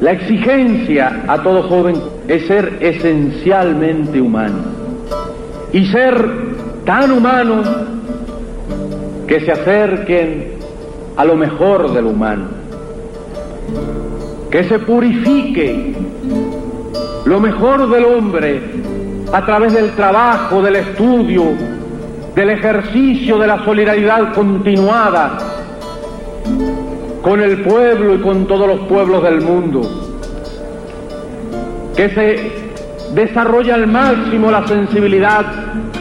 La exigencia a todo joven es ser esencialmente humano. Y ser tan humano que se acerquen a lo mejor del humano, que se purifique lo mejor del hombre a través del trabajo, del estudio, del ejercicio de la solidaridad continuada con el pueblo y con todos los pueblos del mundo, que se desarrolla al máximo la sensibilidad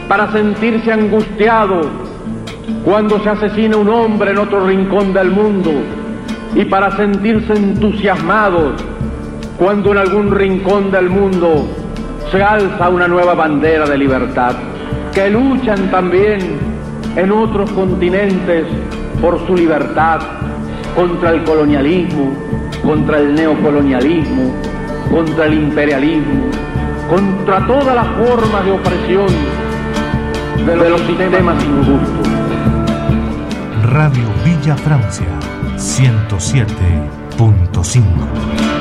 para sentirse angustiado cuando se asesina un hombre en otro rincón del mundo y para sentirse entusiasmados cuando en algún rincón del mundo se alza una nueva bandera de libertad, que luchan también en otros continentes por su libertad contra el colonialismo, contra el neocolonialismo, contra el imperialismo, contra todas las formas de opresión de los sistemas injustos. Radio Villa Francia, 107.5.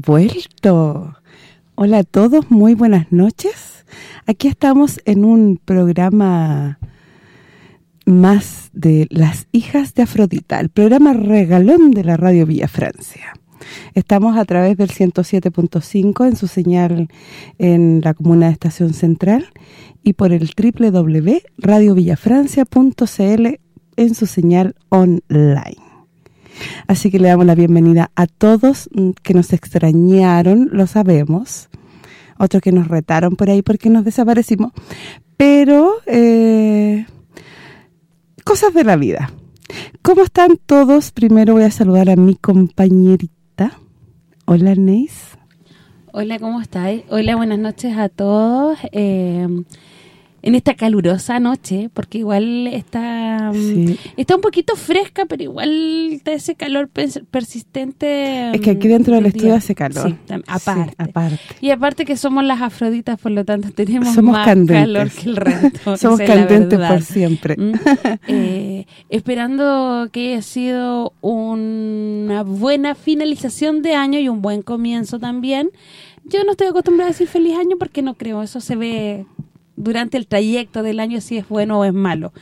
Vuelto. Hola a todos, muy buenas noches. Aquí estamos en un programa más de Las Hijas de Afrodita, el programa regalón de la Radio Villa Francia. Estamos a través del 107.5 en su señal en la comuna de Estación Central y por el www.radiovillafrancia.cl en su señal online. Así que le damos la bienvenida a todos mm, que nos extrañaron, lo sabemos. Otros que nos retaron por ahí porque nos desaparecimos. Pero, eh, cosas de la vida. ¿Cómo están todos? Primero voy a saludar a mi compañerita. Hola, Neis. Hola, ¿cómo estáis? Hola, buenas noches a todos. Eh, en esta calurosa noche, porque igual está mm, está un poquito fresca, pero igual está ese calor persistente. Es que aquí dentro del estudio hace calor. Sí, aparte. aparte. Y aparte que somos las afroditas, por lo tanto tenemos más calor que el resto. somos candentes por siempre. ¿Mm? Eh, esperando que haya sido una buena finalización de año y un buen comienzo también. Yo no estoy acostumbrada a decir feliz año porque no creo, eso se ve durante el trayecto del año si es bueno o es malo.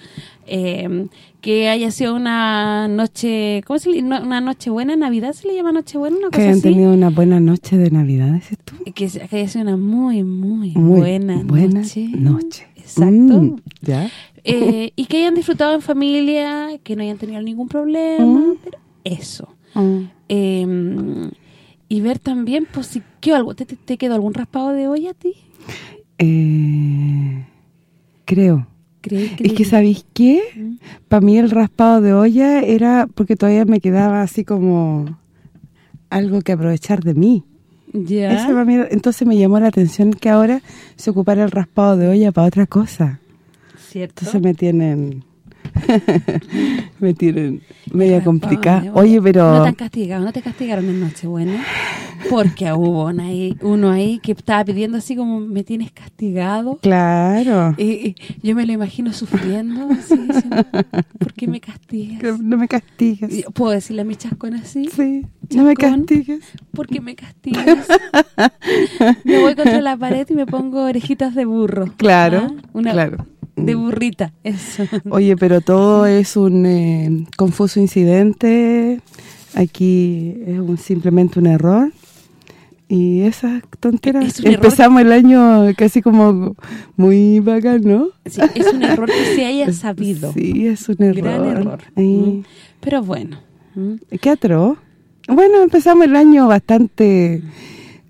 Eh, que haya sido una noche, ¿cómo se llama? Una noche buena, Navidad se le llama noche buena, una Que hayan tenido una buena noche de Navidad, ¿es tú? Que, haya sido una muy, muy, buena, noche. noche. Exacto. Mm, ¿Ya? Eh, y que hayan disfrutado en familia, que no hayan tenido ningún problema, mm. pero eso. Mm. Em, y ver también, pues, si ¿qué, algo, ¿te, te, quedó algún raspado de hoy a ti? Eh, creo. Es que, ¿sabéis qué? Mm. Para mí el raspado de olla era porque todavía me quedaba así como algo que aprovechar de mí. Ya. entonces me llamó la atención que ahora se ocupara el raspado de olla para otra cosa. ¿Cierto? Entonces me tienen me tienen media complicada. Oye, pero... No te han castigado, no te castigaron en Nochebuena. Porque hubo uno ahí que estaba pidiendo así como, me tienes castigado. Claro. Y, yo me lo imagino sufriendo, así, diciendo, ¿por qué me castigas? No me castigas. ¿Puedo decirle a mi chascón así? Sí, no me castigues. ¿Por qué me castigas? me voy contra la pared y me pongo orejitas de burro. Claro, ¿Ah? una, claro de mm. burrita, eso. Oye, pero todo es un eh, confuso incidente, aquí es simplemente un error Y esas tonteras, Es un error. empezamos el año casi como muy bacán, ¿no? Sí, es un error que se haya sabido. Sí, es un error. Gran error. Mm. Pero bueno. mm. ¿Qué atroz? Bueno, empezamos el año bastante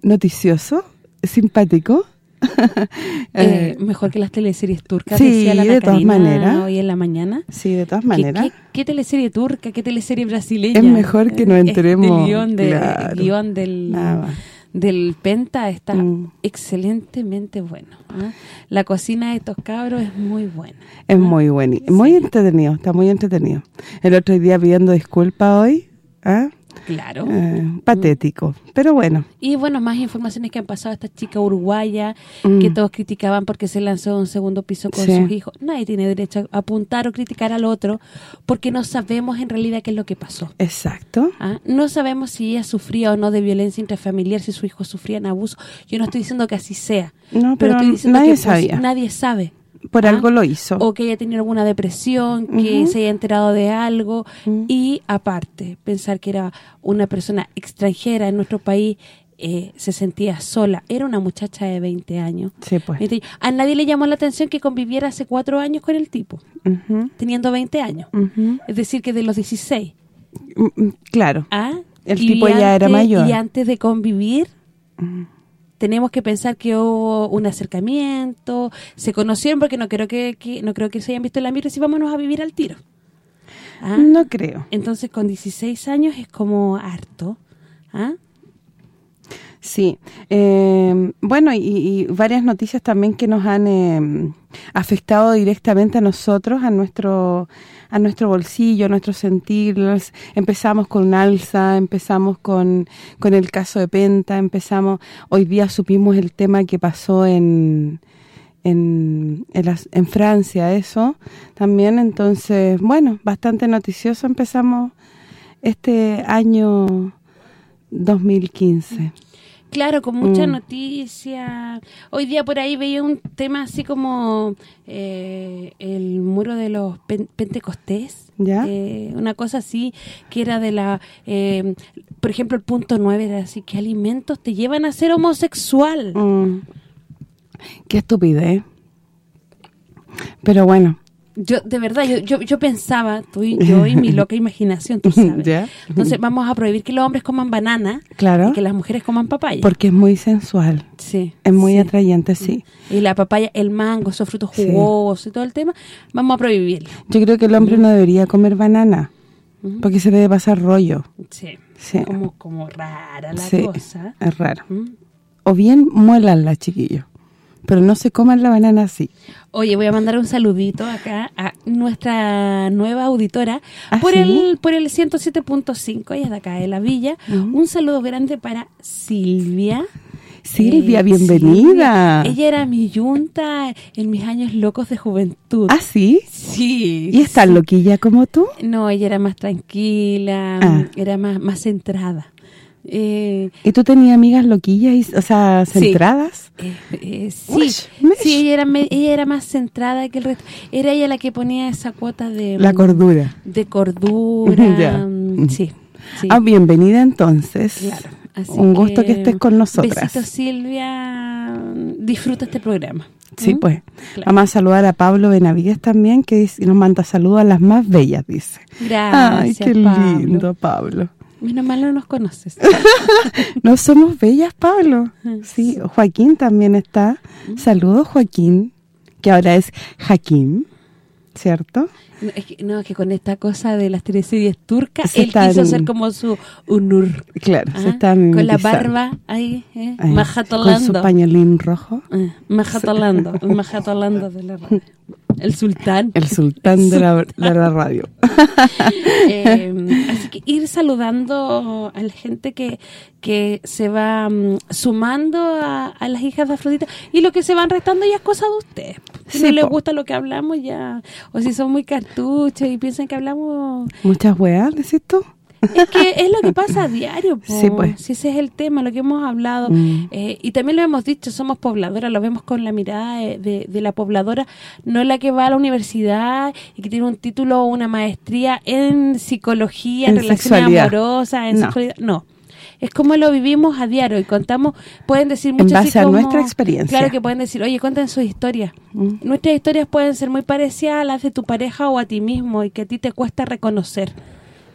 noticioso, simpático. Eh, Eh, mejor que las teleseries turcas, sí, decía la de todas maneras. hoy en la mañana. sí, de todas ¿Qué, maneras. qué, qué teleserie turca? ¿Qué teleserie brasileña? Es mejor que no Eh, entremos, El guion, de- claro. el guion del, Nada del Penta está Mm. excelentemente bueno. ¿ah? La cocina de estos cabros es muy buena. Es muy bueno, muy entretenido, está muy entretenido. El otro día pidiendo disculpas hoy, ¿ah? Claro. Eh, patético, pero bueno. Y bueno, más informaciones que han pasado esta chica uruguaya Mm. que todos criticaban porque se lanzó a un segundo piso con Sí. sus hijos. Nadie tiene derecho a apuntar o criticar al otro porque no sabemos en realidad qué es lo que pasó. Exacto. ¿ah? No sabemos si ella sufría o no de violencia intrafamiliar, si sus hijos sufrían abuso. Yo no estoy diciendo que así sea. No, pero estoy diciendo nadie que pues, sabía. nadie sabe. Por ¿ah? algo lo hizo. O que haya tenido alguna depresión, que se haya enterado de algo. Y aparte, pensar que era una persona extranjera en nuestro país, eh, se sentía sola. Era una muchacha de 20 años. Sí, pues. 20 A nadie le llamó la atención que conviviera hace cuatro años con el tipo, teniendo 20 años. Es decir, que de los 16. Mm, mm, Claro. ¿ah? El tipo ya era mayor. Y antes de convivir. Tenemos que pensar que hubo un acercamiento, se conocieron porque no creo que, que- no creo que se hayan visto en la mira y si vámonos a vivir al tiro. ¿Ah? No creo. Entonces con 16 años es como harto. ¿ah? Sí. Eh, bueno, y, y varias noticias también que nos han eh, afectado directamente a nosotros, a nuestro a nuestro bolsillo, a nuestro sentir. Empezamos con alza, empezamos con, con el caso de Penta, empezamos... Hoy día supimos el tema que pasó en... En, en Francia, eso también, entonces, bueno, bastante noticioso empezamos este año 2015. Claro, con mucha Mm. noticia. Hoy día por ahí veía un tema así como eh, el muro de los pen- pentecostés. ¿Ya? Eh, una cosa así que era de la... eh, por ejemplo, el punto 9 era así, ¿qué alimentos te llevan a ser homosexual? Mm. Qué estupidez. Pero bueno. Yo, de verdad, yo, yo, yo pensaba, tú y yo y mi loca imaginación, tú sabes. Ya. Entonces vamos a prohibir que los hombres coman banana Claro. y que las mujeres coman papaya. Porque es muy sensual. sí, Es muy sí. atrayente, sí. Y la papaya, el mango, esos frutos Sí. jugosos y todo el tema, vamos a prohibirlo. Yo creo que el hombre no debería comer banana. Porque se debe pasar rollo. Sí. Sí. Como, como rara la Sí, cosa. es raro. ¿Mm? O bien muélanla, chiquillos. Pero no se coman la banana así. Oye, voy a mandar un saludito acá a nuestra nueva auditora ¿Ah, por sí? el por el 107.5, ella es de acá de la Villa. Un saludo grande para Silvia. Silvia, Eh, bienvenida. Silvia. Ella era mi yunta en mis años locos de juventud. ¿Ah, sí? sí. ¿Y es tan sí. loquilla como tú? No, ella era más tranquila, Ah. era más más centrada. Eh, ¿Y tú tenías amigas loquillas, y, o sea, Sí. centradas? Eh, eh, sí, Uy, sí, ella era, me- ella era más centrada que el resto. Era ella la que ponía esa cuota de... La cordura. De cordura, mm, sí. sí. Ah, bienvenida entonces. Claro. Así Un gusto que estés con nosotras. Besitos, Silvia. Disfruta este programa. Sí, ¿Mm? pues. Claro. Vamos a saludar a Pablo Benavides también, que dice- nos manda saludos a las más bellas, dice. Gracias, Ay, qué Pablo. lindo, Pablo. Menos mal no nos conoces. No somos bellas, Pablo. Sí, Joaquín también está. Saludos, Joaquín, que ahora es Jaquín, ¿cierto? No, es que, no, es que con esta cosa de las teleseries turcas, Se él están- quiso ser como su unur. Claro, se Ah, está Con la barba ahí, eh, Ay, Con su pañolín rojo. Eh, majatolando, el majatolando de la radio. El sultán. El sultán de la, de la radio. Eh, así que ir saludando a la gente que, que se va mm, sumando a, a las hijas de Afrodita y lo que se van restando ya es cosa de ustedes. Si Sí, no les gusta lo que hablamos ya, o si son muy cartuchos y piensan que hablamos... Muchas weas, decís tú. Es que es lo que pasa a diario, po. Sí, pues. Si ese es el tema, lo que hemos hablado. Mm. Eh, y también lo hemos dicho, somos pobladoras, lo vemos con la mirada de, de- de la pobladora, no la que va a la universidad y que tiene un título o una maestría en psicología, en, En relaciones amorosas, en No. sexualidad. No. Es como lo vivimos a diario y contamos, pueden decir muchas base a nuestra experiencia. Claro que pueden decir, oye, cuenten sus historias. Mm. Nuestras historias pueden ser muy parecidas a las de tu pareja o a ti mismo y que a ti te cuesta reconocer.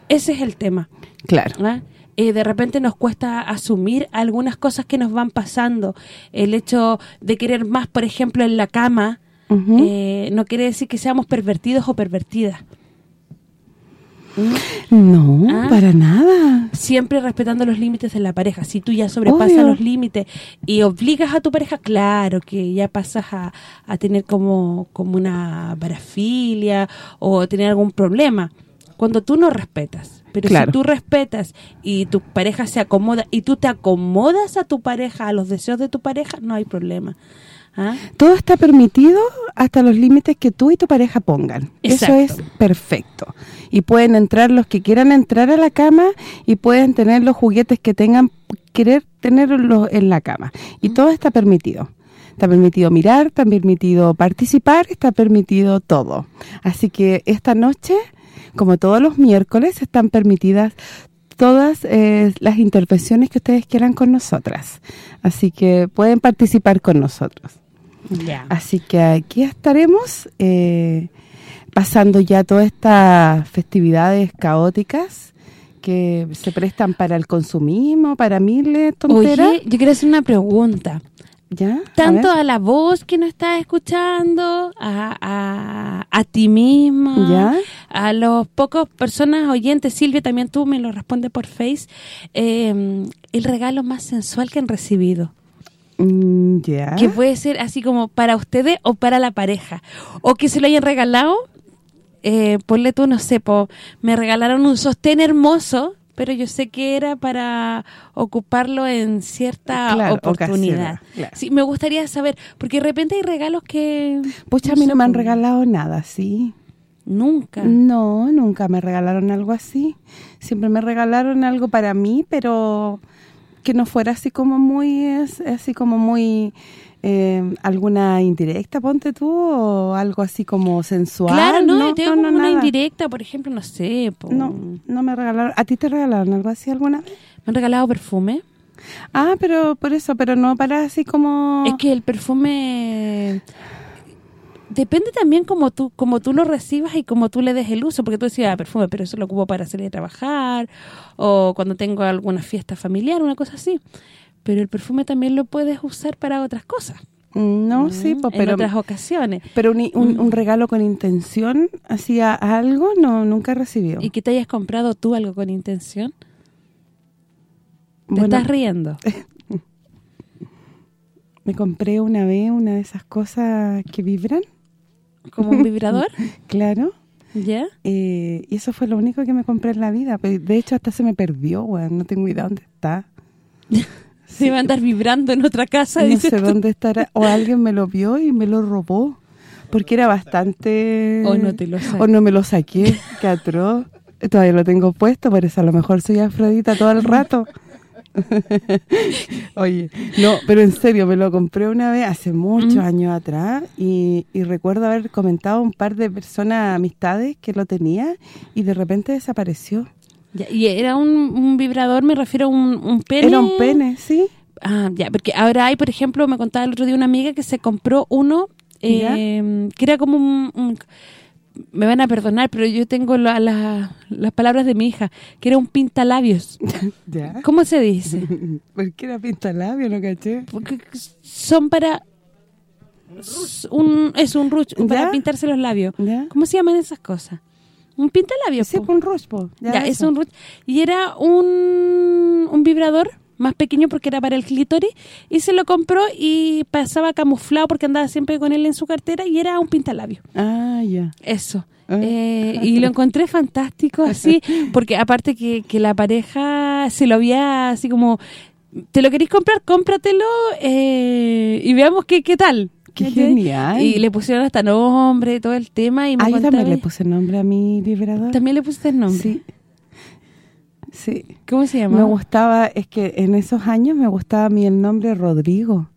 Ese es el tema. Claro. ¿ah? Eh, de repente nos cuesta asumir algunas cosas que nos van pasando. El hecho de querer más, por ejemplo, en la cama, eh, no quiere decir que seamos pervertidos o pervertidas. No, Ah. para nada. Siempre respetando los límites de la pareja. Si tú ya sobrepasas Obvio. los límites y obligas a tu pareja, claro que ya pasas a, a tener como, como una parafilia o tener algún problema. Cuando tú no respetas. Pero Claro. si tú respetas y tu pareja se acomoda y tú te acomodas a tu pareja, a los deseos de tu pareja, no hay problema. ¿Ah? Todo está permitido hasta los límites que tú y tu pareja pongan. Eso es perfecto. Y pueden entrar los que quieran entrar a la cama y pueden tener los juguetes que tengan querer tenerlos en la cama. Y todo está permitido. Está permitido mirar, está permitido participar, está permitido todo. Así que esta noche, como todos los miércoles, están permitidas todas eh, las intervenciones que ustedes quieran con nosotras. Así que pueden participar con nosotros. Así que aquí estaremos eh, pasando ya todas estas festividades caóticas que se prestan para el consumismo, para miles de tonteras. Oye, yo quiero hacer una pregunta. ¿Ya? tanto a a, la voz que nos está escuchando, a, a, a ti misma, ¿Ya? a los pocos personas oyentes, Silvia, también tú me lo respondes por Face, eh, el regalo más sensual que han recibido. Mm. Que puede ser así como para ustedes o para la pareja. O que se lo hayan regalado, eh, ponle tú, no sé, po, me regalaron un sostén hermoso, pero yo sé que era para ocuparlo en cierta Claro, oportunidad. ocasión, claro. Sí, me gustaría saber, porque de repente hay regalos que... Pucha, a mí no me han regalado nada, ¿sí? Nunca. No, nunca me regalaron algo así. Siempre me regalaron algo para mí, pero que no fuera así como muy, así como muy, eh, alguna indirecta, ponte tú, o algo así como sensual. Claro, no, tengo no, como una nada. indirecta, por ejemplo, no sé, po, No, no me regalaron. ¿A ti te regalaron algo así alguna vez? me han regalado perfume. Ah, pero por eso, pero no para así como... Es que el perfume depende también como tú como tú lo recibas y como tú le des el uso, porque tú decías ah, perfume, pero eso lo ocupo para salir a trabajar o cuando tengo alguna fiesta familiar, una cosa así. Pero el perfume también lo puedes usar para otras cosas. No, sí, ¿m? pues, en pero otras ocasiones. pero un, un, Mm. un regalo con intención, así a, a algo, no, nunca he recibido. Y que te hayas comprado tú algo con intención. Te Bueno, estás riendo. me compré una vez una de esas cosas que vibran, Como un vibrador, claro, ¿ya? eh, y eso fue lo único que me compré en la vida. De hecho, hasta se me perdió, weón, no tengo idea dónde está. Se va a andar vibrando en otra casa, No dices sé tú. dónde estará, o alguien me lo vio y me lo robó, porque era bastante... O no te lo saqué. O no me lo saqué, qué atroz. Todavía lo tengo puesto, por eso a lo mejor soy Afrodita todo el rato. Oye, no, pero en serio, me lo compré una vez hace muchos Mm. años atrás y, y recuerdo haber comentado a un par de personas, amistades, que lo tenía y de repente desapareció. Ya, y era un, un vibrador, me refiero a un, un pene. Era un pene, ¿sí? Ah, ya, porque ahora hay, por ejemplo, me contaba el otro día una amiga que se compró uno eh, que era como un, un- Me van a perdonar, pero yo tengo la- la- las palabras de mi hija, que era un pintalabios. ¿Ya? ¿Cómo se dice? ¿Por qué era pintalabio? No caché. Porque son para... un Es un ruch, para ¿Ya? pintarse los labios. ¿Ya? ¿Cómo se llaman esas cosas? Un pintalabios, Sí, po. un rush, po. Ya, es un ruch. Y era un, un vibrador más pequeño porque era para el clítoris y se lo compró y pasaba camuflado porque andaba siempre con él en su cartera y era un pintalabio. Ah, ya. Eso. Ah. Eh, y lo encontré fantástico así, porque aparte que, que la pareja se lo había así como, ¿te lo queréis comprar? Cómpratelo eh, y veamos qué, qué tal. Qué genial. Y le pusieron hasta nombre, todo el tema. y me Ah, yo también le puse nombre a mi vibrador. ¿También le pusiste el nombre? Sí. Sí. ¿Cómo se llama? Me gustaba, es que en esos años me gustaba a mí el nombre Rodrigo.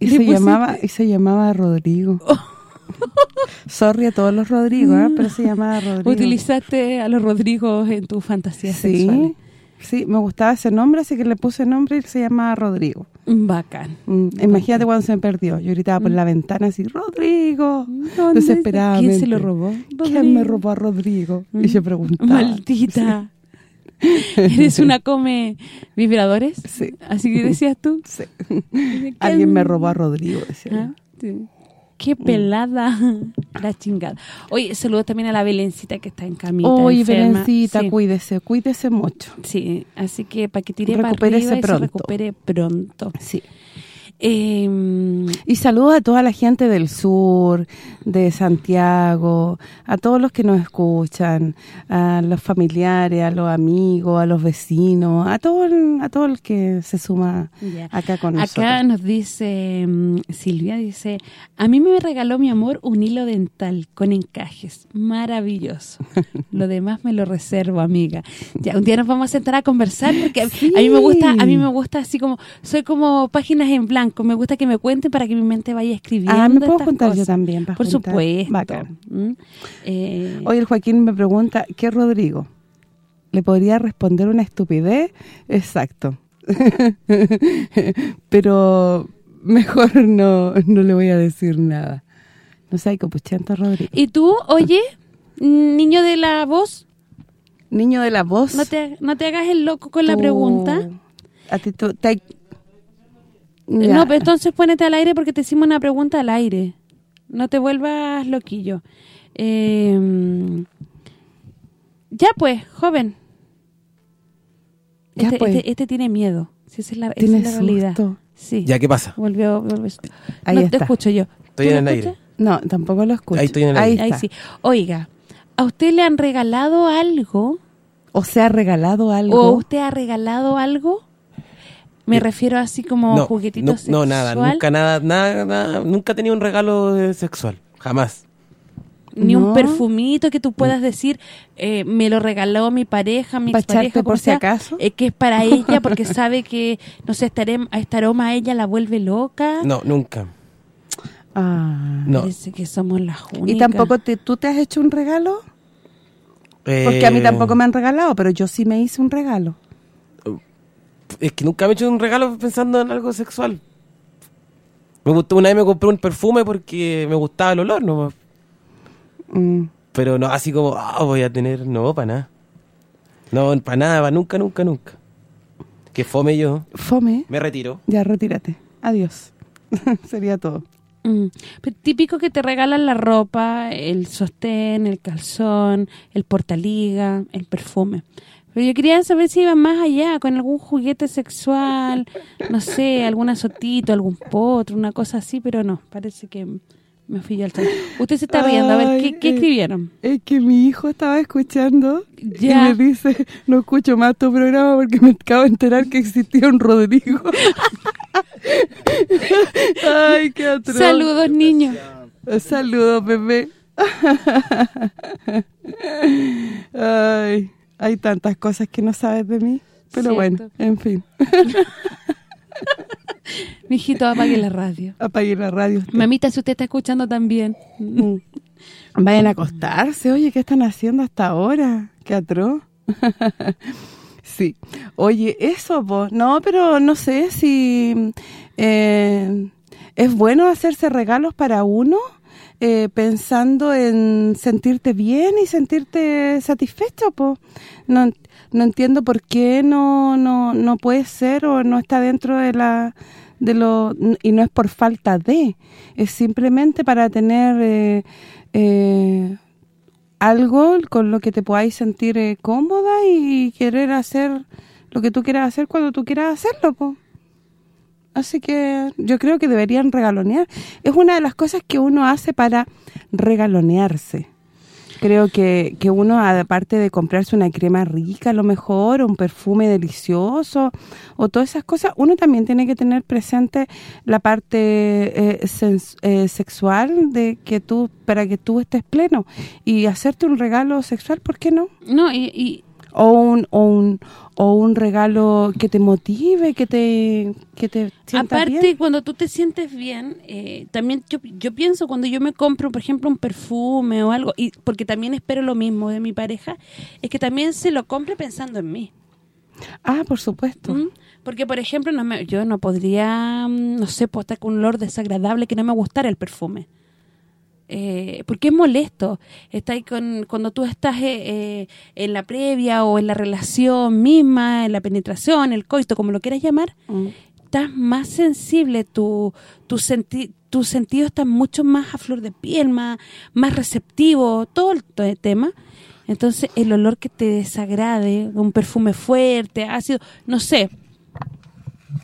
Y ¿Le se llamaba y se llamaba Rodrigo. Sorry a todos los Rodrigo, ¿eh? pero se llamaba Rodrigo. Utilizaste a los Rodrigos en tus fantasías Sí, sexuales. Sí, me gustaba ese nombre, así que le puse nombre y se llama Rodrigo. Bacán. Mm, imagínate cuando se me perdió. Yo gritaba por la ventana así, ¡Rodrigo! Desesperadamente. ¿Quién se lo robó? ¿Quién me robó a Rodrigo? Y yo preguntaba. Maldita. ¿Eres una come vibradores? Sí. Así que decías tú. Sí. Alguien me robó a Rodrigo, decía. Ah, sí. Qué pelada. La chingada. Oye, saludos también a la Belencita que está en camita, Oye. Belencita, Sí. cuídese, cuídese mucho. Sí, así que para que tire para arriba y se pronto. recupere pronto. Sí. Eh, Y saludos a toda la gente del sur, de Santiago, a todos los que nos escuchan, a los familiares, a los amigos, a los vecinos, a todo el, a todo el que se suma acá con nosotros. Acá nos dice mm, Silvia, dice, a mí me regaló mi amor un hilo dental con encajes, maravilloso. lo demás me lo reservo, amiga. Ya, un día nos vamos a sentar a conversar porque a mí me gusta, a mí me gusta así como, soy como páginas en blanco, me gusta que me cuenten para que mi mente vaya escribiendo Ah, me puedo contar yo también. Por supuesto. Bacán. ¿Mm? Eh, Hoy el Joaquín me pregunta, ¿qué Rodrigo? ¿Le podría responder una estupidez? Exacto. Pero mejor no, no le voy a decir nada. No sé, copuchento Rodrigo. ¿Y tú, oye, niño de la voz, Niño de la voz. no te, no te hagas el loco con la pregunta? A ti tú... te- No, pero entonces ponete al aire porque te hicimos una pregunta al aire. No te vuelvas loquillo. Eh, ya pues, joven. Ya este, pues. este- este tiene miedo. Sí, esa es la, esa Tiene es la realidad. Sí. Ya, ¿qué pasa? Volvió, volvió. Ahí no te escucho yo. Estoy ¿Tú en el aire. No, tampoco lo escucho. Ahí estoy en el Ahí aire. Ahí sí. Oiga, ¿a usted le han regalado algo? O sea, ha regalado algo. ¿O usted ha regalado algo? Me refiero así como No, juguetito no, sexual. no, nada, nunca nada, nada, nada, nunca he tenido un regalo eh, sexual, jamás. Ni No. un perfumito que tú puedas decir, eh, me lo regaló mi pareja, mi Pa' expareja, echarte como por si sea, acaso. eh, que es para ella porque sabe que, no sé, estaré, a esta aroma a ella la vuelve loca. No, nunca. Ah. No. Parece que somos las únicas. ¿Y tampoco te, tú te has hecho un regalo? Porque a mí Eh, tampoco me han regalado, pero yo sí me hice un regalo. Es que nunca me he hecho un regalo pensando en algo sexual. Me gustó, una vez me compré un perfume porque me gustaba el olor, no Mm. Pero no, así como, ah, voy a tener, no, para nada. No, para nada, para nunca, nunca, nunca. Que fome yo. Fome, Me retiro. ya retírate. Adiós. Sería todo. Mm. Pero típico que te regalan la ropa, el sostén, el calzón, el portaliga, el perfume. Pero yo quería saber si iban más allá, con algún juguete sexual, no sé, algún azotito, algún potro, una cosa así, pero no, parece que me fui yo al salto. Usted se está riendo, a ver, ¿qué, qué eh, escribieron? Es que mi hijo estaba escuchando Ya. y me dice, no escucho más tu programa porque me acabo de enterar que existía un Rodrigo. Ay, qué atroz. Saludos, niños. Saludos, bebé. Ay, hay tantas cosas que no sabes de mí. Pero Cierto. bueno, en fin. Mijito, apague la radio. Apague la radio. usted. Mamita, si usted está escuchando también. Mm. Vayan a acostarse. Oye, ¿qué están haciendo hasta ahora? Qué atroz. sí. Oye, eso, po. No, pero no sé si eh, es bueno hacerse regalos para uno eh, pensando en sentirte bien y sentirte satisfecho, po. No, no entiendo por qué no, no, no puede ser o no está dentro de la de lo y no es por falta de, es simplemente para tener eh, eh, algo con lo que te podáis sentir eh, cómoda y querer hacer lo que tú quieras hacer cuando tú quieras hacerlo, po. Así que yo creo que deberían regalonear. Es una de las cosas que uno hace para regalonearse. Creo que, que uno, aparte de comprarse una crema rica a lo mejor, un perfume delicioso, o todas esas cosas, uno también tiene que tener presente la parte eh, eh, sexual de que tú para que tú estés pleno. Y hacerte un regalo sexual, ¿por qué no? No, y O un, o un, o un regalo que te motive, que te, que te sienta Aparte, bien. cuando tú te sientes bien, eh, también yo, yo pienso cuando yo me compro, por ejemplo, un perfume o algo, y porque también espero lo mismo de mi pareja, es que también se lo compre pensando en mí. Ah, por supuesto. ¿Mm? Porque, por ejemplo, no me- yo no podría, mm, no sé, pues, estar con un olor desagradable que no me gustara el perfume. Eh, porque es molesto. Está ahí con, cuando tú estás eh, eh, en la previa o en la relación misma, en la penetración, el coito, como lo quieras llamar, Mm. estás más sensible, tu, tu senti tus sentidos están mucho más a flor de piel, más, más receptivo, todo el to- tema. Entonces, el olor que te desagrade, un perfume fuerte, ácido, no sé,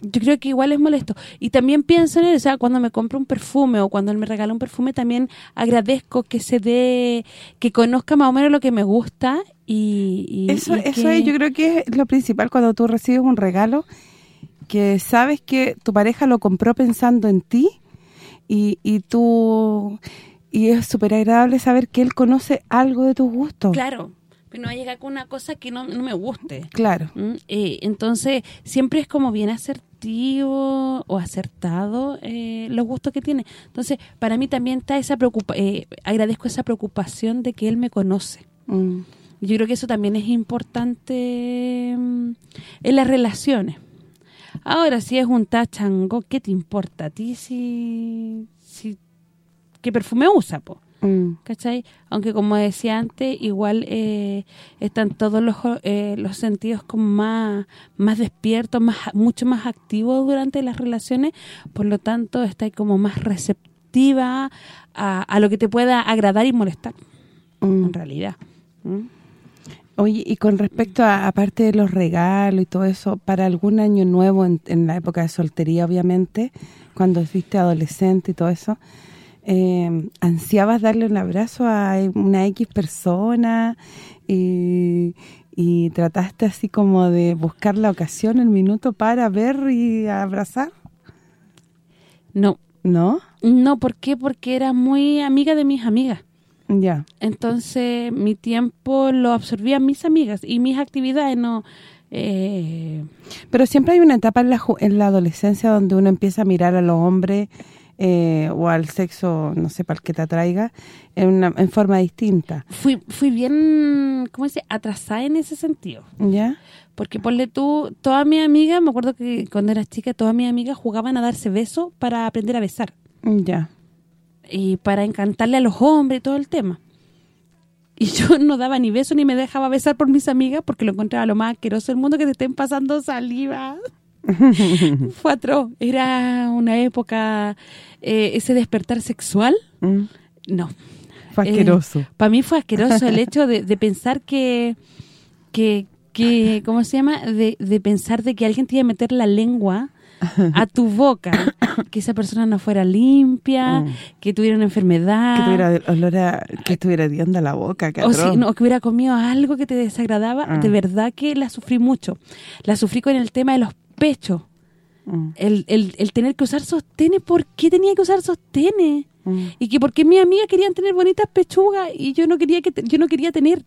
yo creo que igual es molesto. Y también pienso en él, o sea, cuando me compro un perfume o cuando él me regala un perfume, también agradezco que se dé, que conozca más o menos lo que me gusta y... y- Eso, y eso que- es, yo creo que es lo principal cuando tú recibes un regalo, que sabes que tu pareja lo compró pensando en ti y, y tú... Y es súper agradable saber que él conoce algo de tus gustos. Claro, pero no va a llegar con una cosa que no, no me guste. Claro. ¿Mm? Eh, entonces, siempre es como bien asertivo o acertado eh, los gustos que tiene. Entonces, para mí también está esa preocupa eh, agradezco esa preocupación de que él me conoce. Mm. Yo creo que eso también es importante mm, en las relaciones. Ahora, si es un tachango, ¿qué te importa a ti si, si qué perfume usa, po? Mm. ¿cachai? Aunque como decía antes, igual eh, están todos los, eh, los sentidos como más más despiertos, más mucho más activos durante las relaciones, por lo tanto está ahí como más receptiva a, a lo que te pueda agradar y molestar, Mm. en realidad. ¿Mm? Oye, y con respecto a, aparte de los regalos y todo eso, para algún año nuevo, en, en la época de soltería, obviamente, cuando fuiste adolescente y todo eso, eh, ¿ansiabas darle un abrazo a una X persona y, y trataste así como de buscar la ocasión, el minuto para ver y abrazar? No, ¿No? no, ¿por qué? Porque era muy amiga de mis amigas. Ya. Entonces, mi tiempo lo absorbían mis amigas y mis actividades no... Eh, Pero siempre hay una etapa en la, en la adolescencia donde uno empieza a mirar a los hombres eh, o al sexo, no sé, para el que te atraiga, en, una, en forma distinta. fui fui bien, ¿cómo se dice? Atrasada en ese sentido. ¿Ya? Porque ponle tú, todas mis amigas, me acuerdo que cuando era chica, todas mis amigas jugaban a darse besos para aprender a besar. Ya. Y para encantarle a los hombres y todo el tema. Y yo no daba ni beso ni me dejaba besar por mis amigas porque lo encontraba lo más asqueroso del mundo que te estén pasando saliva. Fue atroz. Era una época, eh, ese despertar sexual, Mm. no. Fue asqueroso. para mí fue asqueroso el hecho de, de pensar que, que, que, ¿cómo se llama? De, de pensar de que alguien te iba a meter la lengua a tu boca, que esa persona no fuera limpia, Mm. que tuviera una enfermedad, que tuviera olor a... que estuviera la boca, que o si, no, que hubiera comido algo que te desagradaba, Ah. de verdad que la sufrí mucho. La sufrí con el tema de los pechos, Mm, el, el, el tener que usar sostenes, ¿por qué tenía que usar sostenes? mm. y que porque mis amigas querían tener bonitas pechugas y yo no quería que te- yo no quería tener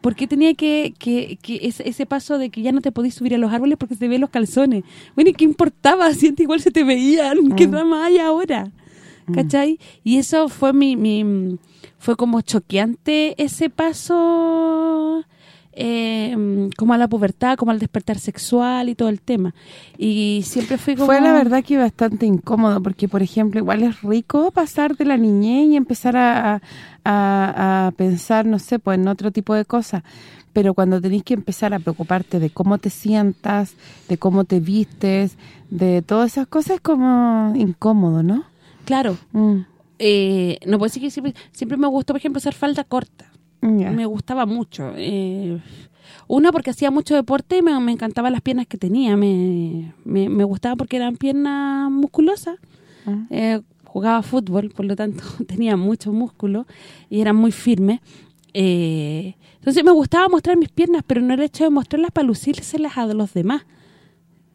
¿Por qué tenía que, que, que ese, ese paso de que ya no te podías subir a los árboles porque se te ven los calzones? Bueno, ¿y qué importaba? Si igual se te veían. ¿Qué Mm. drama hay ahora? ¿Cachai? Y eso fue mi, mi fue como choqueante ese paso eh, como a la pubertad, como al despertar sexual y todo el tema. Y siempre fui como... Fue la verdad que bastante incómodo porque, por ejemplo, igual es rico pasar de la niñez y empezar a, a, a pensar, no sé, pues en otro tipo de cosas. Pero cuando tenés que empezar a preocuparte de cómo te sientas, de cómo te vistes, de todas esas cosas, es como incómodo, ¿no? Claro. Mm, Eh, no puedo decir que siempre, siempre me gustó, por ejemplo, hacer falda corta. Me gustaba mucho. Eh, una, porque hacía mucho deporte y me, me encantaban las piernas que tenía. Me, me, me gustaba porque eran piernas musculosas. Ah. Eh, jugaba fútbol, por lo tanto tenía mucho músculo y eran muy firmes. Eh, entonces me gustaba mostrar mis piernas, pero no el hecho de mostrarlas para lucírselas a los demás.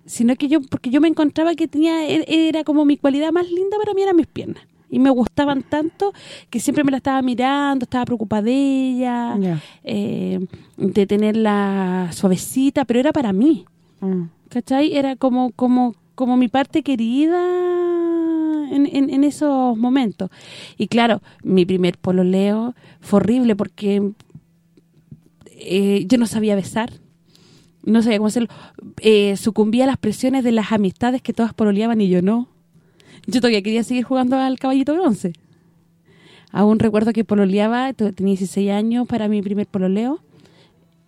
Sino que yo, porque yo me encontraba que tenía e- era como mi cualidad más linda para mí eran mis piernas. Y me gustaban tanto que siempre me la estaba mirando, estaba preocupada de ella, eh, de tenerla suavecita, pero era para mí. Mm. ¿cachai? Era como como como mi parte querida en, en, en esos momentos. Y claro, mi primer pololeo fue horrible porque eh, yo no sabía besar. no sabía cómo hacerlo. Eh, sucumbía a las presiones de las amistades que todas pololeaban y yo no. Yo todavía quería seguir jugando al caballito bronce. Aún recuerdo que pololeaba, tenía 16 años para mi primer pololeo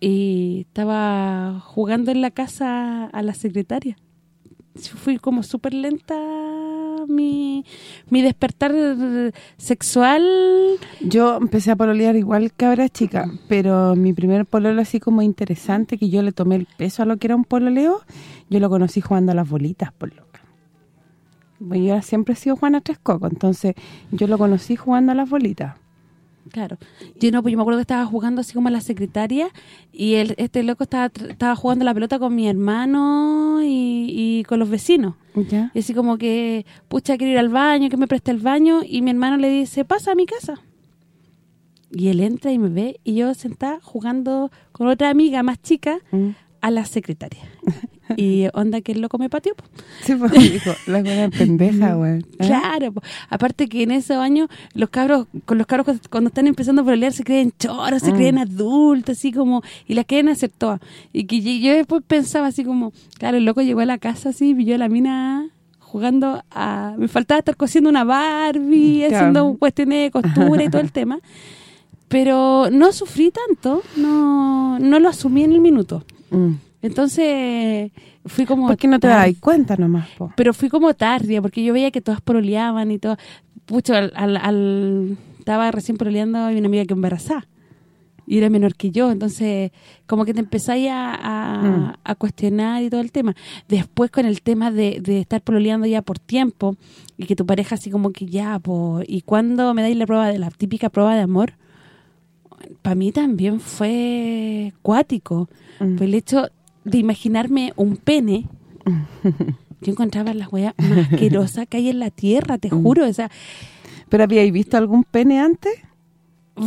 y estaba jugando en la casa a la secretaria. Fui como súper lenta mi, mi despertar sexual. Yo empecé a pololear igual cabra chica, pero mi primer pololo así como interesante, que yo le tomé el peso a lo que era un pololeo, yo lo conocí jugando a las bolitas, por. Yo siempre he sido Juana Trescoco, entonces yo lo conocí jugando a las bolitas. Claro. Yo no, pues yo me acuerdo que estaba jugando así como a la secretaria y el, este loco estaba jugando la pelota con mi hermano y, y con los vecinos. ¿Ya? Y así como que, pucha, quiero ir al baño, que me preste el baño. Y mi hermano le dice, pasa a mi casa. Y él entra y me ve y yo sentada jugando con otra amiga más chica Mm. a la secretaria. Y onda que el loco me pateó. po. Sí, pues dijo, la buena pendeja, güey. ¿eh? Claro, po. aparte que en ese año los cabros, con los cabros cu- cuando están empezando a pelear se creen choros, se Mm. creen adultos, así como, y las quieren hacer todas. Y que yo, yo después pensaba así como, claro, el loco llegó a la casa así, vio a la mina jugando a... Me faltaba estar cosiendo una Barbie, Claro. haciendo cuestiones de costura y todo el tema. Pero no sufrí tanto, no no lo asumí en el minuto. Mm. Entonces, fui como... ¿Por qué no te tarde das cuenta nomás, po? pero fui como tardía porque yo veía que todas pololeaban y todo pucho al, al, al- estaba recién pololeando y una amiga que embarazada y era menor que yo entonces como que te empezáis a, a, Mm. a cuestionar y todo el tema después con el tema de, de estar pololeando ya por tiempo y que tu pareja así como que ya po, y cuando me dais la prueba de la típica prueba de amor para mí también fue cuático Mm. Pues el hecho de imaginarme un pene yo encontraba las weas más asquerosas que hay en la tierra, te Mm. juro. O sea, ¿Pero habíais visto algún pene antes?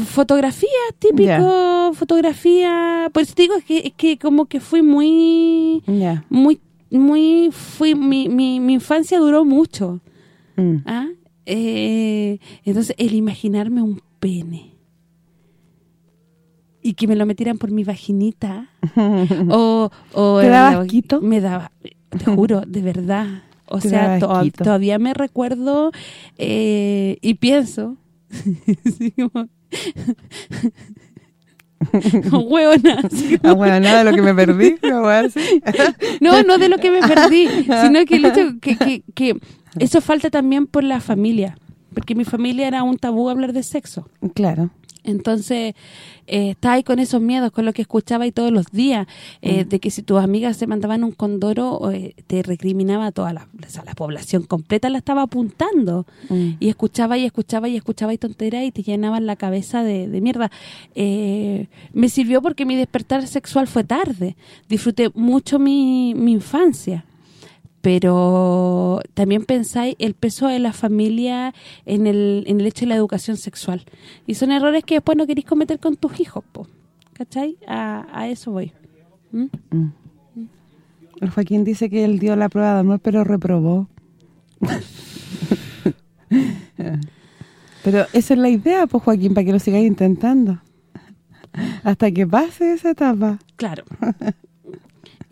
fotografía, típico, fotografía. Pues te digo, es que, es que como que fui muy, Ya. muy, muy, fui, mi, mi, mi infancia duró mucho. Mm. ¿ah? Eh, entonces, el imaginarme un pene y que me lo metieran por mi vaginita o, o ¿Te daba asquito? me daba te juro de verdad o Te sea daba to- asquito. todavía me recuerdo eh, y pienso como huevona Ah, bueno, nada de lo que me perdí, no, no de lo que me perdí, sino que el hecho que, que, que eso falta también por la familia, porque mi familia era un tabú hablar de sexo. Claro. Entonces, eh, estaba ahí con esos miedos, con lo que escuchaba ahí todos los días, eh, de que si tus amigas se mandaban un condoro, eh, te recriminaba a toda la, o sea, la población completa, la estaba apuntando. Mm. Y escuchaba y escuchaba y escuchaba y tontera y te llenaban la cabeza de, de mierda. Eh, me sirvió porque mi despertar sexual fue tarde. Disfruté mucho mi, mi infancia. Pero también pensáis el peso de la familia en el, en el hecho de la educación sexual. Y son errores que después no queréis cometer con tus hijos, po. ¿cachai? A, a eso voy. ¿Mm? El Joaquín dice que él dio la prueba de amor, pero reprobó. pero esa es la idea, pues, Joaquín, para que lo sigáis intentando. Hasta que pase esa etapa. Claro.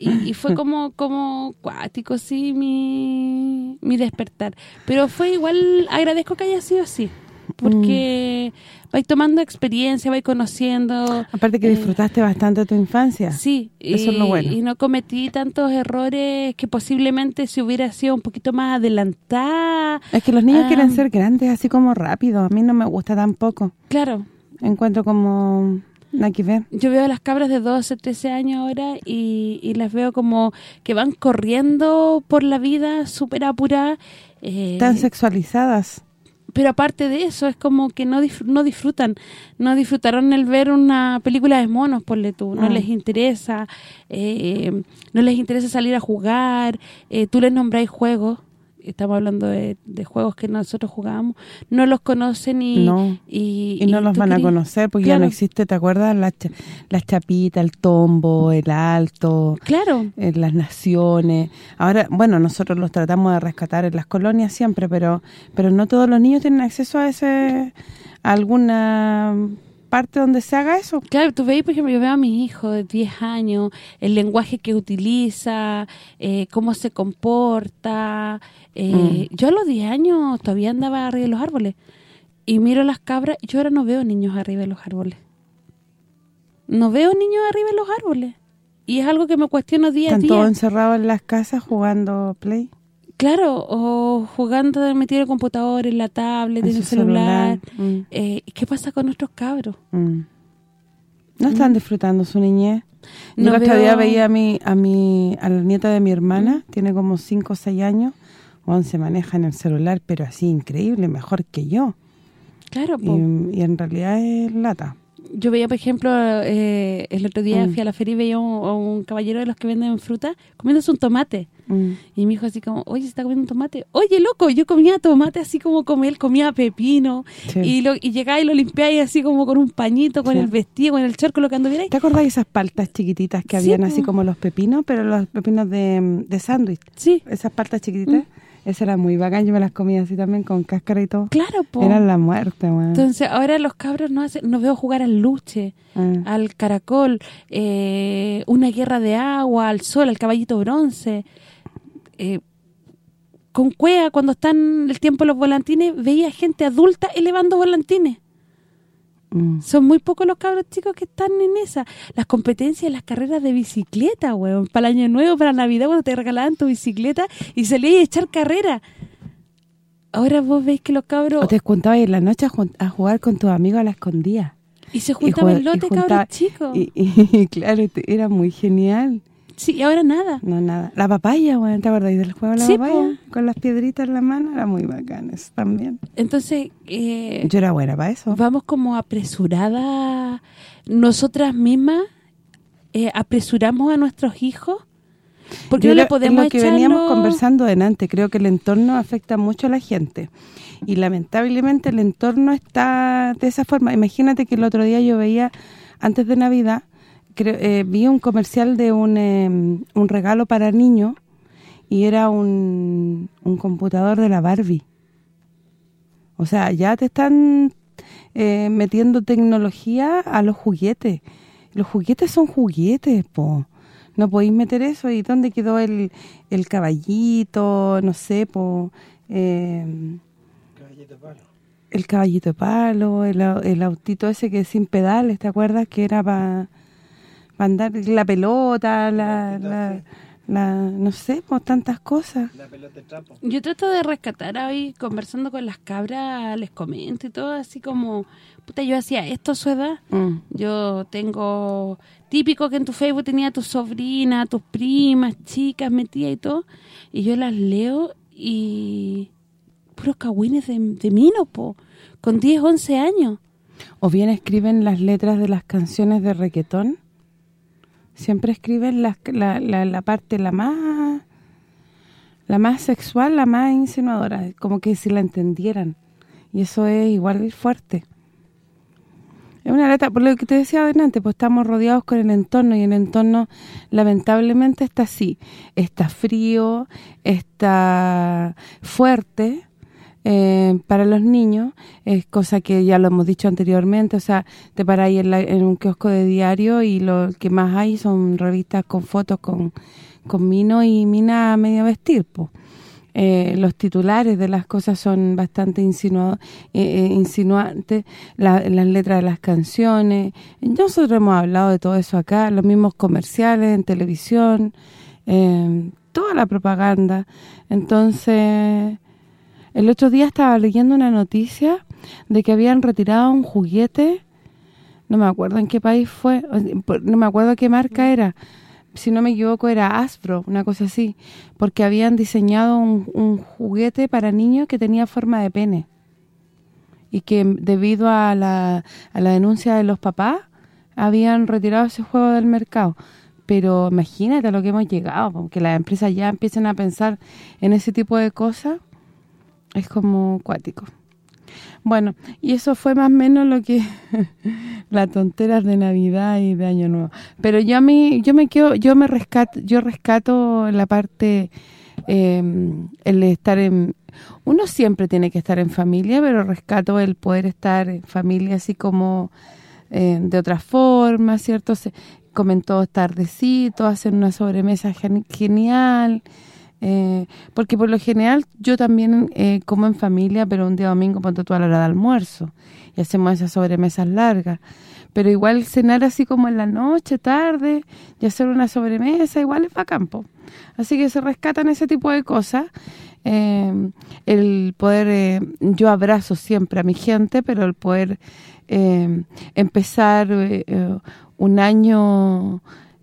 Y, y fue como como cuático, sí, mi, mi despertar. Pero fue igual, agradezco que haya sido así. Porque vais tomando experiencia, vais conociendo. Aparte que eh, disfrutaste bastante tu infancia. Sí, Eso es lo y- bueno. Y no cometí tantos errores que posiblemente si hubiera sido un poquito más adelantada. Es que los niños Ah. quieren ser grandes así como rápido. A mí no me gusta tampoco. Claro, Encuentro como... Que ver. yo veo a las cabras de 12, 13 años ahora y, y las veo como que van corriendo por la vida súper apuradas. eh, Tan sexualizadas. pero aparte de eso, es como que no no disfrutan. No disfrutaron el ver una película de monos, ponle tú. No Mm. les interesa. eh, no les interesa salir a jugar. eh, tú les nombráis juegos. Estamos hablando de, de juegos que nosotros jugábamos. No los conocen y... No. Y, Y no los van a conocer porque ya no existe, ¿te acuerdas? Las cha- las chapitas, el tombo, el alto, Claro. eh, las naciones. Ahora, bueno, nosotros los tratamos de rescatar en las colonias siempre, pero pero no todos los niños tienen acceso a ese a alguna parte donde se haga eso. Claro, tú veis, por ejemplo, yo veo a mis hijos de 10 años, el lenguaje que utiliza, eh, cómo se comporta. eh, Yo a los 10 años todavía andaba arriba de los árboles. Y miro las cabras, y yo ahora no veo niños arriba de los árboles. No veo niños arriba de los árboles. Y es algo que me cuestiono día a Están día. todos encerrados en las casas jugando Play. Claro, o jugando metido en el computador, en la tablet, en, En el celular. celular. Mm. Eh, ¿Qué pasa con nuestros cabros? Mm. No están disfrutando su niñez. Yo No el otro día veía a mi, a mi a la nieta de mi hermana, tiene como 5 o 6 años, Juan se maneja en el celular, pero así increíble, mejor que yo. Claro, y en realidad es lata. Yo veía, por ejemplo, eh, el otro día Mm. fui a la feria y veía a un, caballero de los que venden fruta comiéndose un tomate. Mm. Y mi hijo así como, oye, ¿se está comiendo un tomate? Oye, loco, yo comía tomate así como como él comía pepino. Sí. Y, lo, y llegaba y lo limpiaba y así como con un pañito, con Sí. el vestido, con el short, con lo que anduviera ahí. ¿Te acordás de esas paltas chiquititas que Sí, habían así como los pepinos, pero los pepinos de, de sándwich? Sí, Esas paltas chiquititas, esas eran muy bacán, yo me las comía así también con cáscara y todo. claro, po. Eran la muerte, weón. Entonces, ahora los cabros no hacen, no veo jugar al luche, Ah. al caracol, eh, una guerra de agua, al sol, al caballito bronce. Eh, con cuea, cuando están el tiempo los volantines, veía gente adulta elevando volantines. Mm. Son muy pocos los cabros chicos que están en esa. Las competencias, las carreras de bicicleta, weón. Para el año nuevo, para Navidad, cuando te regalaban tu bicicleta y salías a echar carrera. Ahora vos veis que los cabros... O te juntabas en la noche a, jugar con tus amigos a la escondida. Y se juntaban el lote, cabros chicos. Y, y, claro, era muy genial. Sí, y ahora nada. No, nada. La papaya, weón, ¿te acuerdas del juego de la Sí, papaya? Con las piedritas en la mano, era muy bacán eso también. Entonces, eh, Yo era buena para eso. vamos como apresuradas nosotras mismas, eh, apresuramos a nuestros hijos, porque no le podemos lo que veníamos conversando delante, creo que el entorno afecta mucho a la gente. Y lamentablemente el entorno está de esa forma. Imagínate que el otro día yo veía, antes de Navidad, creo, eh, vi un comercial de un, eh, un regalo para niños y era un, un computador de la Barbie. O sea, ya te están eh, metiendo tecnología a los juguetes. Los juguetes son juguetes, po. No podéis meter eso. ¿Y dónde quedó el, el caballito? No sé, po. Eh, el caballito de palo, el, el autito ese que es sin pedales, ¿te acuerdas? Que era para andar la pelota, la, la, la- no sé, pues tantas cosas. Yo trato de rescatar hoy, conversando con las cabras, les comento y todo, así como, puta, yo hacía esto a su edad. Mm. Yo tengo, típico que en tu Facebook tenía tus sobrinas, tus primas, chicas metidas y todo, y yo las leo y puros cagüines de, de mino, po, con 10, 11 años. O bien escriben las letras de las canciones de reggaetón. Siempre escriben las- la, la, la parte la más la más sexual, la más insinuadora, como que si la entendieran. Y eso es igual fuerte. Es una lata, por lo que te decía adelante, pues estamos rodeados con el entorno y el entorno lamentablemente está así. Está frío, está fuerte, eh, para los niños, es cosa que ya lo hemos dicho anteriormente, o sea, te paráis en, la- en un kiosco de diario y lo que más hay son revistas con fotos con, con mino y mina medio vestir, po. Eh, los titulares de las cosas son bastante insinua- eh, eh, insinuantes, la- las letras de las canciones. Nosotros hemos hablado de todo eso acá, los mismos comerciales en televisión, eh, toda la propaganda. Entonces, el otro día estaba leyendo una noticia de que habían retirado un juguete, no me acuerdo en qué país fue, no me acuerdo qué marca era, si no me equivoco era Hasbro, una cosa así, porque habían diseñado un, un juguete para niños que tenía forma de pene. Y que debido a la, a la denuncia de los papás, habían retirado ese juego del mercado. Pero imagínate a lo que hemos llegado, que las empresas ya empiecen a pensar en ese tipo de cosas, es como cuático. Bueno, y eso fue más o menos lo que las tonteras de Navidad y de Año Nuevo. Pero yo a mí yo me quedo yo me rescato yo rescato la parte eh, el estar en uno siempre tiene que estar en familia, pero rescato el poder estar en familia así como eh, de otra forma, ¿cierto? Se comen todos hacen una sobremesa gen- genial, eh, porque por lo general yo también eh, como en familia, pero un día domingo ponte tú a la hora de almuerzo y hacemos esas sobremesas largas. Pero igual cenar así como en la noche, tarde, y hacer una sobremesa, igual es bacán, po. Así que se rescatan ese tipo de cosas. Eh, el poder, yo abrazo siempre a mi gente, pero el poder empezar un año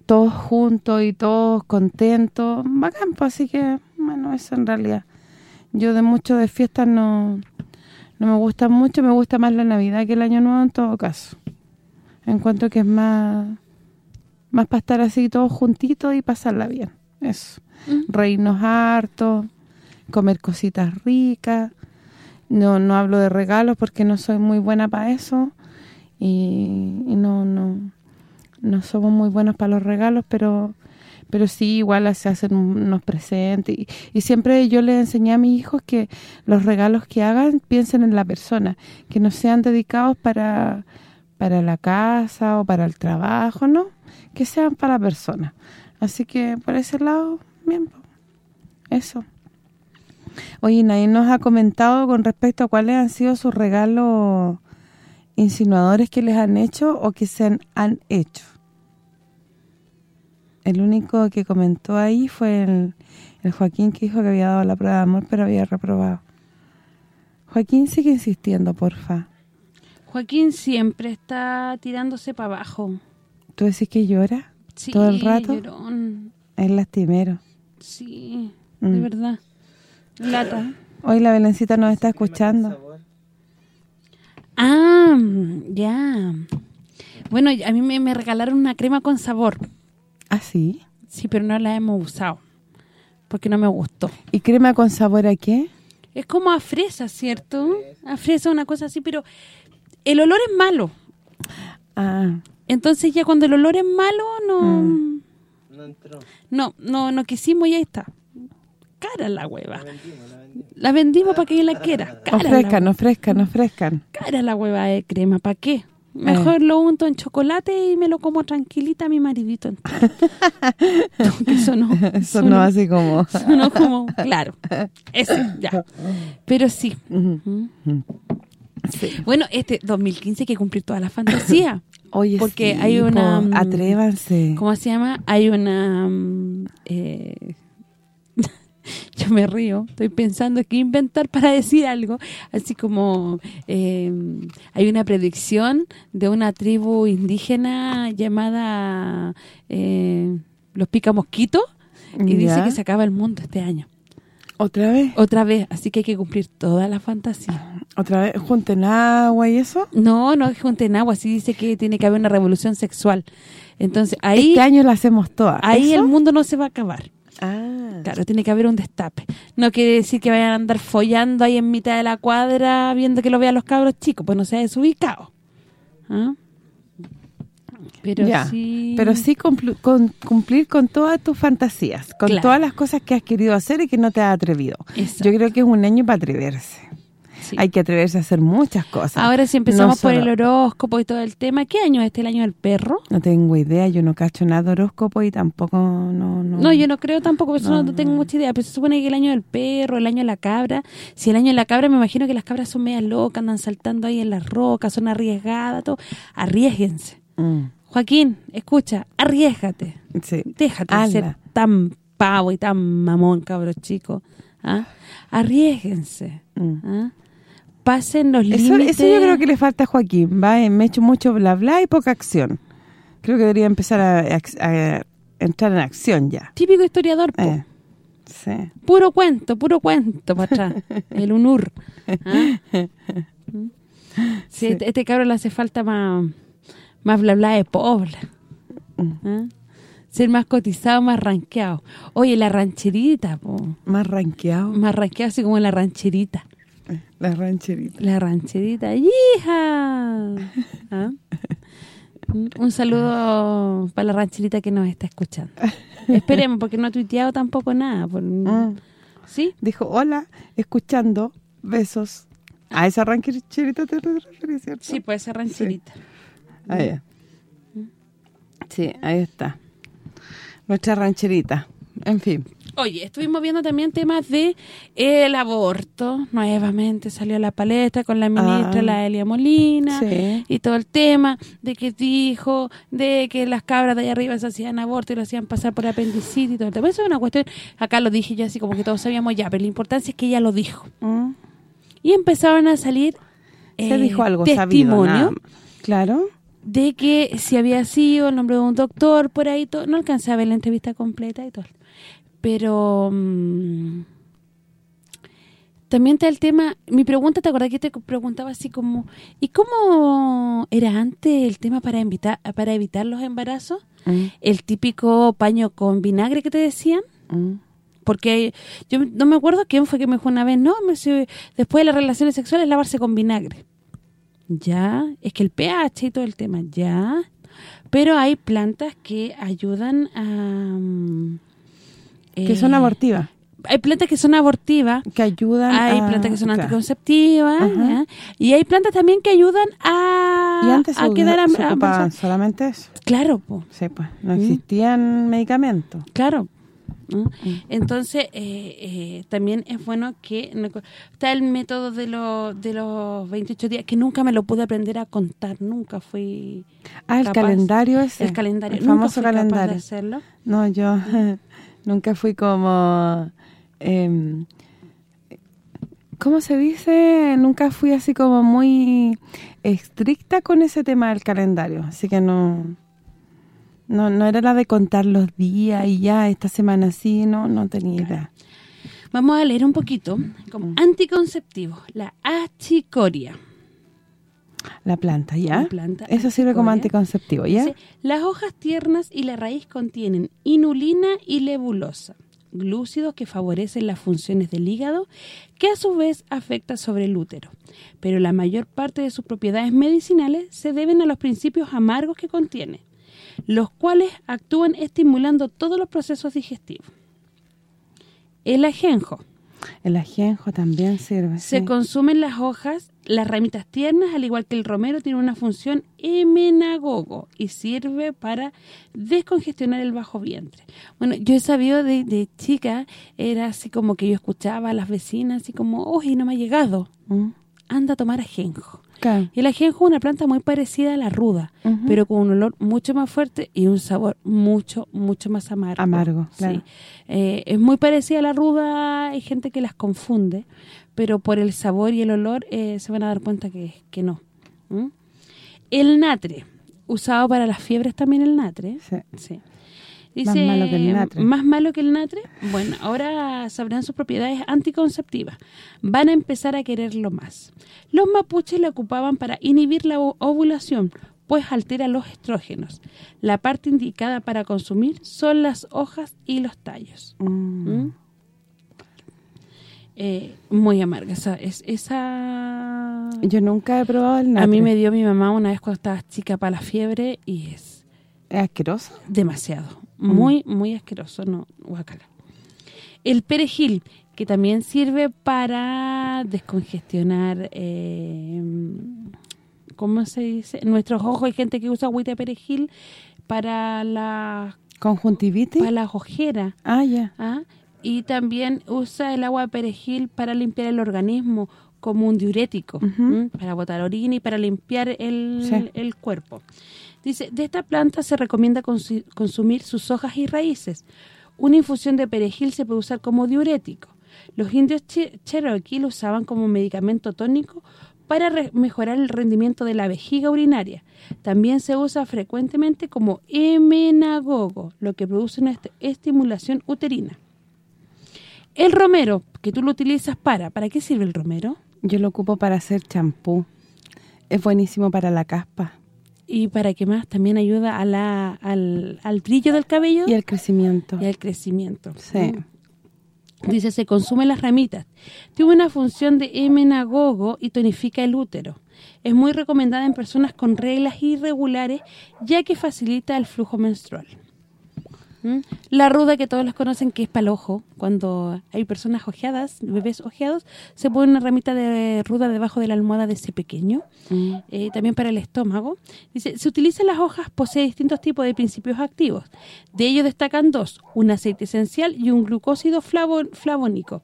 todos juntos y todos contentos, bacán, pues, así que, bueno, eso en realidad. Yo de mucho de fiestas no, no me gusta mucho, me gusta más la Navidad que el Año Nuevo en todo caso. Encuentro que es más más para estar así todos juntitos y pasarla bien, eso. Reírnos harto, comer cositas ricas, no no hablo de regalos porque no soy muy buena para eso y, y no no no somos muy buenos para los regalos, pero pero sí igual se hacen unos presentes y, y siempre yo les enseñé a mis hijos que los regalos que hagan piensen en la persona, que no sean dedicados para para la casa o para el trabajo, ¿no? Que sean para la persona. Así que por ese lado, bien, eso. Oye, nadie nos ha comentado con respecto a cuáles han sido sus regalos insinuadores que les han hecho o que se han, hecho. El único que comentó ahí fue el, el Joaquín que dijo que había dado la prueba de amor pero había reprobado. Joaquín, sigue insistiendo, porfa. Joaquín siempre está tirándose para abajo. ¿Tú decís que llora? Sí, ¿Todo el rato? llorón. Es lastimero. Sí, Mm. de verdad. Lata. Hoy la Belencita nos está escuchando. Ah, ya. Bueno, a mí me, me regalaron una crema con sabor. ¿Ah, sí? Sí, pero no la hemos usado. Porque no me gustó. ¿Y crema con sabor a qué? Es como a fresa, ¿cierto? A fresa, una cosa así, pero el olor es malo. Ah, Entonces ya cuando el olor es malo, no... Mm. No, no, no quisimos y ahí está. Cara la hueva. La vendimos para que la quiera. Cara la ofrezcan, ofrezcan, ofrezcan. cara la hueva de crema, ¿para qué? Mejor lo unto en chocolate y me lo como tranquilita a mi maridito. eso no. Eso no así como... Sonó como, claro, ese, ya. Pero sí. Bueno, este 2015 hay que cumplir toda la fantasía. Oye, Porque sí, hay una, po, mm, Atrévanse. ¿Cómo se llama? Hay una... mm, eh, yo me río, estoy pensando qué inventar para decir algo, así como eh, hay una predicción de una tribu indígena llamada eh, los picamosquitos y dice que se acaba el mundo este año. ¿Otra vez? Otra vez, así que hay que cumplir toda la fantasía. ¿Otra vez? ¿Junten agua y eso? No, no es junten agua, sí dice que tiene que haber una revolución sexual. Entonces, ahí Este año la hacemos todas. ahí ¿Eso? el mundo no se va a acabar. Ah, Claro, tiene que haber un destape. No quiere decir que vayan a andar follando ahí en mitad de la cuadra viendo que lo vean los cabros chicos, pues no sea desubicado. ¿Ah? Pero ya. sí... Pero sí con- cumplir con todas tus fantasías, con Claro. todas las cosas que has querido hacer y que no te has atrevido. Exacto. Yo creo que es un año para atreverse. Sí. Hay que atreverse a hacer muchas cosas. Ahora si empezamos No por solo- el horóscopo y todo el tema, ¿qué año es este? ¿El año del perro? No tengo idea, yo no cacho nada de horóscopo y tampoco no no. No, yo no creo tampoco, por eso no, No, tengo mucha idea. Pero se supone que el año del perro, el año de la cabra. Si el año de la cabra, me imagino que las cabras son medias locas, andan saltando ahí en las rocas, son arriesgadas, todo. Arriesguense. Mm, Joaquín, escucha, arriesgate. sí. Déjate Hazla. ser tan pavo y tan mamón, cabros chicos. ¿ah? Arriesguense. Mm. ¿ah? Pasen los Eso, límites. eso yo creo que le falta a Joaquín, va, Eh, me he hecho mucho bla bla y poca acción. Creo que debería empezar a, a- a entrar en acción ya. Típico historiador, po. Eh, sí. Puro cuento, puro cuento para atrás. El UNUR. ¿ah? ¿Mm? Sí, Este, este cabrón le hace falta más, más bla bla de pobre. ¿ah? Ser más cotizado, más ranqueado. Oye, la rancherita, po. Más ranqueado. Más ranqueado así como la rancherita. La rancherita. La rancherita. ¡Hija! ¿Ah? Un saludo para la rancherita que nos está escuchando. Esperemos, porque no ha tuiteado tampoco nada. por- Mm. ¿Sí? Dijo, hola, escuchando, besos. A esa rancherita te refieres, ¿cierto? Sí, puede ser rancherita. Ahí. Sí, ahí está. Nuestra rancherita. En fin. Oye, estuvimos viendo también temas de el aborto. Nuevamente salió a la palestra con la ministra, Ah. la Elia Molina, Sí. y todo el tema de que dijo de que las cabras de allá arriba se hacían aborto y lo hacían pasar por apendicitis y todo el tema. Eso es una cuestión, acá lo dije yo así como que todos sabíamos ya, pero la importancia es que ella lo dijo. Mm. Y empezaron a salir Se eh, dijo algo testimonio. Claro. de que si había sido el nombre de un doctor por ahí, todo, no alcancé a ver la entrevista completa y todo. Pero mm, también está el tema, mi pregunta, ¿te acordás que te preguntaba así como, ¿y cómo era antes el tema para evitar para evitar los embarazos? Mm, El típico paño con vinagre que te decían, mm. porque yo no me acuerdo quién fue que me dijo una vez, no, me después de las relaciones sexuales lavarse con vinagre. Ya, es que el pH y todo el tema, ya. Pero hay plantas que ayudan a... mm, Que eh, son abortivas. Hay plantas que son abortivas, Que ayudan hay a- plantas que son claro. anticonceptivas, y hay plantas también que ayudan a, Y antes se, a quedar... se a- a- ocupaban solamente eso. claro, po. Sí, pues. No Mm. existían medicamentos. Claro. Mm. Entonces, eh, eh, también es bueno que... Está el método de los de los 28 días, que nunca me lo pude aprender a contar, nunca fui... Ah, el calendario ese. El calendario, El famoso de calendario. hacerlo. No, yo nunca fui como... em, ¿Cómo se dice? Nunca fui así como muy estricta con ese tema del calendario. Así que no... No, no era la de contar los días y ya, esta semana sí, no, no tenía idea. Vamos a leer un poquito. Mm. Como anticonceptivo, la achicoria. La planta, ¿ya? La planta Eso sirve como anticonceptivo, ¿ya? Dice, las hojas tiernas y la raíz contienen inulina y lebulosa, glúcidos que favorecen las funciones del hígado, que a su vez afecta sobre el útero. Pero la mayor parte de sus propiedades medicinales se deben a los principios amargos que contiene, los cuales actúan estimulando todos los procesos digestivos. El ajenjo. El ajenjo también sirve, Se sí. consumen las hojas, las ramitas tiernas, al igual que el romero, tiene una función emenagogo y sirve para descongestionar el bajo vientre. Bueno, yo he sabido de, de chica, era así como que yo escuchaba a las vecinas, así como, oye, no me ha llegado, Mm, anda a tomar ajenjo. claro. Y el ajenjo es una planta muy parecida a la ruda, pero con un olor mucho más fuerte y un sabor mucho, mucho más amargo. Amargo, claro. Sí. Eh, es muy parecida a la ruda, hay gente que las confunde, pero por el sabor y el olor eh, se van a dar cuenta que, que no. ¿Mm? El natre, usado para las fiebres también el natre. Sí. Sí. Más malo que el natre. Más malo que el natre. Bueno, ahora sabrán sus propiedades anticonceptivas. Van a empezar a quererlo más. Los mapuches lo ocupaban para inhibir la ovulación, pues altera los estrógenos. La parte indicada para consumir son las hojas y los tallos. Mm. ¿Mm? Eh, muy amarga. Esa, es, esa... Yo nunca he probado el natre. A mí me dio mi mamá una vez cuando estaba chica para la fiebre y es ¿Es asqueroso? demasiado. Muy, muy asqueroso, no, guacala. El perejil, que también sirve para descongestionar, eh, ¿cómo se dice? Nuestros ojos, hay gente que usa agüita de perejil para la, ¿Conjuntivitis? para las ojeras. Ah, ya. ¿ah? Y también usa el agua de perejil para limpiar el organismo como un diurético, para botar orina y para limpiar el, Sí. el cuerpo. Dice, de esta planta se recomienda consu- consumir sus hojas y raíces. Una infusión de perejil se puede usar como diurético. Los indios che- cherokee lo usaban como medicamento tónico para mejorar el rendimiento de la vejiga urinaria. También se usa frecuentemente como emenagogo, lo que produce una est- estimulación uterina. El romero, que tú lo utilizas para... ¿Para qué sirve el romero? Yo lo ocupo para hacer champú. Es buenísimo para la caspa ¿Y para qué más? También ayuda a la, al, al brillo del cabello y el crecimiento. y al crecimiento. Sí. Mm. Dice, se consumen las ramitas. Tiene una función de emenagogo y tonifica el útero. Es muy recomendada en personas con reglas irregulares, ya que facilita el flujo menstrual. ¿Mm? La ruda que todos las conocen que es para el ojo, cuando hay personas ojeadas, bebés ojeados, se pone una ramita de ruda debajo de la almohada de ese pequeño, Mm. eh, también para el estómago. Dice, se utilizan las hojas, posee distintos tipos de principios activos. De ellos destacan dos, un aceite esencial y un glucósido flavo- flavónico.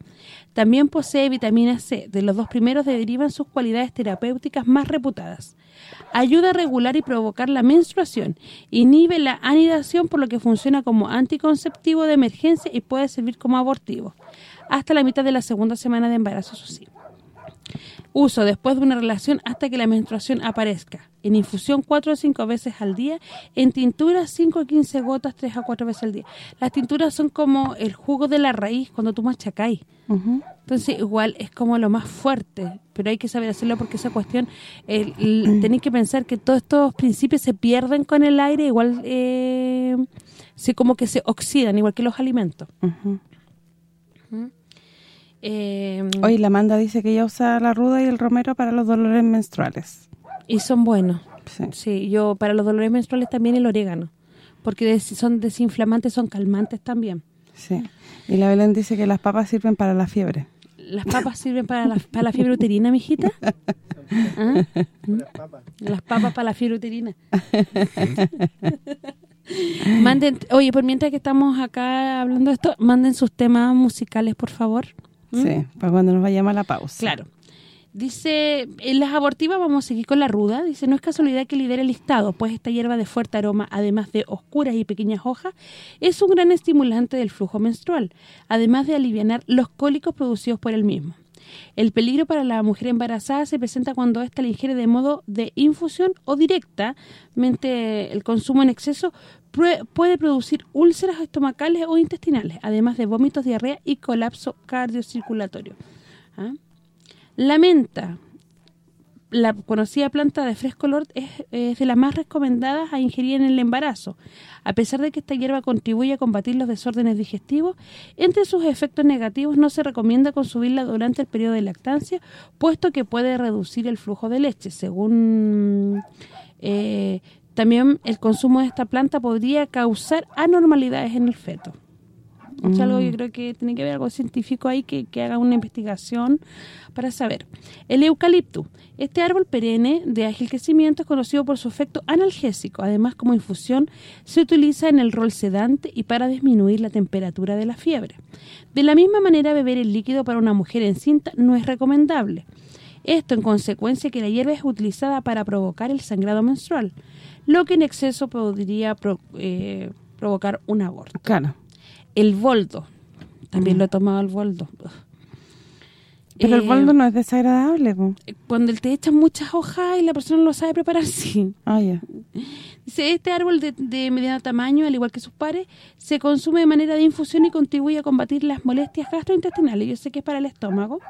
También posee vitamina C, de los dos primeros derivan sus cualidades terapéuticas más reputadas. Ayuda a regular y provocar la menstruación, inhibe la anidación por lo que funciona como anticonceptivo de emergencia y puede servir como abortivo. Hasta la mitad de la segunda semana de embarazo, eso sí. Uso después de una relación hasta que la menstruación aparezca. En infusión 4 o 5 veces al día. En tinturas 5 a 15 gotas 3 a 4 veces al día. Las tinturas son como el jugo de la raíz cuando tú machacáis. Entonces igual es como lo más fuerte, pero hay que saber hacerlo porque esa cuestión, el- el- tenéis que pensar que todos estos principios se pierden con el aire, igual eh, se como que se oxidan, igual que los alimentos. Eh, Hoy la Amanda dice que ella usa la ruda y el romero para los dolores menstruales. y son buenos. Sí. Sí, yo para los dolores menstruales también el orégano, porque son desinflamantes, son calmantes también. Sí. Y la Belén dice que las papas sirven para la fiebre. ¿Las papas sirven para la, para la fiebre uterina, mijita? ¿Ah? ¿Mm? Las papas para la fiebre uterina. manden, oye, por mientras que estamos acá hablando de esto, manden sus temas musicales, por favor. ¿Mm? Sí, para cuando nos vayamos a la pausa. Claro. Dice, en las abortivas vamos a seguir con la ruda. Dice, no es casualidad que lidere el listado, pues esta hierba de fuerte aroma, además de oscuras y pequeñas hojas, es un gran estimulante del flujo menstrual, además de aliviar los cólicos producidos por el mismo. El peligro para la mujer embarazada se presenta cuando ésta la ingiere de modo de infusión o directamente el consumo en exceso puede producir úlceras estomacales o intestinales, además de vómitos, diarrea y colapso cardiocirculatorio. ¿Ah? La menta, la conocida planta de fresco olor, es, de las más recomendadas a ingerir en el embarazo. A pesar de que esta hierba contribuye a combatir los desórdenes digestivos, entre sus efectos negativos no se recomienda consumirla durante el periodo de lactancia, puesto que puede reducir el flujo de leche. Según eh, también el consumo de esta planta podría causar anormalidades en el feto. Es algo yo creo que tiene que haber algo científico ahí que, que haga una investigación para saber. El eucalipto. Este árbol perenne de ágil crecimiento es conocido por su efecto analgésico. Además, como infusión, se utiliza en el rol sedante y para disminuir la temperatura de la fiebre. De la misma manera, beber el líquido para una mujer encinta no es recomendable. Esto en consecuencia que la hierba es utilizada para provocar el sangrado menstrual, lo que en exceso podría pro- eh, provocar un aborto. Claro. El boldo. También lo he tomado el boldo. Pero el boldo no es desagradable, po. Cuando te echan muchas hojas y la persona no lo sabe preparar, sí. Ya. Dice, este árbol de, de mediano tamaño, al igual que sus pares, se consume de manera de infusión y contribuye a combatir las molestias gastrointestinales. Yo sé que es para el estómago.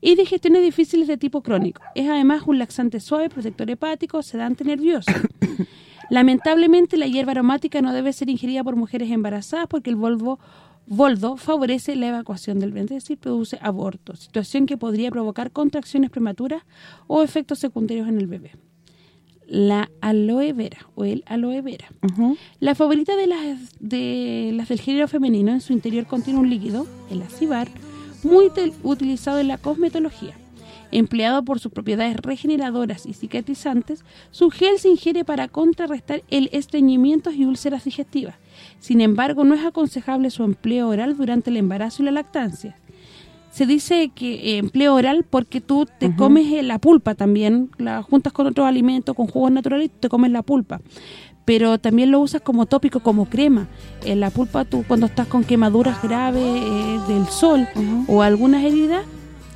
Y digestiones difíciles de tipo crónico. Es además un laxante suave, protector hepático, sedante nervioso. Lamentablemente, la hierba aromática no debe ser ingerida por mujeres embarazadas porque el boldo, boldo favorece la evacuación del vientre, es decir, produce aborto, situación que podría provocar contracciones prematuras o efectos secundarios en el bebé. La aloe vera o el aloe vera. La favorita de las de las del género femenino en su interior contiene un líquido, el acibar, muy utilizado en la cosmetología. Empleado por sus propiedades regeneradoras y cicatrizantes, su gel se ingiere para contrarrestar el estreñimiento y úlceras digestivas. Sin embargo, no es aconsejable su empleo oral durante el embarazo y la lactancia. Se dice que eh, empleo oral porque tú te comes eh, la pulpa también, la juntas con otros alimentos, con jugos naturales, y te comes la pulpa. Pero también lo usas como tópico, como crema. En la pulpa tú cuando estás con quemaduras graves eh, del sol o algunas heridas,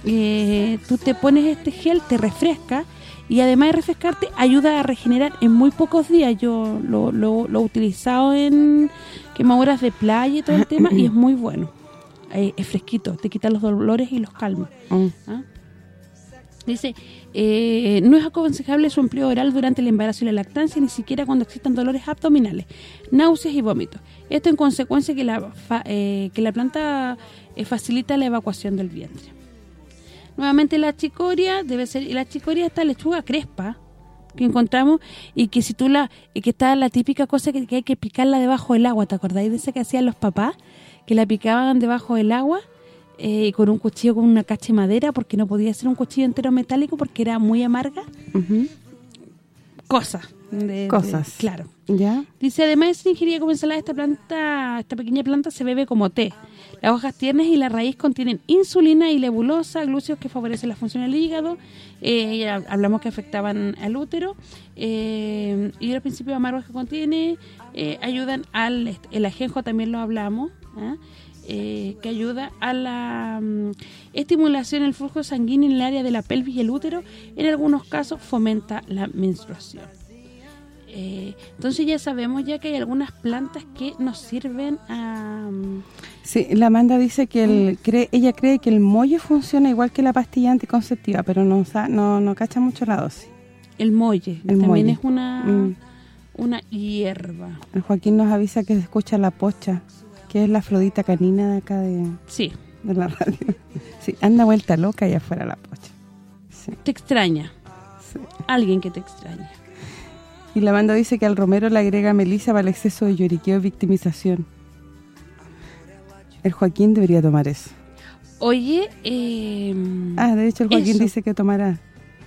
eh, tú te pones este gel, te refresca y además de refrescarte ayuda a regenerar en muy pocos días. Yo lo, lo, lo he utilizado en quemaduras de playa y todo el tema y es muy bueno. Eh, es fresquito, te quita los dolores y los calma. Mm. ¿ah? Dice, eh, no es aconsejable su empleo oral durante el embarazo y la lactancia, ni siquiera cuando existan dolores abdominales, náuseas y vómitos. Esto en consecuencia que la, fa- eh, que la planta eh, facilita la evacuación del vientre. Nuevamente la chicoria debe ser, y la chicoria esta lechuga crespa, que encontramos y que si tú la y que está la típica cosa que, que hay que picarla debajo del agua, ¿te acordáis de esa que hacían los papás? Que la picaban debajo del agua eh, con un cuchillo con una cacha de madera porque no podía ser un cuchillo entero metálico porque era muy amarga. Cosas. de- de- Cosas. claro. ¿Ya? Dice, además de ser ingerida como ensalada, esta planta, esta pequeña planta se bebe como té. Las hojas tiernas y la raíz contienen insulina y lebulosa, glúceos que favorecen la función del hígado. Eh, hablamos que afectaban al útero. Eh, y los principios amargos que contiene eh, ayudan al... El ajenjo también lo hablamos, ¿ah? Que ayuda a la mm, estimulación del flujo sanguíneo en el área de la pelvis y el útero. En algunos casos fomenta la menstruación. Eh, entonces ya sabemos ya que hay algunas plantas que nos sirven a... mm, Sí, la Amanda dice que el, cree, ella cree que el mollo funciona igual que la pastilla anticonceptiva, pero no no, no cacha mucho la dosis. el molle, El también molle. es una Mm. una hierba. El Joaquín nos avisa que se escucha la pocha, que es la flodita canina de acá de, Sí, de la radio. Sí, anda vuelta loca allá afuera la pocha. Sí, te extraña. sí. Alguien que te extraña. Y la Amanda dice que al romero le agrega melisa para el exceso de lloriqueo y victimización. El Joaquín debería tomar eso. Oye, eh, Ah, de hecho el Joaquín Eso. dice que tomará.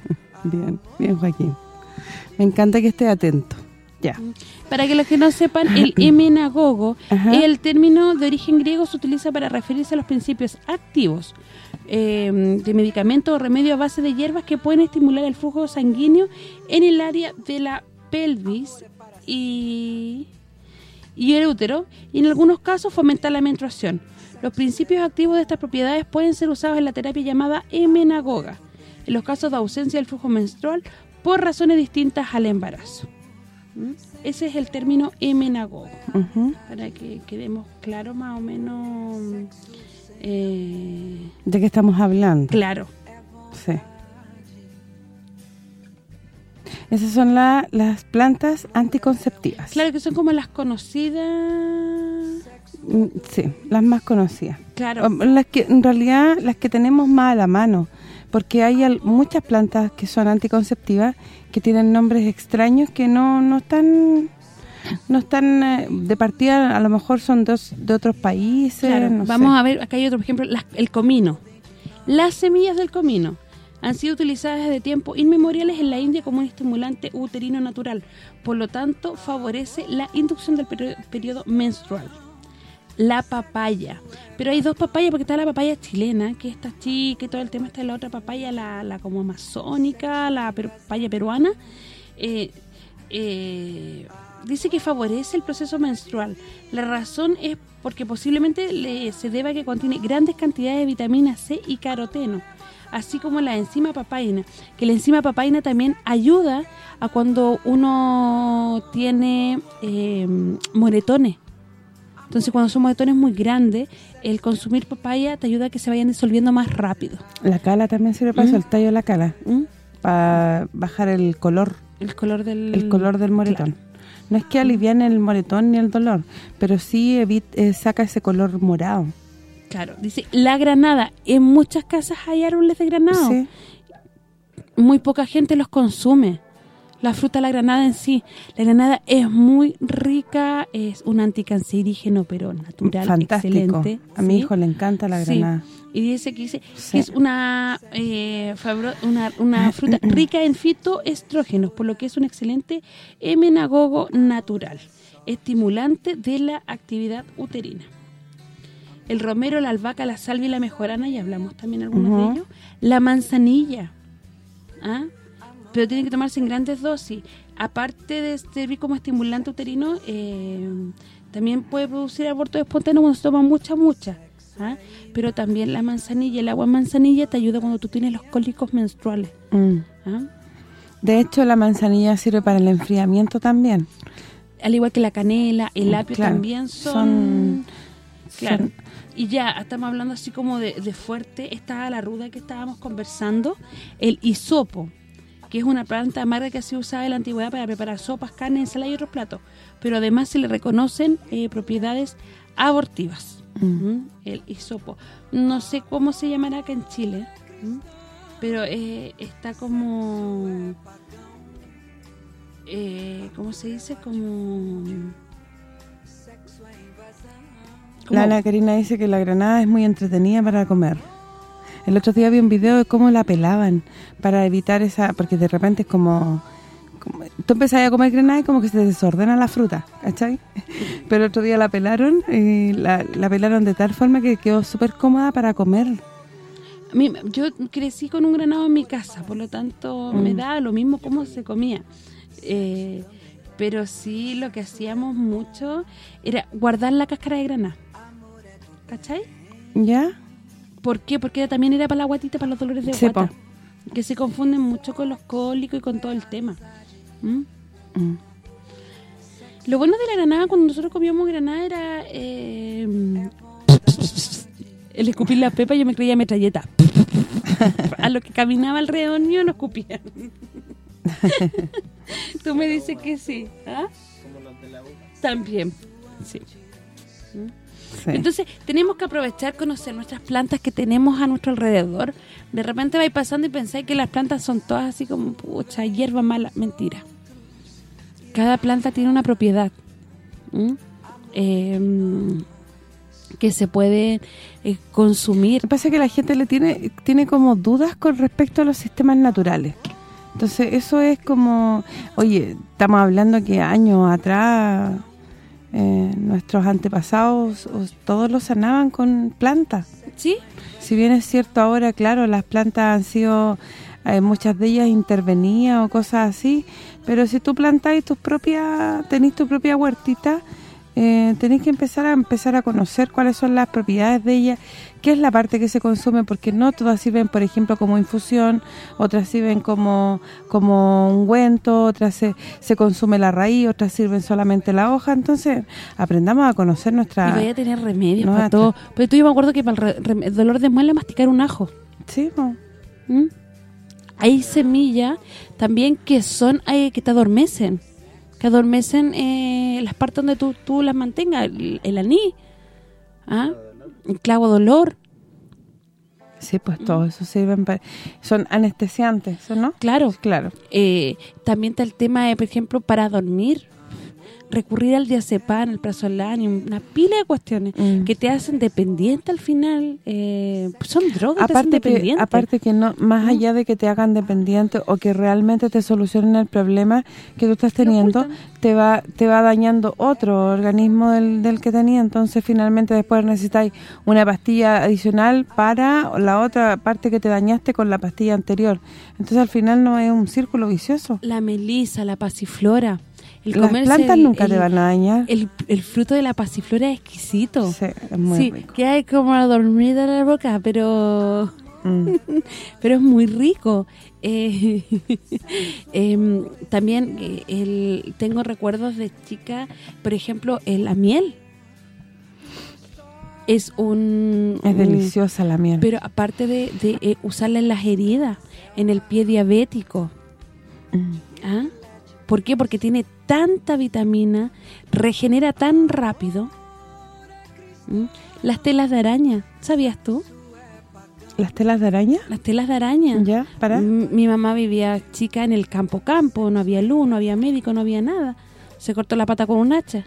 Bien, bien Joaquín. Me encanta que esté atento. Ya. para que los que no sepan, el emenagogo el término de origen griego se utiliza para referirse a los principios activos eh, de medicamentos o remedios a base de hierbas que pueden estimular el flujo sanguíneo en el área de la pelvis y, y el útero y en algunos casos fomentar la menstruación. Los principios activos de estas propiedades pueden ser usados en la terapia llamada emenagoga, en los casos de ausencia del flujo menstrual por razones distintas al embarazo. ¿Mm? Ese es el término emenagogo, Ujú. para que quedemos claros más o menos eh, ¿De qué estamos hablando? claro. Sí. Esas son la- las plantas anticonceptivas. Claro que son como las conocidas, Mm, Sí, las más conocidas. claro, Las que en realidad las que tenemos más a la mano, porque hay al- muchas plantas que son anticonceptivas que tienen nombres extraños que no no están no están eh, de partida, a lo mejor son dos, de otros países, claro. no Vamos sé. a ver, acá hay otro por ejemplo, las- el comino. Las semillas del comino han sido utilizadas desde tiempos inmemoriales en la India como un estimulante uterino natural. Por lo tanto, favorece la inducción del perio- periodo menstrual. La papaya. Pero hay dos papayas, porque está la papaya chilena, que esta chica y todo el tema, está la otra papaya, la, la como amazónica, la papaya peruana. Eh, eh, dice que favorece el proceso menstrual. La razón es porque posiblemente le- se deba a que contiene grandes cantidades de vitamina C y caroteno, así como la enzima papaina, que la enzima papaina también ayuda a cuando uno tiene eh, moretones. Entonces, cuando son moretones muy grandes, el consumir papaya te ayuda a que se vayan disolviendo más rápido. La cala también sirve para eso, Mm. el tallo de la cala, ¿Mm? para bajar el color, El color del... el color del moretón. No es que aliviane el moretón ni el dolor, pero sí evit- eh, saca ese color morado. Claro, dice, la granada. En muchas casas hay árboles de granado. Sí. Muy poca gente los consume. La fruta de la granada en sí. La granada es muy rica, es un anticancerígeno, pero natural, Fantástico. excelente. A mi ¿sí? hijo le encanta la Sí. granada. Y dice que dice Sí. que es una, eh, una una fruta rica en fitoestrógenos, por lo que es un excelente emenagogo natural, estimulante de la actividad uterina. El romero, la albahaca, la salvia y la mejorana, y hablamos también algunos de ellos. La manzanilla, ¿ah? pero tiene que tomarse en grandes dosis. Aparte de servir como estimulante uterino, eh, también puede producir aborto espontáneo cuando se toma mucha, mucha. ¿ah? Pero también la manzanilla, el agua manzanilla te ayuda cuando tú tienes los cólicos menstruales. Mm. ¿ah? De hecho, la manzanilla sirve para el enfriamiento también. Al igual que la canela, el apio Claro, también son... son- claro. son- Y ya, estamos hablando así como de, de fuerte, esta la ruda que estábamos conversando, el hisopo, que es una planta amarga que ha sido usada en la antigüedad para preparar sopas, carne, ensalada y otros platos. Pero además se le reconocen eh, propiedades abortivas. Mm. ¿Mm? El hisopo. No sé cómo se llamará acá en Chile, ¿m? pero eh, está como eh, ¿cómo se dice? Como... La como- Ana Karina dice que la granada es muy entretenida para comer. El otro día vi un video de cómo la pelaban para evitar esa... Porque de repente es como... como- tú empezás a comer granada y como que se desordena la fruta, ¿cachai? Pero el otro día la pelaron y la, la pelaron de tal forma que quedó súper cómoda para comer. A mí- yo crecí con un granado en mi casa, por lo tanto me Mm. da lo mismo cómo se comía. Eh, pero sí lo que hacíamos mucho era guardar la cáscara de granada. ¿Cachai? ¿Ya? ¿Por qué? Porque también era para la guatita, para los dolores de guata. po. Que se confunden mucho con los cólicos y con todo el tema. ¿Mm? Mm. Lo bueno de la granada, cuando nosotros comíamos granada, era... eh, el escupir la pepa, yo me creía metralleta. A lo que caminaba alrededor mío, no escupían. Tú me dices que sí. ¿ah? También, sí. Sí. Entonces, tenemos que aprovechar, conocer nuestras plantas que tenemos a nuestro alrededor. De repente vais pasando y pensáis que las plantas son todas así como, pucha, hierba mala. Mentira. Cada planta tiene una propiedad ¿m? Eh, que se puede eh, consumir. Lo que pasa es que la gente le tiene tiene como dudas con respecto a los sistemas naturales. Entonces, eso es como... Oye, estamos hablando que años atrás eh, nuestros antepasados os- todos lo sanaban con plantas. ¿Sí? Si bien es cierto ahora, claro, las plantas han sido... eh, muchas de ellas intervenían o cosas así, pero si tú plantáis tus propias... tenés tu propia huertita, eh, tenés que empezar a empezar a conocer cuáles son las propiedades de ella, qué es la parte que se consume, porque no todas sirven, por ejemplo, como infusión, otras sirven como como ungüento, otras se, se consume la raíz, otras sirven solamente la hoja, entonces aprendamos a conocer Y nuestra... vaya a tener remedios para todo. Pero tú yo me acuerdo que para el, dolor de muela masticar un ajo. Sí. ¿Mm? Hay semillas también que son eh, que te adormecen. Que adormecen eh, las partes donde tú, tú las mantengas. El, el anís. ¿ah? El clavo de olor. Sí, pues todo eso sirven para... Son anestesiantes, ¿eso no? Claro. Claro. Eh, también está el tema, de, por ejemplo, para dormir. Recurrir al diazepam, al prazolanium, una pila de cuestiones Mm. que te hacen dependiente al final. eh, son drogas que te hacen aparte que aparte que no más allá de que te hagan dependiente o que realmente te solucionen el problema que tú estás teniendo te va te va dañando otro organismo del, del que tenía entonces finalmente después necesitáis una pastilla adicional para la otra parte que te dañaste con la pastilla anterior entonces al final no es un círculo vicioso La melisa, la pasiflora. El las comerse plantas el- nunca te el- van a dañar El, el fruto de la pasiflora es exquisito. sí, es muy sí, rico que hay como la dormida en la boca, pero Mm. pero es muy rico. Eh, em, también eh, el, tengo recuerdos de chica, por ejemplo, eh, la miel. Es un... es un- deliciosa la miel Pero aparte de, de, eh, usarla en las heridas, en el pie diabético. Mm. ¿Ah? ¿Por qué? Porque tiene tanta vitamina, regenera tan rápido. ¿Mm? Las telas de araña, ¿sabías tú? las telas de araña Las telas de araña. ya para M- Mi mamá vivía chica en el campo campo, no había luz, no había médico, no había nada. Se cortó la pata con un hacha.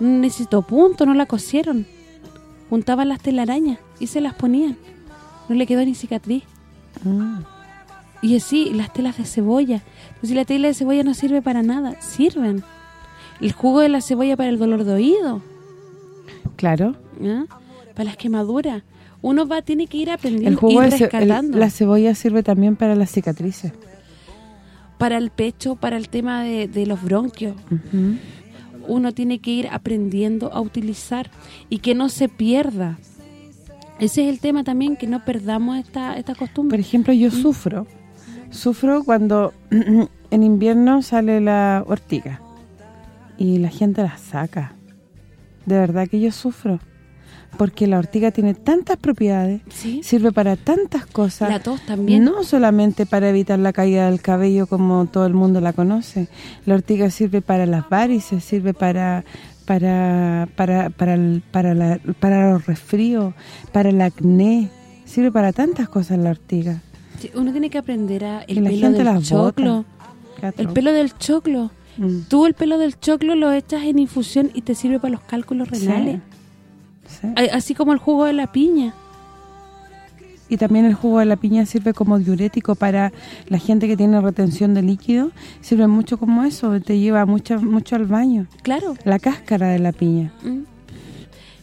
Necesitó punto, no la cosieron. Juntaban las telarañas y se las ponían. No le quedó ni cicatriz. Mm. Y así, las telas de cebolla. Pues si la tela de cebolla no sirve para nada, sirven. El jugo de la cebolla para el dolor de oído, claro ¿ah? para las quemaduras. Uno va tiene que ir aprendiendo El jugo y de ce- el- rescatando. la cebolla sirve también para las cicatrices. Para el pecho, para el tema de, de los bronquios. Uno tiene que ir aprendiendo a utilizar y que no se pierda. Ese es el tema también, que no perdamos esta, esta Por costumbre. ejemplo, yo sufro. Sufro cuando en invierno sale la ortiga y la gente la saca. De verdad que yo sufro. Porque la ortiga tiene tantas propiedades, ¿Sí? sirve para tantas cosas. La tos también. No solamente para evitar la caída del cabello como todo el mundo la conoce. La ortiga sirve para las varices, sirve para para para para el- para, la- para los resfríos, para el acné, sirve para tantas cosas la ortiga. Uno tiene que aprender a el la pelo gente del las choclo. El pelo del choclo. Mm. Tú el pelo del choclo lo echas en infusión y te sirve para los cálculos renales. Sí. Así como el jugo de la piña. Y también el jugo de la piña sirve como diurético para la gente que tiene retención de líquido. Sirve mucho como eso, te lleva mucho mucho al baño. Claro. La cáscara de la piña. Mm.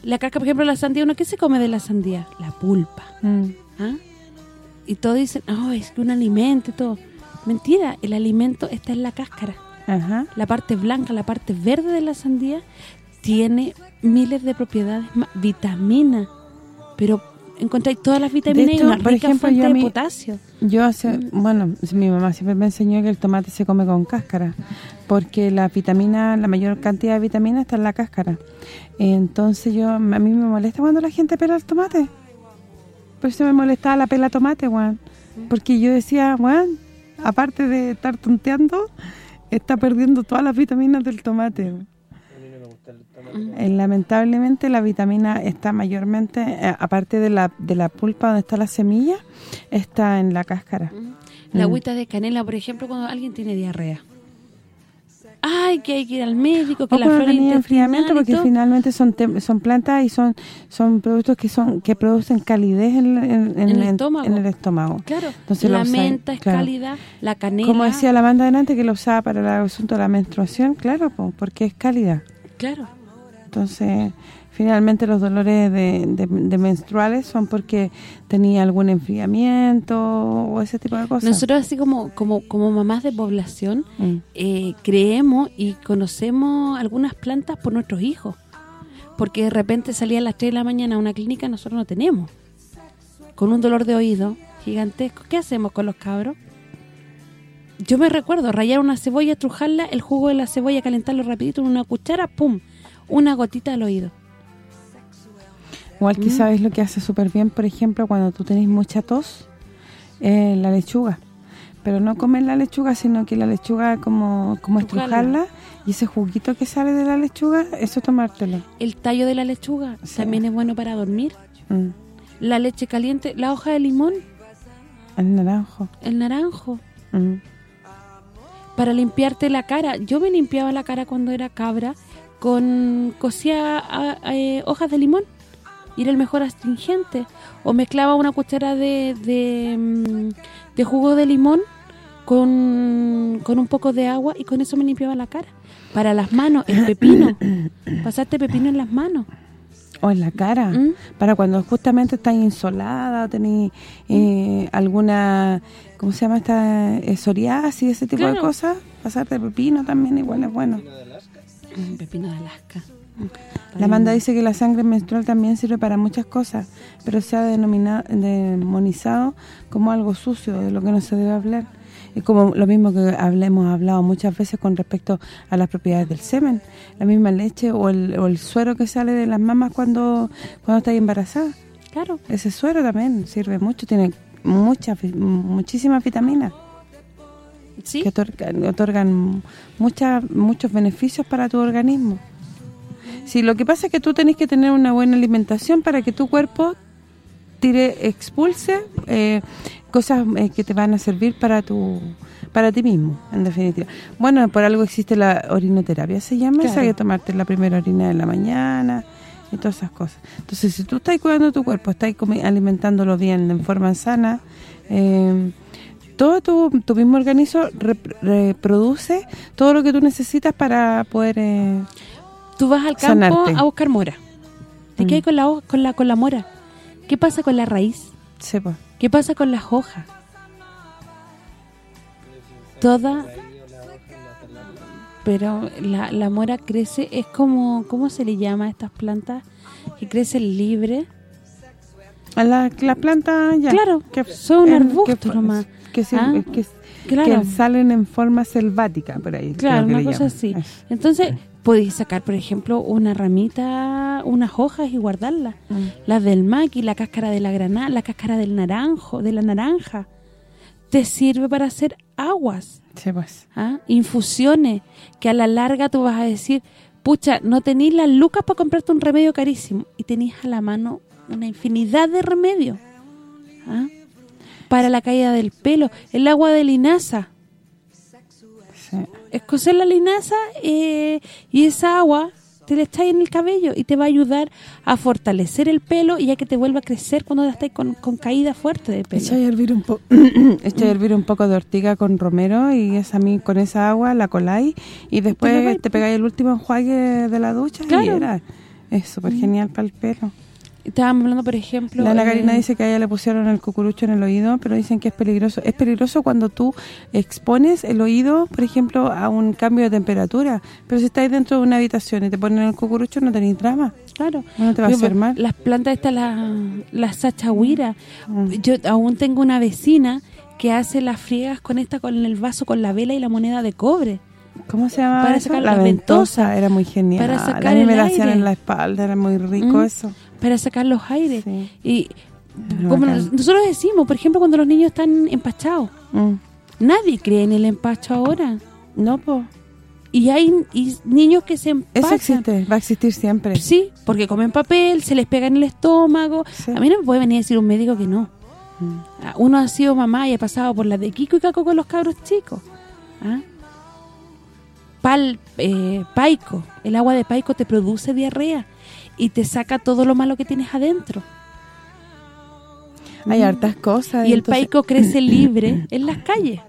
La caca, por ejemplo, la sandía. ¿Uno qué se come de la sandía? La pulpa. Mm. ¿ah? Y todos dicen, oh, es que un alimento y todo. Mentira, el alimento está en la cáscara. Ajá. La parte blanca, la parte verde de la sandía tiene miles de propiedades, vitaminas. Pero encontráis todas las vitaminas hecho, y una por rica ejemplo, fuente yo de potasio. Yo hace, bueno, mi mamá siempre me enseñó que el tomate se come con cáscara, porque la vitamina, la mayor cantidad de vitamina está en la cáscara. Entonces yo, a mí me molesta cuando la gente pela el tomate. Por eso me molestaba la pela tomate, weón. Porque yo decía, weón, aparte de estar tonteando, está perdiendo todas las vitaminas del tomate. Eh, lamentablemente la vitamina está mayormente, eh, aparte de la, de la pulpa donde está la semilla, está en la cáscara. La Mm. agüita de canela, por ejemplo, cuando alguien tiene diarrea. Ay, que hay que ir al médico, que O la flora enfriamiento, porque finalmente son son plantas y son son productos que son que producen calidez en, en- en- el estómago. en el estómago. Claro, Entonces la menta es claro. cálida, la canela... Como decía la banda delante que lo usaba para el asunto de la menstruación, claro, po, porque es cálida. Claro. Entonces, finalmente los dolores de, de- de menstruales son porque tenía algún enfriamiento o ese tipo de cosas. Nosotros así como como como mamás de población Mm. eh, creemos y conocemos algunas plantas por nuestros hijos. Porque de repente salía a las 3 de la mañana a una clínica, nosotros no tenemos. Con un dolor de oído gigantesco. ¿Qué hacemos con los cabros? Yo me recuerdo, rayar una cebolla, estrujarla, el jugo de la cebolla, calentarlo rapidito en una cuchara, ¡pum! Una gotita al oído. Igual que Mm. sabes lo que hace súper bien, por ejemplo, cuando tú tenés mucha tos, eh, la lechuga. Pero no comer la lechuga, sino que la lechuga como como Estrujarla. y ese juguito que sale de la lechuga, eso tomártelo. El tallo de la lechuga Sí. también es bueno para dormir. Mm. La leche caliente, la hoja de limón, El naranjo. el naranjo. Mm. para limpiarte la cara. Yo me limpiaba la cara cuando era cabra con cosía a- a- eh, hojas de limón y era el mejor astringente. O mezclaba una cuchara de, de, mm, de jugo de limón con, con un poco de agua y con eso me limpiaba la cara. Para las manos, el pepino. Pasaste pepino en las manos. O en la cara. ¿Mm? Para cuando justamente estás insolada o tenés eh, alguna, ¿cómo se llama esta? Eh, psoriasis, ese tipo de cosas. Pasarte pepino también igual es bueno. Mm, Pepino de Alaska. La Amanda dice que la sangre menstrual también sirve para muchas cosas, pero se ha denominado, demonizado como algo sucio, de lo que no se debe hablar. Es como lo mismo que hablemos hablado muchas veces con respecto a las propiedades del semen. La misma leche o el, o el suero que sale de las mamas cuando cuando estás embarazada. Claro. Ese suero también sirve mucho, tiene muchas muchísimas vitaminas Sí. que otorgan, otorgan muchas muchos beneficios para tu organismo. Sí, lo que pasa es que tú tenés que tener una buena alimentación para que tu cuerpo tire, expulse eh, cosas eh, que te van a servir para tu para ti mismo, en definitiva. Bueno, por algo existe la orinoterapia, se llama esa Claro. que tomarte la primera orina de la mañana y todas esas cosas. Entonces, si tú estás cuidando tu cuerpo, estás alimentándolo bien, en forma sana, eh, todo tu, tu mismo organismo rep- reproduce todo lo que tú necesitas para poder... eh, Tú vas al campo Sanarte. a buscar mora. ¿Te Mm. quedas con la, con la con la mora? ¿Qué pasa con la raíz? sepa. ¿Qué pasa con las hojas? Toda... Pero la, la mora crece, es como... ¿Cómo se le llama a estas plantas? Que crecen libre. A la, la planta ya. Claro, que, son un en- arbusto que- nomás. Que, se- Ah, que, Claro. que salen en forma selvática por ahí. Claro, una cosa así. Entonces, podéis sacar, por ejemplo, una ramita, unas hojas y guardarlas. Mm. Las del maqui, la cáscara de la granada, la cáscara del naranjo, de la naranja. Te sirve para hacer aguas, Sí, pues. ¿ah? infusiones, que a la larga tú vas a decir, pucha, no tenéis las lucas para comprarte un remedio carísimo. Y tenéis a la mano una infinidad de remedios. ¿ah? Para la caída del pelo, el agua de linaza. Sí. Escocer la linaza eh, y esa agua te la echáis en el cabello y te va a ayudar a fortalecer el pelo y a que te vuelva a crecer cuando estáis con, con caída fuerte de pelo. Echáis a hervir un a hervir un poco de ortiga con romero y esa con esa agua la coláis y después laváis, te pegáis el último enjuague de la ducha y era. Es súper genial para el pelo. Estábamos hablando, por ejemplo... La eh, Karina dice que a ella le pusieron el cucurucho en el oído, pero dicen que es peligroso. Es peligroso cuando tú expones el oído, por ejemplo, a un cambio de temperatura. Pero si estáis dentro de una habitación y te ponen el cucurucho, no tenéis drama. Claro. No te va a hacer mal. Las plantas estas, la, la sachahuira. Mm. Yo aún tengo una vecina que hace las friegas con esta, con el vaso, con la vela y la moneda de cobre. ¿Cómo se llama Para eso? sacar La las ventosa. Era muy genial. Para sacar a mí el me la hacían aire. en la espalda, era muy rico Mm. eso. Para sacar los aires. Sí. Y como bacán. nosotros decimos, por ejemplo, cuando los niños están empachados. Mm. Nadie cree en el empacho ahora. No, pues. Y hay y niños que se empachan. Eso existe, va a existir siempre. Sí, porque comen papel, se les pega en el estómago. Sí. A mí no me puede venir a decir un médico que no. Mm. Ah, Uno ha sido mamá y ha pasado por la de Kiko y Caco con los cabros chicos. ¿Ah? Pal, eh, paico, el agua de paico te produce diarrea y te saca todo lo malo que tienes adentro. Hay hartas cosas. Y el entonces- paico crece libre en las calles.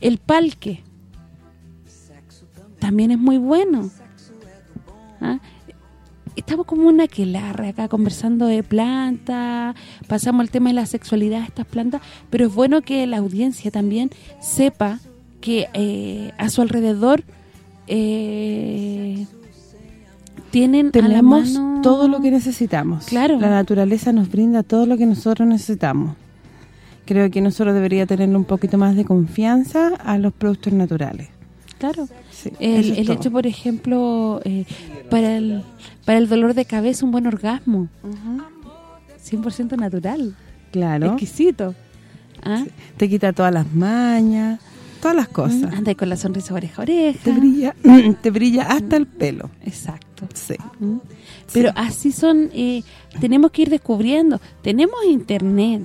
El palque también es muy bueno. ¿Ah? Estamos como una quelarre acá conversando de plantas, pasamos el tema de la sexualidad de estas plantas, pero es bueno que la audiencia también sepa que eh, a su alrededor eh, tienen a la Tenemos mano- todo lo que necesitamos. Claro. La naturaleza nos brinda todo lo que nosotros necesitamos. Creo que nosotros debería tenerle un poquito más de confianza a los productos naturales. Claro. Sí, El, hecho, por ejemplo, eh, para el para el dolor de cabeza, un buen orgasmo. 100% natural. Claro. Exquisito. ¿Ah? Te quita todas las mañas, todas las cosas. Mm, Anda con la sonrisa oreja a oreja. Te brilla, te brilla hasta el pelo. Exacto. Sí. ¿Mm? Pero así son, eh, tenemos que ir descubriendo. Tenemos internet.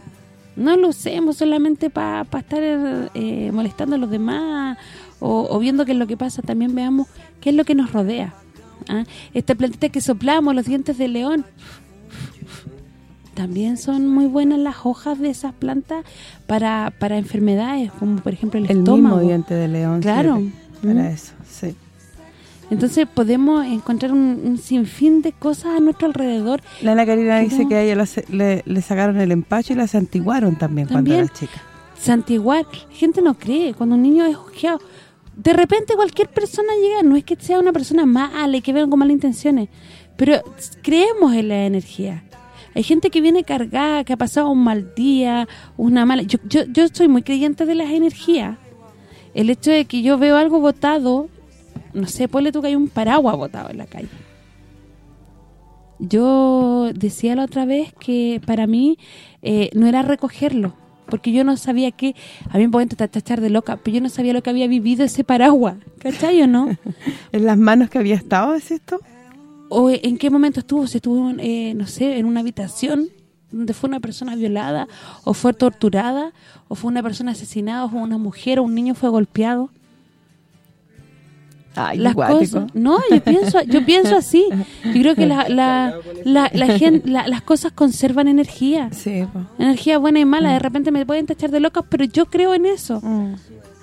No lo usemos solamente para estar eh, molestando a los demás o, o viendo qué es lo que pasa. También veamos qué es lo que nos rodea. ¿ah? Esta plantita que soplamos, los dientes de león, también son muy buenas las hojas de esas plantas para, para enfermedades, como por ejemplo el, El estómago. mismo diente de león. Claro. Para Mm. eso, sí. Entonces podemos encontrar un, un sinfín de cosas a nuestro alrededor La Ana Karina dice no. que a ella le, le sacaron el empacho y la santiguaron también, cuando era chica. santiguar. La gente no cree cuando un niño es ojeado. De repente cualquier persona llega, no es que sea una persona mala y que venga con malas intenciones, pero creemos en la energía. Hay gente que viene cargada, que ha pasado un mal día, una mala... Yo, yo, yo soy muy creyente de las energías. El hecho de que yo veo algo botado, no sé, ponle tú que hay un paraguas botado en la calle. Yo decía la otra vez que para mí eh, no era recogerlo, porque yo no sabía que, a mí me pueden tachar de loca, pero yo no sabía lo que había vivido ese paraguas, ¿cachai o no? ¿En las manos que había estado, es esto? O en qué momento estuvo, si estuvo, eh, no sé, en una habitación donde fue una persona violada, o fue torturada, o fue una persona asesinada, o fue una mujer, o un niño fue golpeado. Ay, las cosas no yo pienso yo pienso así. Yo creo que la, la, la, la gen- la- las cosas conservan energía. Sí, energía buena y mala de repente me pueden tachar de locas pero yo creo en eso. Mm.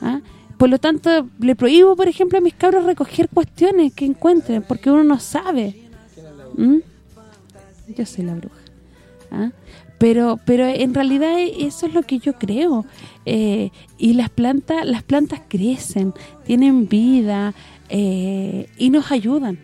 ¿ah? por lo tanto le prohíbo por ejemplo a mis cabros recoger cuestiones que encuentren porque uno no sabe ¿Mm? yo soy la bruja ¿ah? pero pero en realidad eso es lo que yo creo Eh, y las plantas las plantas crecen tienen vida eh, y nos ayudan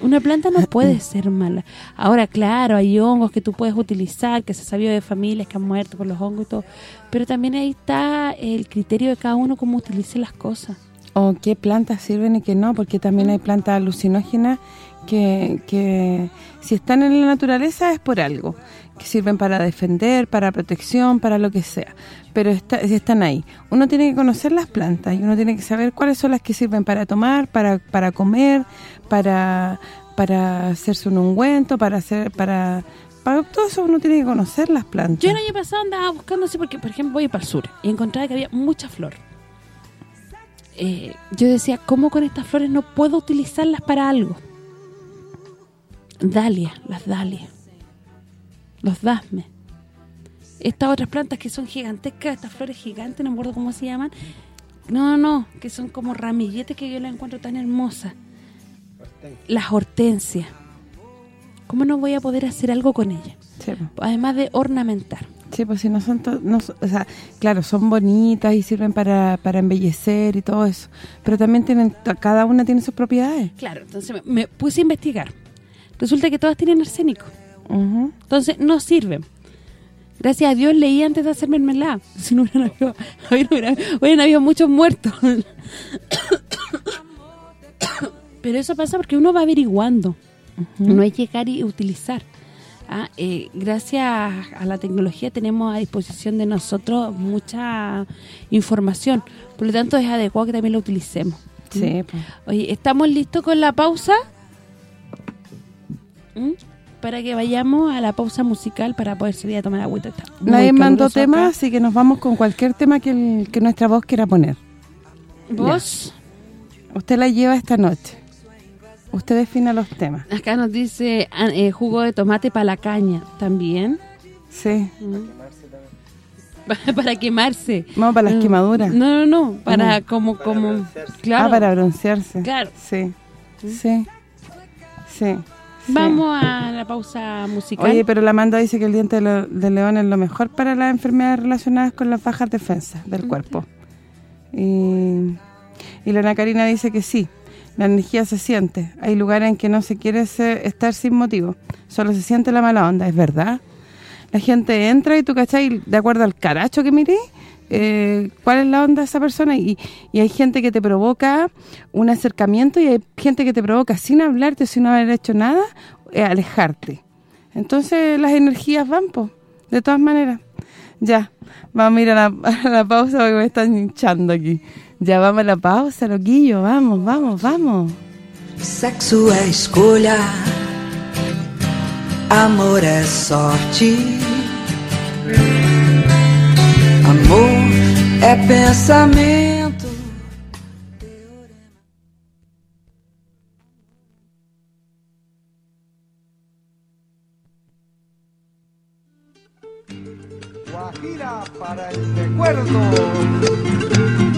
una planta no puede ser mala. Ahora, claro, hay hongos que tú puedes utilizar, que se ha sabido de familias que han muerto por los hongos y todo. Pero también ahí está el criterio de cada uno cómo utilice las cosas. O qué plantas sirven y qué no, porque también hay plantas alucinógenas que, que si están en la naturaleza es por algo, que sirven para defender, para protección, para lo que sea. Pero está, si están ahí. Uno tiene que conocer las plantas y uno tiene que saber cuáles son las que sirven para tomar, para, para comer, para, para hacerse un ungüento, para hacer para, para todo eso uno tiene que conocer las plantas. Yo el año pasado andaba buscando porque, por ejemplo, voy para el sur y encontraba que había mucha flor. Eh, yo decía, ¿cómo con estas flores no puedo utilizarlas para algo? Dalia, las dalias. Los dasmes. Estas otras plantas que son gigantescas, estas flores gigantes, no me acuerdo cómo se llaman. No, no, que son como ramilletes que yo las encuentro tan hermosas. Las hortensias. ¿Cómo no voy a poder hacer algo con ellas? Sí. Además de ornamentar. Sí, pues si no son... no o sea, claro, son bonitas y sirven para, para embellecer y todo eso. Pero también tienen cada una tiene sus propiedades. Claro, entonces me, me puse a investigar. Resulta que todas tienen arsénico. Entonces no sirven. Gracias a Dios leí antes de hacer mermelada. Si no hubieran habido, hubieran, hubieran habido muchos muertos. Pero eso pasa porque uno va averiguando. No es llegar y utilizar. Ah, eh, gracias a la tecnología tenemos a disposición de nosotros mucha información. Por lo tanto, es adecuado que también la utilicemos. Sí, pues. Oye, ¿estamos listos con la pausa? ¿Mm? Para que vayamos a la pausa musical para poder salir a tomar agüita. Está Nadie mandó temas, acá. así que nos vamos con cualquier tema que, el- que nuestra voz quiera poner. ¿Vos? Usted la lleva esta noche. Usted defina los temas. Acá nos dice ah, eh, jugo de tomate para la caña. ¿También? Sí. para quemarse. Vamos para las Mm. quemaduras. No, no, no. Para Mm. como... como Claro. Ah, para broncearse. Claro. Sí. Sí. Sí. Sí. Vamos a la pausa musical. Oye, pero la Amanda dice que el diente de, lo- de león es lo mejor para las enfermedades relacionadas con las bajas defensas del cuerpo. Y, y la Ana Karina dice que sí, la energía se siente. Hay lugares en que no se quiere estar sin motivo, solo se siente la mala onda, ¿es verdad? La gente entra y tú, ¿cachai? De acuerdo al caracho que miré, eh, cuál es la onda de esa persona y, y hay gente que te provoca un acercamiento y hay gente que te provoca sin hablarte, sin haber hecho nada, eh, alejarte. Entonces las energías van, po, de todas maneras. Ya, vamos a ir la, a la pausa porque me están hinchando aquí. Ya vamos a la pausa, loquillo, vamos, vamos, vamos. Sexo é escolha, amor é sorte. Amor é pensamento. Guajira para el recuerdo.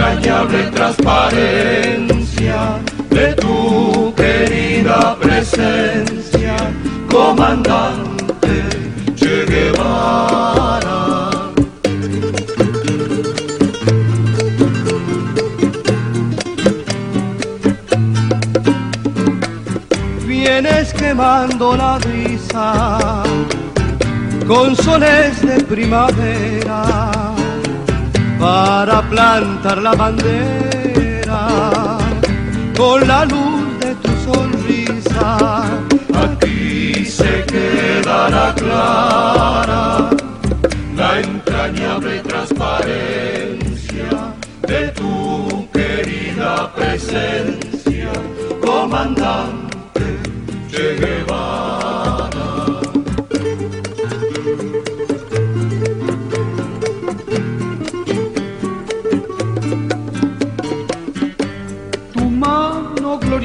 entrañable transparencia de tu querida presencia, comandante Che Guevara. Vienes quemando la brisa con soles de primavera para plantar la bandera con la luz de tu sonrisa. Aquí se quedará clara la entrañable transparencia de tu querida presencia, comandante Che Guevara.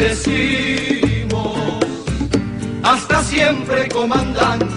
decimos, hasta siempre comandante.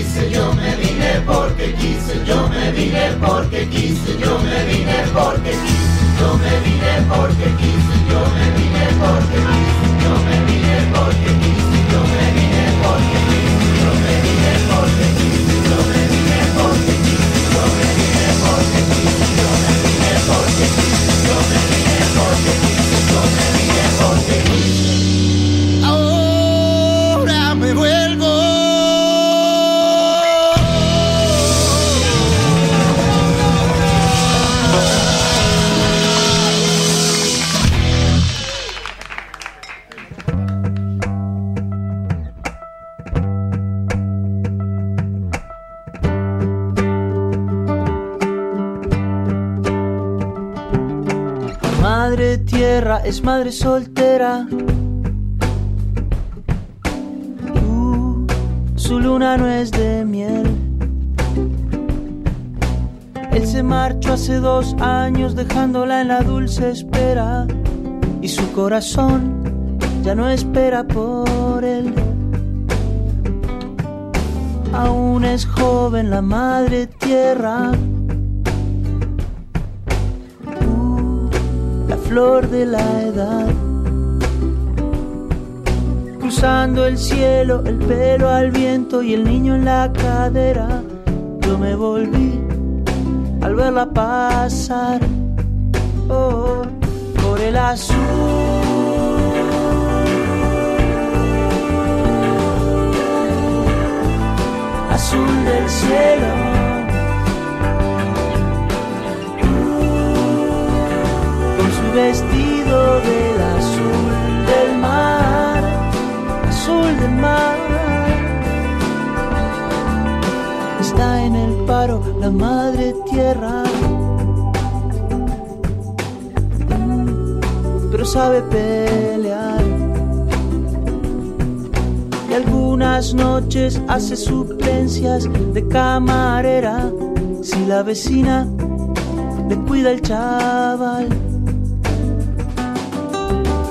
quise, yo me vine porque quise, yo me vine porque quise, yo me vine porque quise, yo me vine porque quise. es madre soltera. Uh, su luna no es de miel. Él se marchó hace dos años dejándola en la dulce espera. Y su corazón ya no espera por él. Aún es joven la madre tierra flor de la edad. Cruzando el cielo, el pelo al viento y el niño en la cadera. Yo me volví al verla pasar oh, por el azul. Azul del cielo. Vestido del azul del mar, azul del mar. Está en el paro la madre tierra. pero sabe pelear. Y algunas noches hace suplencias de camarera. Si la vecina le cuida el chaval,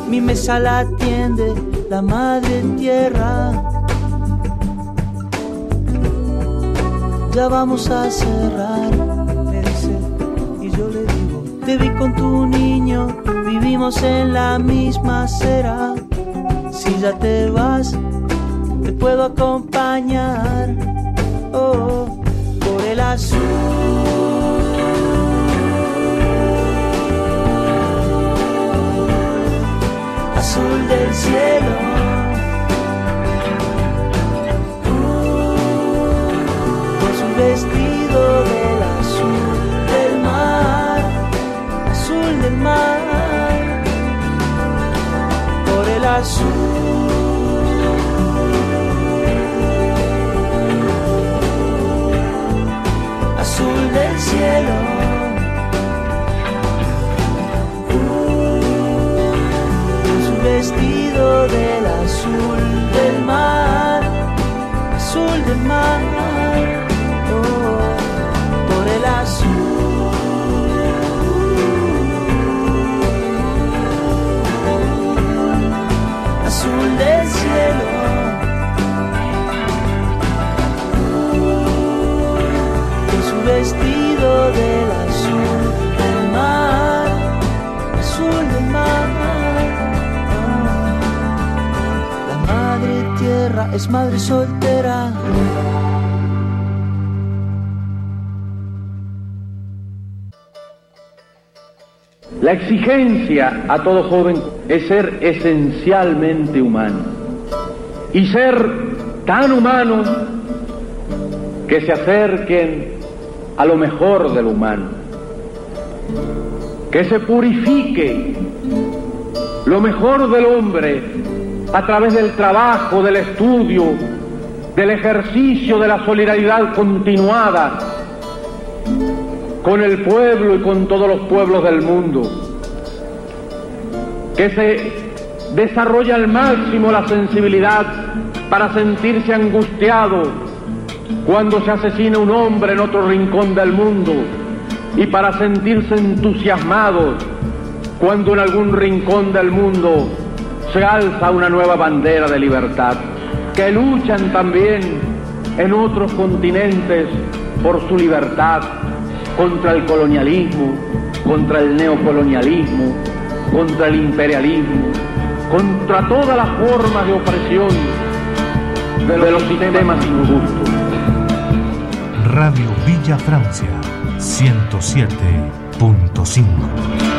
mi mesa la atiende la madre tierra. Ya vamos a cerrar, me dice, y yo le digo, te vi con tu niño vivimos en la misma acera. Si ya te vas, te puedo acompañar. Oh, por el azul. Del cielo. Su vestido del azul del mar, azul del mar. azul. Azul del cielo. Vestido del azul del mar, azul del mar, oh, por el azul. azul del cielo. Con su vestido del azul madre soltera. La exigencia a todo joven es ser esencialmente humano. Y ser tan humano que se acerquen a lo mejor del humano. Que se purifique lo mejor del hombre a través del trabajo, del estudio, del ejercicio de la solidaridad continuada con el pueblo y con todos los pueblos del mundo, que se desarrolla al máximo la sensibilidad para sentirse angustiado cuando se asesina un hombre en otro rincón del mundo y para sentirse entusiasmados cuando en algún rincón del mundo se alza una nueva bandera de libertad, que luchan también en otros continentes por su libertad, contra el colonialismo, contra el neocolonialismo, contra el imperialismo, contra todas las formas de opresión de los sistemas injustos. Radio Villa Francia 107.5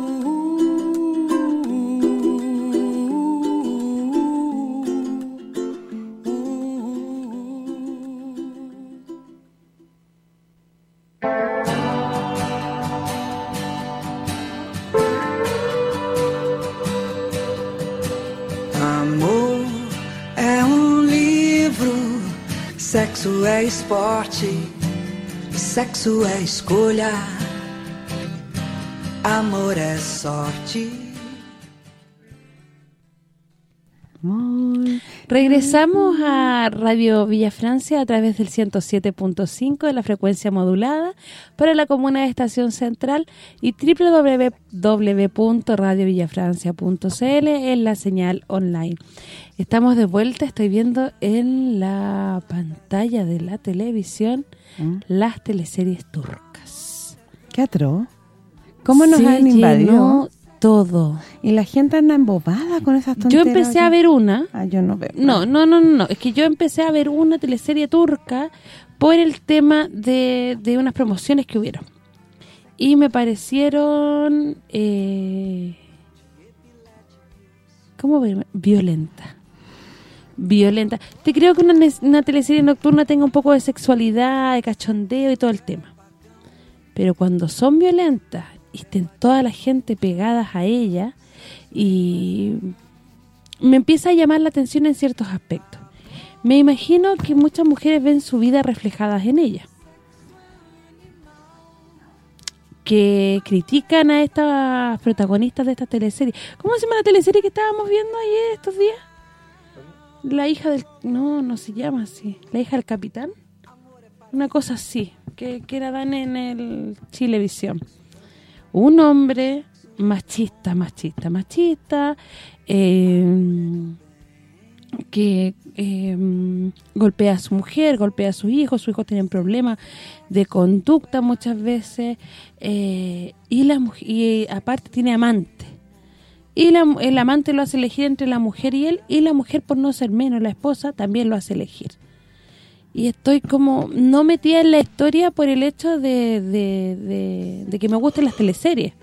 Esporte. Sexo é escolha, amor é sorte. Muy... Regresamos a Radio Villa Francia a través del 107.5 de la frecuencia modulada para la comuna de Estación Central y www.radiovillafrancia.cl en la señal online. Estamos de vuelta, estoy viendo en la pantalla de la televisión ¿Mm? las teleseries turcas. ¿Qué atroz? ¿Cómo nos Se han invadido? Todo. Y la gente anda embobada con esas Yo tonteras. empecé a ver una Ah, yo no veo. No, no, no, no, no. Es que yo empecé a ver una teleserie turca por el tema de, de unas promociones que hubieron. Y me parecieron... Eh, ¿Cómo ver? Violenta. Violenta. Te creo que una, una teleserie nocturna tenga un poco de sexualidad, de cachondeo y todo el tema. Pero cuando son violentas estén toda la gente pegadas a ella y me empieza a llamar la atención en ciertos aspectos. Me imagino que muchas mujeres ven su vida reflejadas en ella. Que critican a estas protagonistas de esta teleserie. ¿Cómo se llama la teleserie que estábamos viendo ayer estos días? La hija del... No, no se llama así. La hija del capitán. Una cosa así, que, que la dan en el Chilevisión. Un hombre machista, machista, machista, eh, que eh, golpea a su mujer, golpea a sus hijos, sus hijos tienen problemas de conducta muchas veces, eh, y la y aparte tiene amante. Y la, el amante lo hace elegir entre la mujer y él, y la mujer, por no ser menos, la esposa, también lo hace elegir. Y estoy como no metida en la historia por el hecho de, de, de- que me gusten las teleseries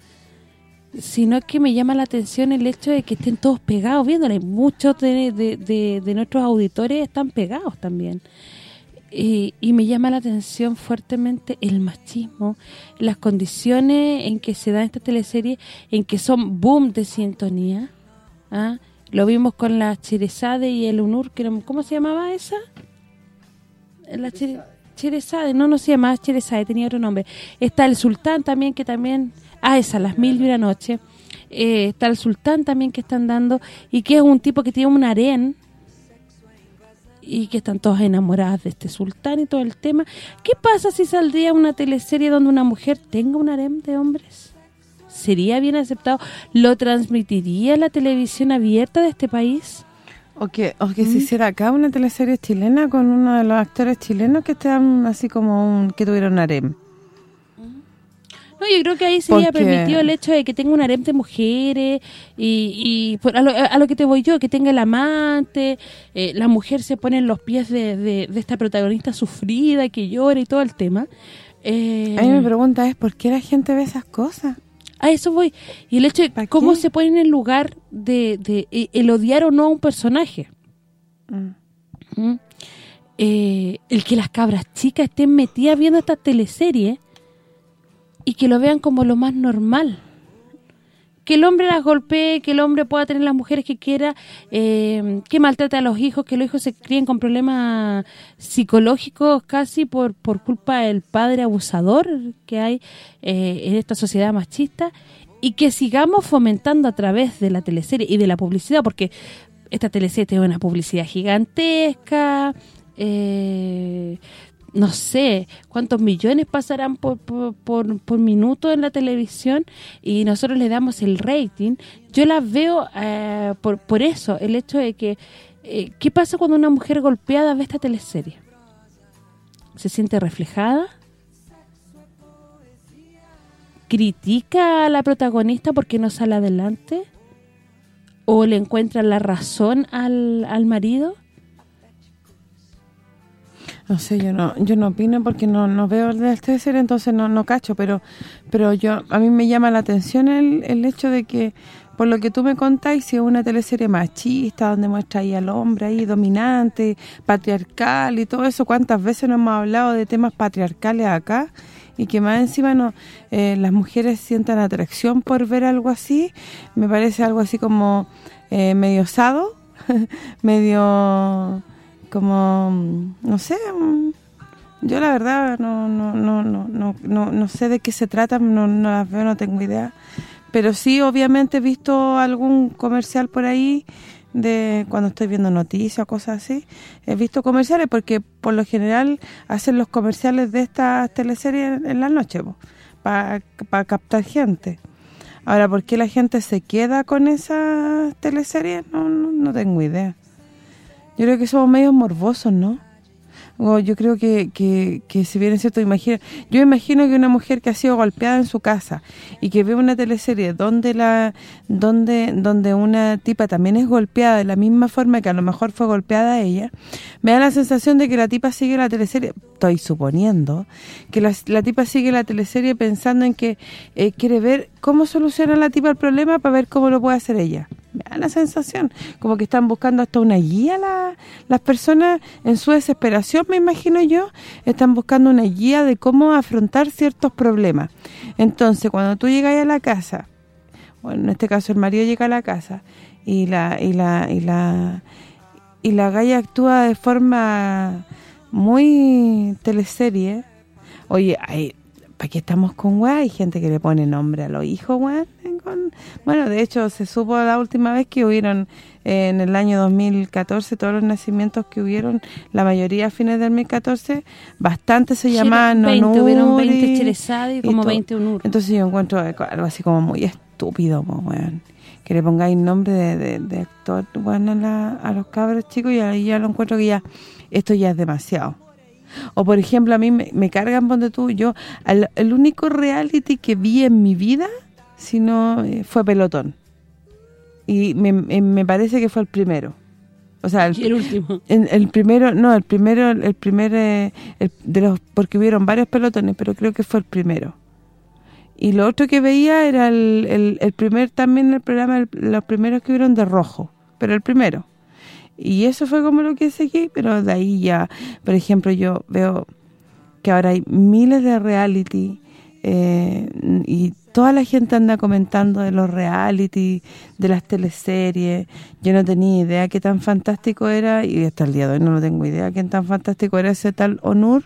sino que me llama la atención el hecho de que estén todos pegados viéndola muchos de, de- de- nuestros auditores están pegados también y, me llama la atención fuertemente el machismo las condiciones en que se da esta teleserie en que son boom de sintonía ¿ah? lo vimos con la Cherezade y el Unur que ¿cómo se llamaba esa? La Chere- Cherezade, no, no se llamaba Cherezade, tenía otro nombre. Está el Sultán también, que también... Ah, esa, Las Mil y Una Noche. Eh, está el Sultán también que están dando, y que es un tipo que tiene un harén, y que están todas enamoradas de este sultán y todo el tema. ¿Qué pasa si saldría una teleserie donde una mujer tenga un harén de hombres? ¿Sería bien aceptado? ¿Lo transmitiría la televisión abierta de este país? O que, o que se hiciera acá una teleserie chilena con uno de los actores chilenos que están así como un que tuvieron un harem. No, yo creo que ahí sería Porque- permitido el hecho de que tenga un harem de mujeres y, y a, lo, a lo que te voy yo, que tenga el amante, eh, la mujer se pone en los pies de, de- de esta protagonista sufrida, que llora y todo el tema. Eh, A mí me pregunta es ¿por qué la gente ve esas cosas? A eso voy. Y el hecho de cómo se pone en el lugar de, de eh, el odiar o no a un personaje. Mm. ¿Mm? Eh, el que las cabras chicas estén metidas viendo esta teleserie y que lo vean como lo más normal. Que el hombre las golpee, que el hombre pueda tener las mujeres que quiera, eh, que maltrate a los hijos, que los hijos se críen con problemas psicológicos casi por, por culpa del padre abusador que hay eh, en esta sociedad machista y que sigamos fomentando a través de la teleserie y de la publicidad, porque esta teleserie tiene una publicidad gigantesca, eh, no sé cuántos millones pasarán por, por, por, minuto en la televisión y nosotros le damos el rating. Yo las veo eh, por, por eso, el hecho de que, eh, ¿qué pasa cuando una mujer golpeada ve esta teleserie? ¿Se siente reflejada? ¿Critica a la protagonista porque no sale adelante? ¿O le encuentra la razón al, al marido? No sé, yo no yo no opino porque no no veo el serie, entonces no no cacho, pero pero yo a mí me llama la atención el, el hecho de que por lo que tú me contáis, si es una teleserie machista donde muestra ahí al hombre ahí dominante, patriarcal y todo eso, ¿cuántas veces no hemos hablado de temas patriarcales acá? Y que más encima no eh, las mujeres sientan atracción por ver algo así, me parece algo así como eh, medio osado, medio como, no sé, Yo la verdad no no, no, no, no, no, sé de qué se trata, no, no las veo, no tengo idea. Pero sí, obviamente he visto algún comercial por ahí de cuando estoy viendo noticias cosas así. He visto comerciales porque por lo general hacen los comerciales de estas teleseries en la noche para captar gente. Ahora, ¿por qué la gente se queda con esas teleseries? No, no, no tengo idea. Yo creo que somos medios morbosos, ¿no? O yo creo que, que, que si bien es cierto, imagina, yo imagino que una mujer que ha sido golpeada en su casa y que ve una teleserie donde la donde donde una tipa también es golpeada de la misma forma que a lo mejor fue golpeada ella, me da la sensación de que la tipa sigue la teleserie, estoy suponiendo, que la, la tipa sigue la teleserie pensando en que eh, quiere ver cómo soluciona la tipa el problema para ver cómo lo puede hacer ella me da la sensación, como que están buscando hasta una guía la, las personas en su desesperación, me imagino yo, están buscando una guía de cómo afrontar ciertos problemas. Entonces, cuando tú llegas a la casa, bueno, en este caso el marido llega a la casa y la y la y la y la galla actúa de forma muy teleserie. Oye, hay ¿para qué estamos con weá? Hay gente que le pone nombre a los hijos, weá. Bueno, de hecho, se supo la última vez que hubieron eh, en el año 2014 todos los nacimientos que hubieron, la mayoría a fines del 2014, bastante se llamaban 20, hubieron 20 Cherezade y como 20 Unur. Entonces yo encuentro algo así como muy estúpido, weón. Que le pongáis nombre de, de, actor, bueno, a, la, a los cabros chicos y ahí ya lo encuentro que ya esto ya es demasiado. O por ejemplo, a mí me, me cargan, ponte tú, yo, el único reality que vi en mi vida sino eh, fue Pelotón. Y me, me, parece que fue el primero. O sea, el, el último. El, primero, no, el primero, el primer, eh, de los porque hubieron varios pelotones, pero creo que fue el primero. Y lo otro que veía era el, el, primer también el programa, los primeros que hubieron de rojo, pero el primero. Y eso fue como lo que seguí, pero de ahí ya, por ejemplo, yo veo que ahora hay miles de reality eh, y toda la gente anda comentando de los reality, de las teleseries. Yo no tenía idea qué tan fantástico era, y hasta el día de hoy no lo tengo idea qué tan fantástico era ese tal Onur.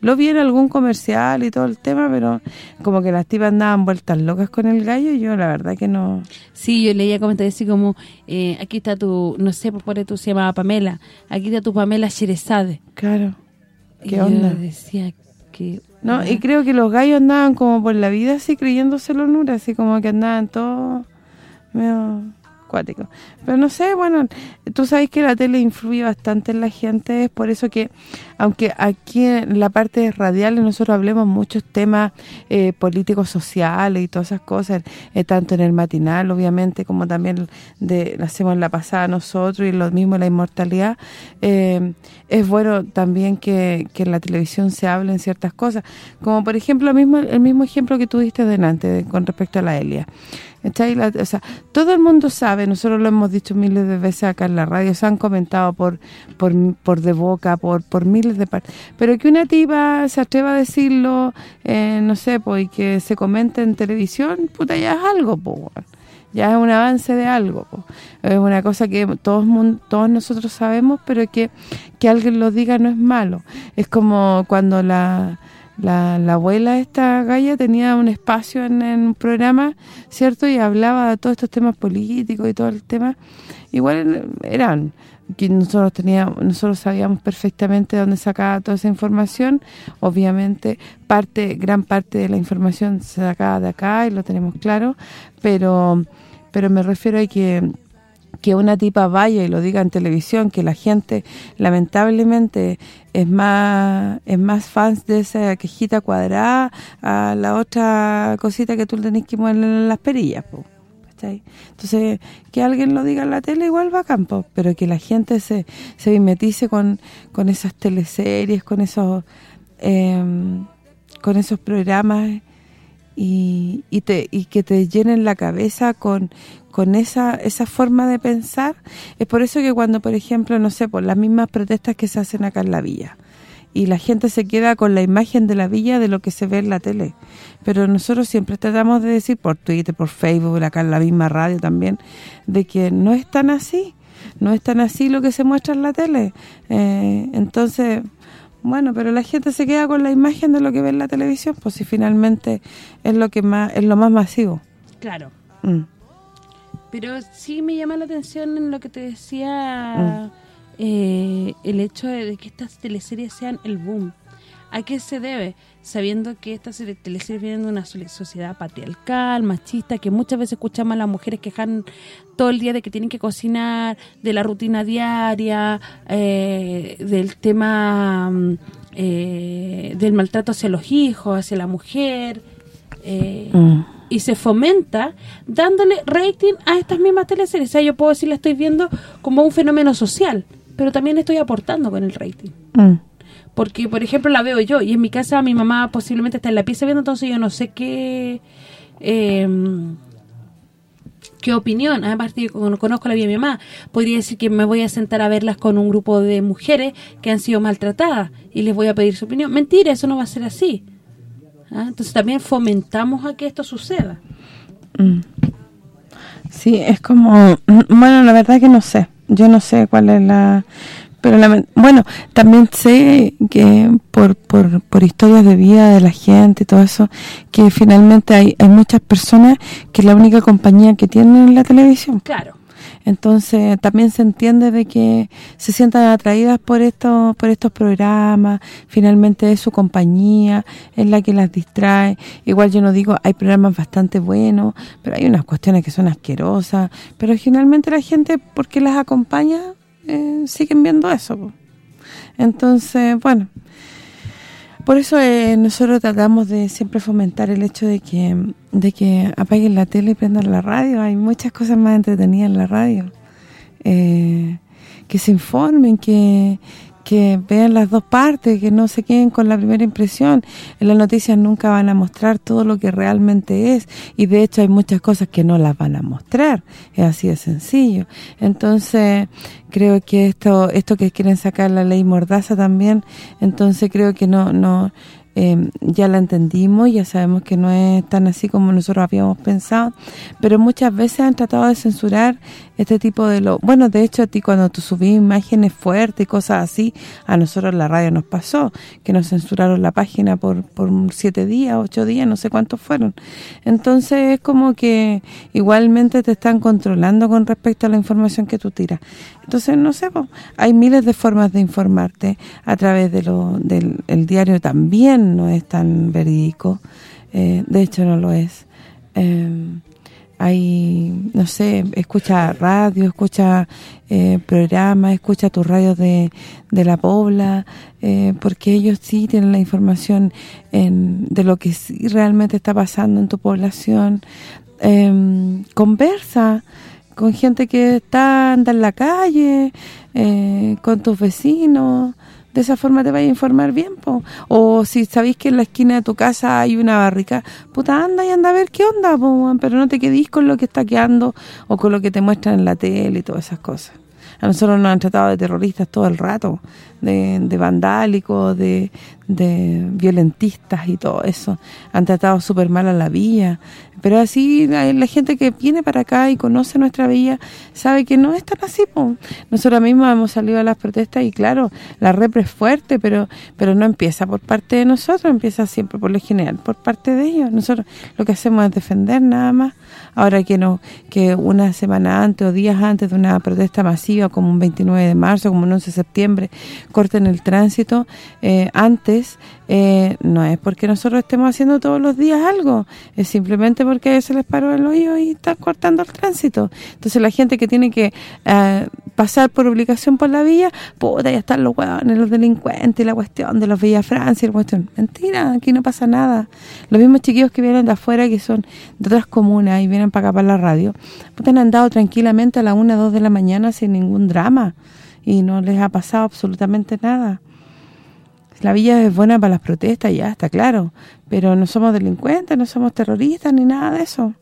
Lo vi en algún comercial y todo el tema, pero como que las tipas andaban vueltas locas con el gallo, y yo la verdad que no... Sí, yo leía comentarios así como, eh, aquí está tu, no sé por qué tú se llamaba Pamela, aquí está tu Pamela Sherezade. Claro. ¿Qué onda? Yo decía no, y creo que los gallos andaban como por la vida así creyéndose los nuras, así como que andaban todos medio Pero no sé, bueno, tú sabes que la tele influye bastante en la gente, es por eso que, aunque aquí en la parte radial nosotros hablemos muchos temas eh, políticos, sociales y todas esas cosas, eh, tanto en el matinal, obviamente, como también de hacemos la pasada nosotros y lo mismo la inmortalidad, eh, es bueno también que, que en la televisión se hablen ciertas cosas, como por ejemplo el mismo el mismo ejemplo que tú diste delante con respecto a la Elia. O sea, todo el mundo sabe, nosotros lo hemos dicho miles de veces acá en la radio, se han comentado por por, por de boca, por por miles de partes, pero que una tipa se atreva a decirlo, eh, no sé, pues que se comente en televisión, puta, ya es algo, pues, ya es un avance de algo. Es una cosa que todos todos nosotros sabemos, pero que, que alguien lo diga no es malo. Es como cuando la, la, la abuela esta galla tenía un espacio en, un programa, ¿cierto? Y hablaba de todos estos temas políticos y todo el tema. Igual eran nosotros teníamos nosotros sabíamos perfectamente dónde sacaba toda esa información obviamente parte gran parte de la información se sacaba de acá y lo tenemos claro pero pero me refiero a que que una tipa vaya y lo diga en televisión, que la gente lamentablemente es más es más fans de esa quejita cuadrada a la otra cosita que tú tenés que mover en las perillas, Entonces, que alguien lo diga en la tele igual va a campo, pero que la gente se, se mimetice con, con esas teleseries, con esos em, con esos programas y, y, te, y que te llenen la cabeza con, con esa esa forma de pensar. Es por eso que cuando, por ejemplo, no sé, por las mismas protestas que se hacen acá en la villa, y la gente se queda con la imagen de la villa de lo que se ve en la tele. Pero nosotros siempre tratamos de decir por Twitter, por Facebook, acá en la misma radio también, de que no es tan así, no es tan así lo que se muestra en la tele. Eh, entonces, Bueno, pero la gente se queda con la imagen de lo que ve en la televisión, pues si finalmente es lo que más es lo más masivo. Claro. Mm. Pero sí me llama la atención en lo que te decía eh, el hecho de que estas teleseries sean el boom. ¿A qué se debe? Sabiendo que estas serie- teleseries vienen de una so- sociedad patriarcal, machista, que muchas veces escuchamos a las mujeres quejan todo el día de que tienen que cocinar, de la rutina diaria, eh, del tema mm, eh, del maltrato hacia los hijos, hacia la mujer, eh, Mm. y se fomenta dándole rating a estas mismas teleseries. O sea, yo puedo decir, la estoy viendo como un fenómeno social, pero también estoy aportando con el rating. Mm. Porque, por ejemplo, la veo yo y en mi casa mi mamá posiblemente está en la pieza viendo, entonces yo no sé qué eh, qué opinión. Además, yo no conozco la vida de mi mamá. Podría decir que me voy a sentar a verlas con un grupo de mujeres que han sido maltratadas y les voy a pedir su opinión. Mentira, eso no va a ser así. ¿Ah? Entonces también fomentamos a que esto suceda. Mm. Sí, es como... Bueno, la verdad que no sé. Yo no sé cuál es la... Pero la, bueno, también sé que por, por, por historias de vida de la gente y todo eso, que finalmente hay, hay muchas personas que es la única compañía que tienen en la televisión. Claro. Entonces también se entiende de que se sientan atraídas por estos por estos programas, finalmente es su compañía, es la que las distrae. Igual yo no digo, hay programas bastante buenos, pero hay unas cuestiones que son asquerosas, pero generalmente la gente, porque las acompaña, eh, siguen viendo eso. po. Entonces, bueno, por eso eh, nosotros tratamos de siempre fomentar el hecho de que de que apaguen la tele y prendan la radio. Hay muchas cosas más entretenidas en la radio. Eh, que se informen, que, que vean las dos partes, que no se queden con la primera impresión. En las noticias nunca van a mostrar todo lo que realmente es y de hecho hay muchas cosas que no las van a mostrar. Es así de sencillo. Entonces, creo que esto esto que quieren sacar la ley Mordaza también, entonces creo que no no eh, ya la entendimos, ya sabemos que no es tan así como nosotros habíamos pensado, pero muchas veces han tratado de censurar este tipo de lo... Bueno, de hecho, a ti cuando tú subís imágenes fuertes y cosas así, a nosotros la radio nos pasó, que nos censuraron la página por, por siete días, ocho días, no sé cuántos fueron. Entonces es como que igualmente te están controlando con respecto a la información que tú tiras. Entonces, no sé, po, hay miles de formas de informarte a través de lo del el diario también no es tan verídico, eh, de hecho no lo es. Eh, hay, no sé, escucha radio, escucha eh, programas, escucha tus radios de, de la Pobla, eh, porque ellos sí tienen la información en, de lo que realmente está pasando en tu población. Eh, conversa con gente que está anda en la calle, eh, con tus vecinos, de esa forma te vayas a informar bien, po. o si sabéis que en la esquina de tu casa hay una barrica, puta, anda y anda a ver qué onda, po, pero no te quedís con lo que está quedando o con lo que te muestran en la tele y todas esas cosas. A nosotros nos han tratado de terroristas todo el rato, de, de vandálicos, de, de violentistas y todo eso. Han tratado súper mal a la villa. Pero así la, gente que viene para acá y conoce nuestra villa sabe que no es tan así. po. Nosotros mismos hemos salido a las protestas y claro, la repre es fuerte, pero pero no empieza por parte de nosotros, empieza siempre por lo general, por parte de ellos. Nosotros lo que hacemos es defender nada más. Ahora que no que una semana antes o días antes de una protesta masiva como un 29 de marzo, como un 11 de septiembre, corten el tránsito, eh, antes eh, no es porque nosotros estemos haciendo todos los días algo, es simplemente porque se les paró el hoyo y están cortando el tránsito. Entonces la gente que tiene que eh, pasar por obligación por la vía, puta, ya están los huevones, los delincuentes, la cuestión de los Villa Francia, la cuestión. Mentira, aquí no pasa nada. Los mismos chiquillos que vienen de afuera, que son de otras comunas y vienen para acá para la radio, puta, han andado tranquilamente a la una, dos de la mañana sin ningún drama y no les ha pasado absolutamente nada. La villa es buena para las protestas, ya está claro, pero no somos delincuentes, no somos terroristas ni nada de eso.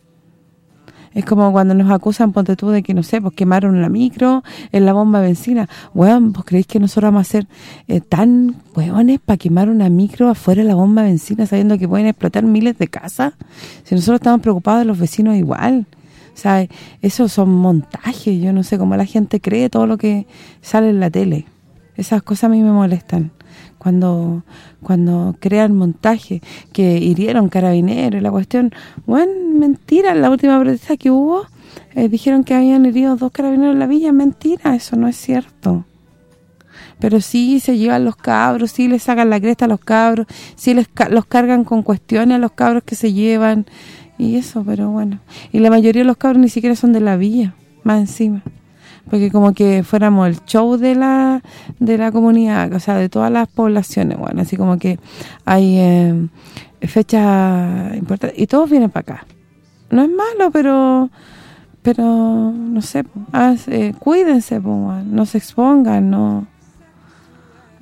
Es como cuando nos acusan, ponte tú, de que, no sé, pues quemaron la micro en la bomba de benzina. Weón, ¿vos creéis que nosotros vamos a ser eh, tan hueones para quemar una micro afuera de la bomba de benzina sabiendo que pueden explotar miles de casas? Si nosotros estamos preocupados de los vecinos igual. O sea, esos son montajes, yo no sé cómo la gente cree todo lo que sale en la tele. Esas cosas a mí me molestan cuando cuando crean montaje que hirieron carabineros la cuestión, bueno, mentira, la última protesta que hubo eh, dijeron que habían herido dos carabineros en la villa, mentira, eso no es cierto. Pero sí se llevan los cabros, sí les sacan la cresta a los cabros, sí les ca- los cargan con cuestiones a los cabros que se llevan y eso, pero bueno. Y la mayoría de los cabros ni siquiera son de la villa, más encima. Porque como que fuéramos el show de la de la comunidad, o sea, de todas las poblaciones, bueno, así como que hay eh, fechas importantes y todos vienen para acá. No es malo, pero pero no sé, haz- eh, cuídense, no se expongan, no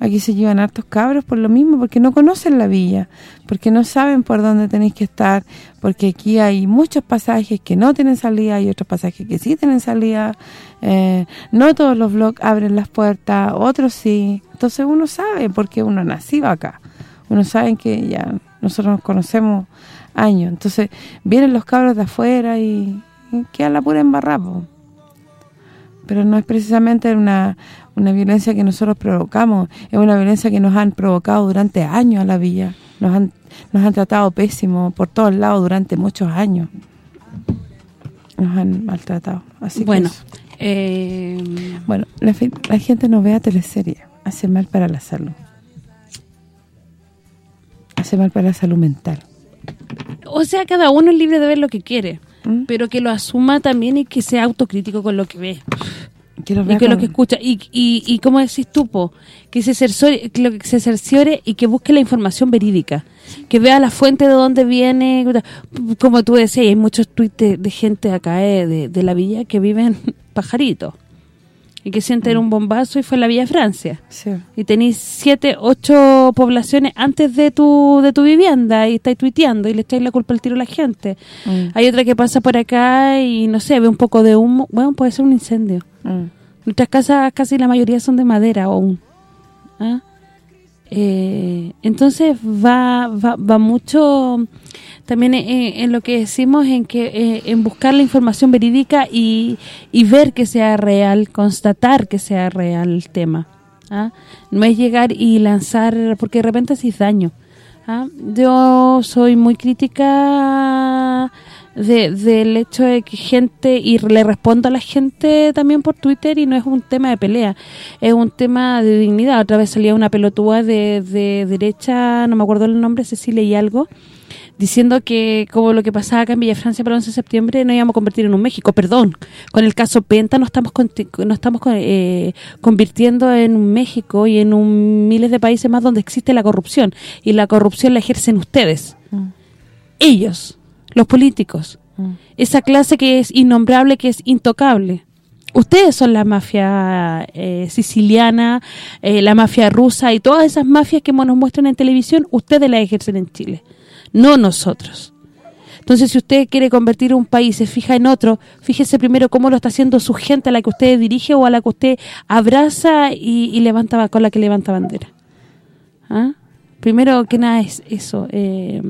Aquí se llevan hartos cabros por lo mismo, porque no conocen la villa, porque no saben por dónde tenéis que estar, porque aquí hay muchos pasajes que no tienen salida y otros pasajes que sí tienen salida. Eh, no todos los blogs abren las puertas, otros sí. Entonces uno sabe, porque uno nació acá. Uno sabe que ya nosotros nos conocemos años. Entonces vienen los cabros de afuera y, queda la pura embarrada, po pero no es precisamente una, una violencia que nosotros provocamos, es una violencia que nos han provocado durante años a la villa, nos han nos han tratado pésimo por todos lados durante muchos años. Nos han maltratado. Así que Bueno, eso. eh, bueno, la, la gente no vea teleserie, hace mal para la salud. Hace mal para la salud mental. o sea, cada uno es libre de ver lo que quiere, ¿Mm? pero que lo asuma también y que sea autocrítico con lo que ve. Que y que lo que escucha y, y, y como decís tú po, que se cerciore, que lo que se cerciore y que busque la información verídica. Que vea la fuente de dónde viene como tú decías hay muchos tweets de, de gente acá eh, de, de la villa que viven pajaritos y que sienten un bombazo y fue la Villa Francia Sí. y tenéis siete, ocho poblaciones antes de tu de tu vivienda y estáis tuiteando y le echáis la culpa al tiro a la gente Mm. hay otra que pasa por acá y no sé, ve un poco de humo bueno, puede ser un incendio Mm. Nuestras casas casi la mayoría son de madera aún. ¿ah? Eh, entonces va, va, va mucho también en, en lo que decimos en que eh, en buscar la información verídica y, y ver que sea real, constatar que sea real el tema. ¿ah? No es llegar y lanzar, porque de repente haces daño. ¿ah? Yo soy muy crítica de, del hecho de que gente, y le respondo a la gente también por Twitter y no es un tema de pelea, es un tema de dignidad. Otra vez salía una pelotúa de, de derecha, no me acuerdo el nombre, Cecilia y algo, diciendo que como lo que pasaba acá en Villa Francia para el 11 de septiembre no íbamos a convertir en un México, perdón, con el caso Penta no estamos no estamos con- eh, convirtiendo en un México y en un miles de países más donde existe la corrupción y la corrupción la ejercen ustedes. Mm. Ellos, los políticos, esa clase que es innombrable, que es intocable. Ustedes son la mafia eh, siciliana, eh, la mafia rusa y todas esas mafias que nos muestran en televisión, ustedes las ejercen en Chile, no nosotros. Entonces, si usted quiere convertir un país, se fija en otro, fíjese primero cómo lo está haciendo su gente a la que usted dirige o a la que usted abraza y, y levanta con la que levanta bandera. ¿Ah? Primero que nada es eso. eh,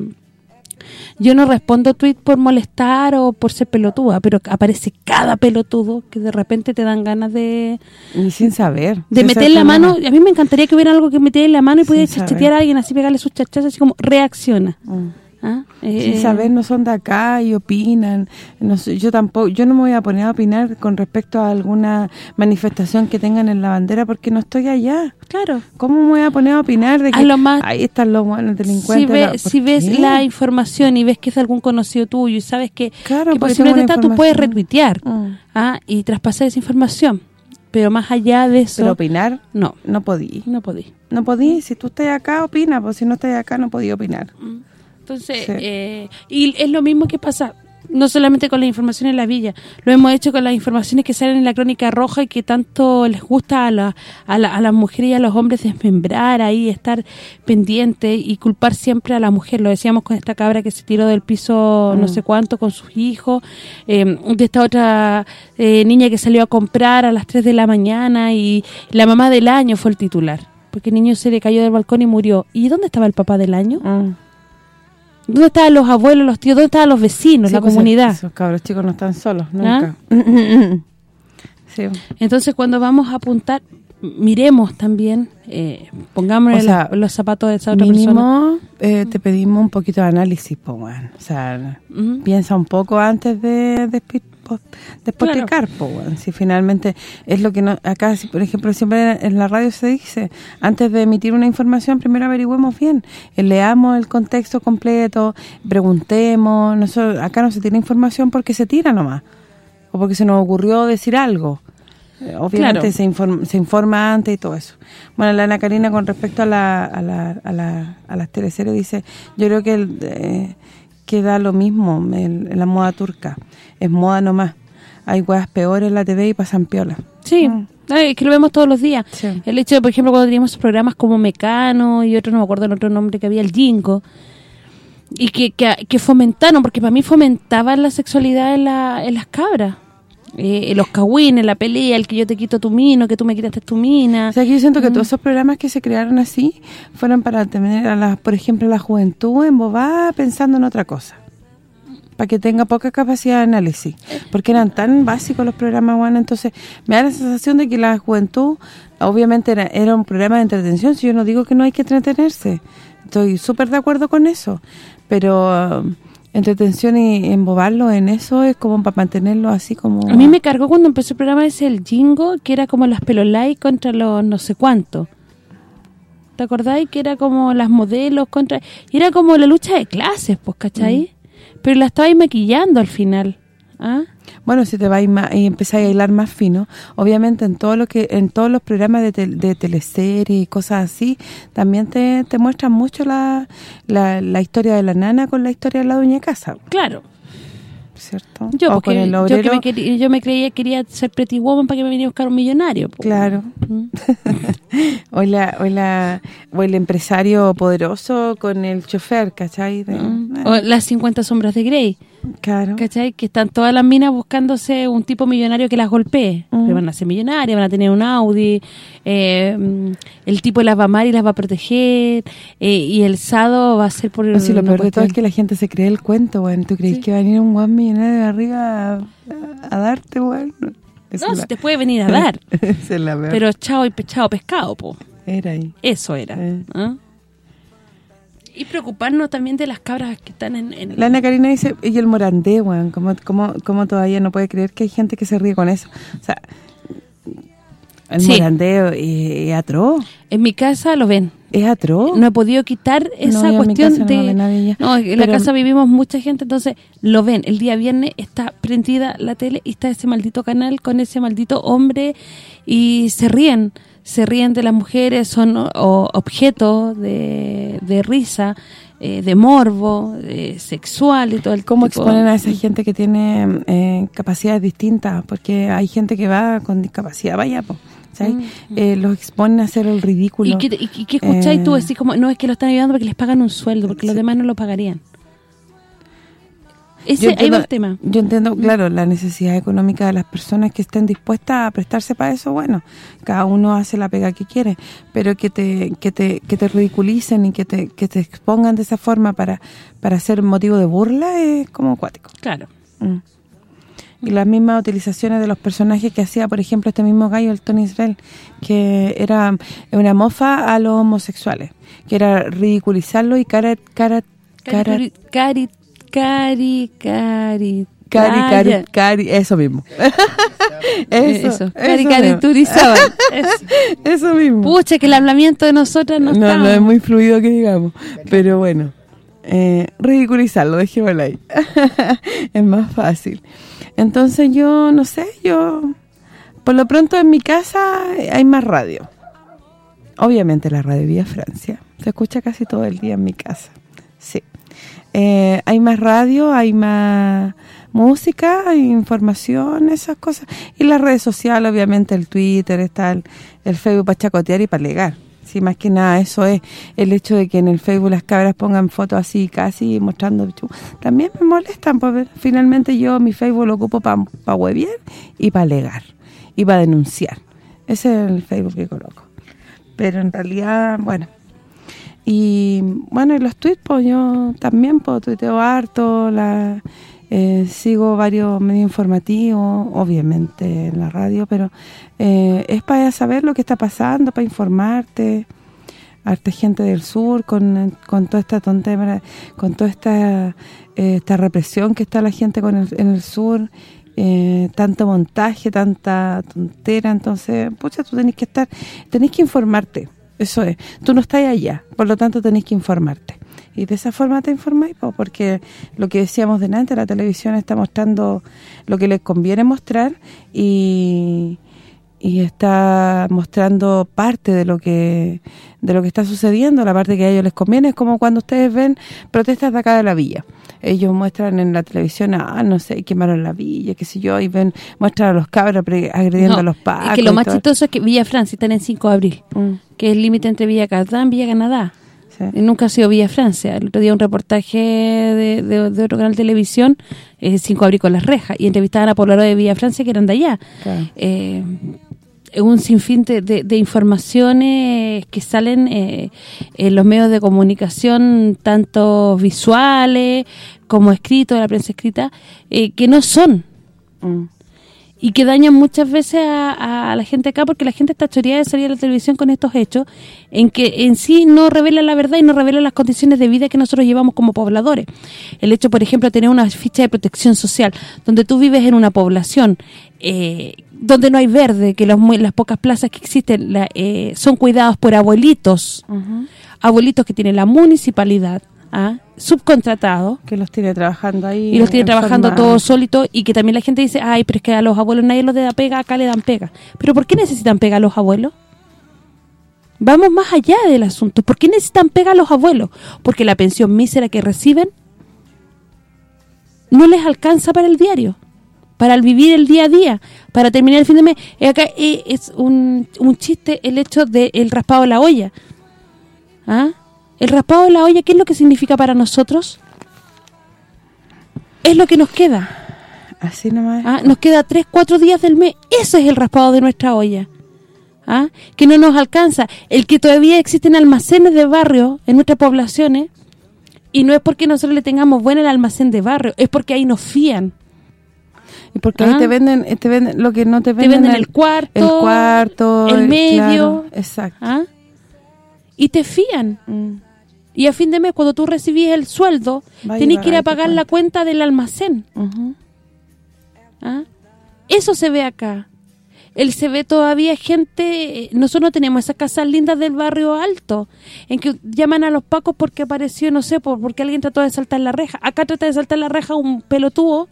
yo no respondo tweet por molestar o por ser pelotuda, pero aparece cada pelotudo que de repente te dan ganas de Y sin saber. de sin meter la mano. A mí me encantaría que hubiera algo que meter en la mano y pudiera chachetear a alguien así, pegarle sus chachazas así como reacciona. Mm. ¿Ah? Sin Eh, saber, no son de acá y opinan. No yo tampoco, yo no me voy a poner a opinar con respecto a alguna manifestación que tengan en la bandera porque no estoy allá. Claro. ¿Cómo me voy a poner a opinar de A que lo más- ahí están los buenos si, delincuentes? ve- La- ¿por si ves la información y ves que es de algún conocido tuyo y sabes que, Claro, que tengo una está, tú puedes retuitear Mm. ¿ah? y traspasar esa información. Pero más allá de eso... Pero opinar, no, no podí. no podí. No podí, si tú estás acá, opina, pues si no estás acá no podí opinar. Entonces, Sí. eh, y es lo mismo que pasa no solamente con la información en la villa, lo hemos hecho con las informaciones que salen en la crónica roja y que tanto les gusta a, la, a, la- a las mujeres y a los hombres desmembrar ahí, estar pendiente y culpar siempre a la mujer. Lo decíamos con esta cabra que se tiró del piso no Mm. sé cuánto con sus hijos, eh, de esta otra eh, niña que salió a comprar a las 3 de la mañana y la mamá del año fue el titular, porque el niño se le cayó del balcón y murió. ¿Y dónde estaba el papá del año? Mm. ¿Dónde estaban los abuelos, los tíos? ¿Dónde estaban los vecinos, Sí, la pues, comunidad? Esos cabros chicos no están solos, ¿Ah? nunca. sí. Entonces, cuando vamos a apuntar, miremos también, eh, pongámonos O sea, los, los zapatos de esa otra persona. Mínimo eh, te pedimos un poquito de análisis, pues bueno. O sea, piensa un poco antes de despi- po- despotricar, po, weón. Si finalmente es lo que no, acá, si, por ejemplo, siempre en la radio se dice, antes de emitir una información, primero averigüemos bien, eh, leamos el contexto completo, preguntemos, nosotros, acá no se tiene información porque se tira nomás, o porque se nos ocurrió decir algo. Eh, Obviamente Claro. se, informa, se informa antes y todo eso. Bueno, la Ana Karina con respecto a la, a, la, a, la, a las teleseries dice, yo creo que el, eh, que da lo mismo el- la moda turca. Es moda nomás. Hay weas peores en la TV y pasan piola. Sí, ay, es que lo vemos todos los días. Sí. El hecho de, por ejemplo, cuando teníamos programas como Mecano y otro, no me acuerdo el otro nombre que había, el Jingo, y que, que, que fomentaron, porque para mí fomentaban la sexualidad en, la, en las cabras. Eh, los cagüines, la pelea, el que yo te quito tu mino, que tú me quitaste tu mina. O sea, yo siento que todos esos programas que se crearon así fueron para tener, a la, por ejemplo, a la juventud embobada pensando en otra cosa. Para que tenga poca capacidad de análisis. Porque eran tan básicos los programas, bueno, entonces me da la sensación de que la juventud, obviamente era, era un programa de entretención, si yo no digo que no hay que entretenerse. Estoy súper de acuerdo con eso. Pero entretención y embobarlo en eso es como para mantenerlo así como... A mí me cargó cuando empezó el programa ese, el Jingo, que era como las pelolay contra los no sé cuánto. ¿Te acordáis? Que era como las modelos contra... Era como la lucha de clases, pues, ¿cachai? Pero la estabais maquillando al final. ¿Ah? Bueno, si te vais más y empezáis a hilar más fino, obviamente en todo lo que en todos los programas de, tel- de teleserie y cosas así, también te, te muestran mucho la, la, la historia de la nana con la historia de la dueña de casa, Claro. ¿cierto? Yo, o porque con el yo, que me quería, yo me creía que quería ser pretty woman para que me viniera a buscar un millonario. claro. Mm. o, la, o, la, o el empresario poderoso con el chofer, ¿cachai? De- Mm. eh, O las 50 sombras de Grey. Claro. ¿Cachai? Que están todas las minas buscándose un tipo millonario que las golpee. Mm. Que van a ser millonarias, van a tener un Audi, eh, mm, el tipo las va a amar y las va a proteger, eh, y el sado va a ser por... No, si lo peor de todo es que la gente se cree el cuento, weón. ¿Tú crees Sí. que va a venir un guan millonario de arriba a, a darte? Esa No, la- te puede venir a dar, es la pero chao y pechado pescado, po. Era ahí. Eso era. Eh. ¿ah? Y preocuparnos también de las cabras que están en... en- La Ana Karina dice, y el morandé, weón, ¿cómo, cómo, cómo todavía no puede creer que hay gente que se ríe con eso? O sea, el Sí. morandeo es, es atroz, en mi casa lo ven. es atroz. No he podido quitar esa cuestión no de... ya. No, en la casa vivimos mucha gente, entonces lo ven. El día viernes está prendida la tele y está ese maldito canal con ese maldito hombre y se ríen. Se ríen de las mujeres, son o- objetos de, de risa, eh, de morbo, de sexual y todo el ¿Cómo tipo- exponen a esa gente que tiene eh, capacidades distintas? Porque hay gente que va con discapacidad, vaya. Mm. Eh, los exponen a hacer el ridículo. ¿Y qué, y- y qué escucháis tú? Eh, Así como, no, es que lo están ayudando porque les pagan un sueldo, porque los demás no lo pagarían. Ese, ahí va entiendo- el tema. Yo entiendo, claro, la necesidad económica de las personas que estén dispuestas a prestarse para eso, bueno, cada uno hace la pega que quiere, pero que te que te que te ridiculicen y que te que te expongan de esa forma para para ser motivo de burla es como acuático. Claro. Mm. Y las mismas utilizaciones de los personajes que hacía, por ejemplo, este mismo gallo, el Tony Israel, que era una mofa a los homosexuales, que era ridiculizarlo y cara cara cara Cari, cari, cari, cari, Cari, cari, eso mismo. Eso, eso, cari, caricaturizaban. Eso. Eso mismo. Pucha, que el hablamiento de nosotras no, no, está. no es muy fluido que digamos, pero bueno, eh, ridiculizarlo, dejémoslo ahí. es más fácil. Entonces yo, no sé, yo, por lo pronto en mi casa hay más radio. Obviamente la radio Vía Francia, se escucha casi todo el día en mi casa, sí. Eh, hay más radio, hay más música, hay información, esas cosas. Y las redes sociales, obviamente el Twitter, está el, el Facebook para chacotear y para alegar. Sí, más que nada eso es el hecho de que en el Facebook las cabras pongan fotos así casi mostrando También me molestan, porque finalmente yo mi Facebook lo ocupo para pa hueviar y para alegar y para denunciar. Ese es el Facebook que coloco. Pero en realidad, bueno, Y bueno, y los tweets, pues yo también pues, tuiteo harto, la, eh, sigo varios medios informativos, obviamente en la radio, pero eh, es para saber lo que está pasando, para informarte. Harta gente del sur con, con toda esta tontera, con toda esta eh, esta represión que está la gente con el- en el sur, eh, tanto montaje, tanta tontera, entonces, pucha, tú tenés que estar, tenés que informarte, eso es. Tú no estás allá, por lo tanto tenés que informarte. Y de esa forma te informáis, po, porque lo que decíamos delante, la televisión está mostrando lo que les conviene mostrar y y está mostrando parte de lo que de lo que está sucediendo, la parte que a ellos les conviene, es como cuando ustedes ven protestas de acá de la villa. Ellos muestran en la televisión, ah, no sé, quemaron la villa, qué sé yo, y ven muestran a los cabros pre- agrediendo No, a los pacos. es que lo más chistoso es que Villa Francia está en el 5 de abril, Mm, que es el límite entre Villa Cardán y Villa Canadá. sí. Nunca ha sido Villa Francia. El otro día un reportaje de, de- de otro canal de televisión, el 5 de abril con las rejas, y entrevistaban a pobladores de Villa Francia que eran de allá. Claro. Eh, un sinfín de, de- de informaciones que salen eh, en los medios de comunicación, tanto visuales como escritos, la prensa escrita, eh, que no son Mm. Y que dañan muchas veces a, a la gente acá porque la gente está choreada de salir a la televisión con estos hechos en que en sí no revela la verdad y no revela las condiciones de vida que nosotros llevamos como pobladores. El hecho, por ejemplo, de tener una ficha de protección social donde tú vives en una población eh, donde no hay verde, que los las pocas plazas que existen la- eh, son cuidados por abuelitos, abuelitos que tiene la municipalidad, ¿ah? subcontratados, Que los tiene trabajando ahí. y los tiene en trabajando forma- todos solitos y que también la gente dice, ay, pero es que a los abuelos nadie los da pega, acá le dan pega. ¿Pero por qué necesitan pega a los abuelos? Vamos más allá del asunto. ¿Por qué necesitan pega a los abuelos? Porque la pensión mísera que reciben no les alcanza para el diario, para el vivir el día a día, para terminar el fin de mes. Eh, Acá eh, es un, un chiste el hecho del raspado de la olla. ¿Ah? El raspado de la olla, ¿qué es lo que significa para nosotros? Es lo que nos queda. Así nomás. ¿ah? Nos queda tres, cuatro días del mes. Eso es el raspado de nuestra olla. ¿ah? Que no nos alcanza. El que todavía existen almacenes de barrio en nuestras poblaciones, y no es porque nosotros le tengamos bueno el almacén de barrio, es porque ahí nos fían. Y porque Ah. ahí te venden, eh, te venden lo que no te Te venden, venden el cuarto, el cuarto, el medio. claro, exacto. ¿ah? Y te fían. Mm. Y a fin de mes, cuando tú recibís el sueldo, tenés que ir a pagar la cuenta del almacén. ¿ah? Eso se ve acá. Él se ve todavía gente, nosotros no tenemos esas casas lindas del barrio alto, en que llaman a los pacos porque apareció, no sé, por, porque alguien trató de saltar la reja. Acá trata de saltar la reja un pelotudo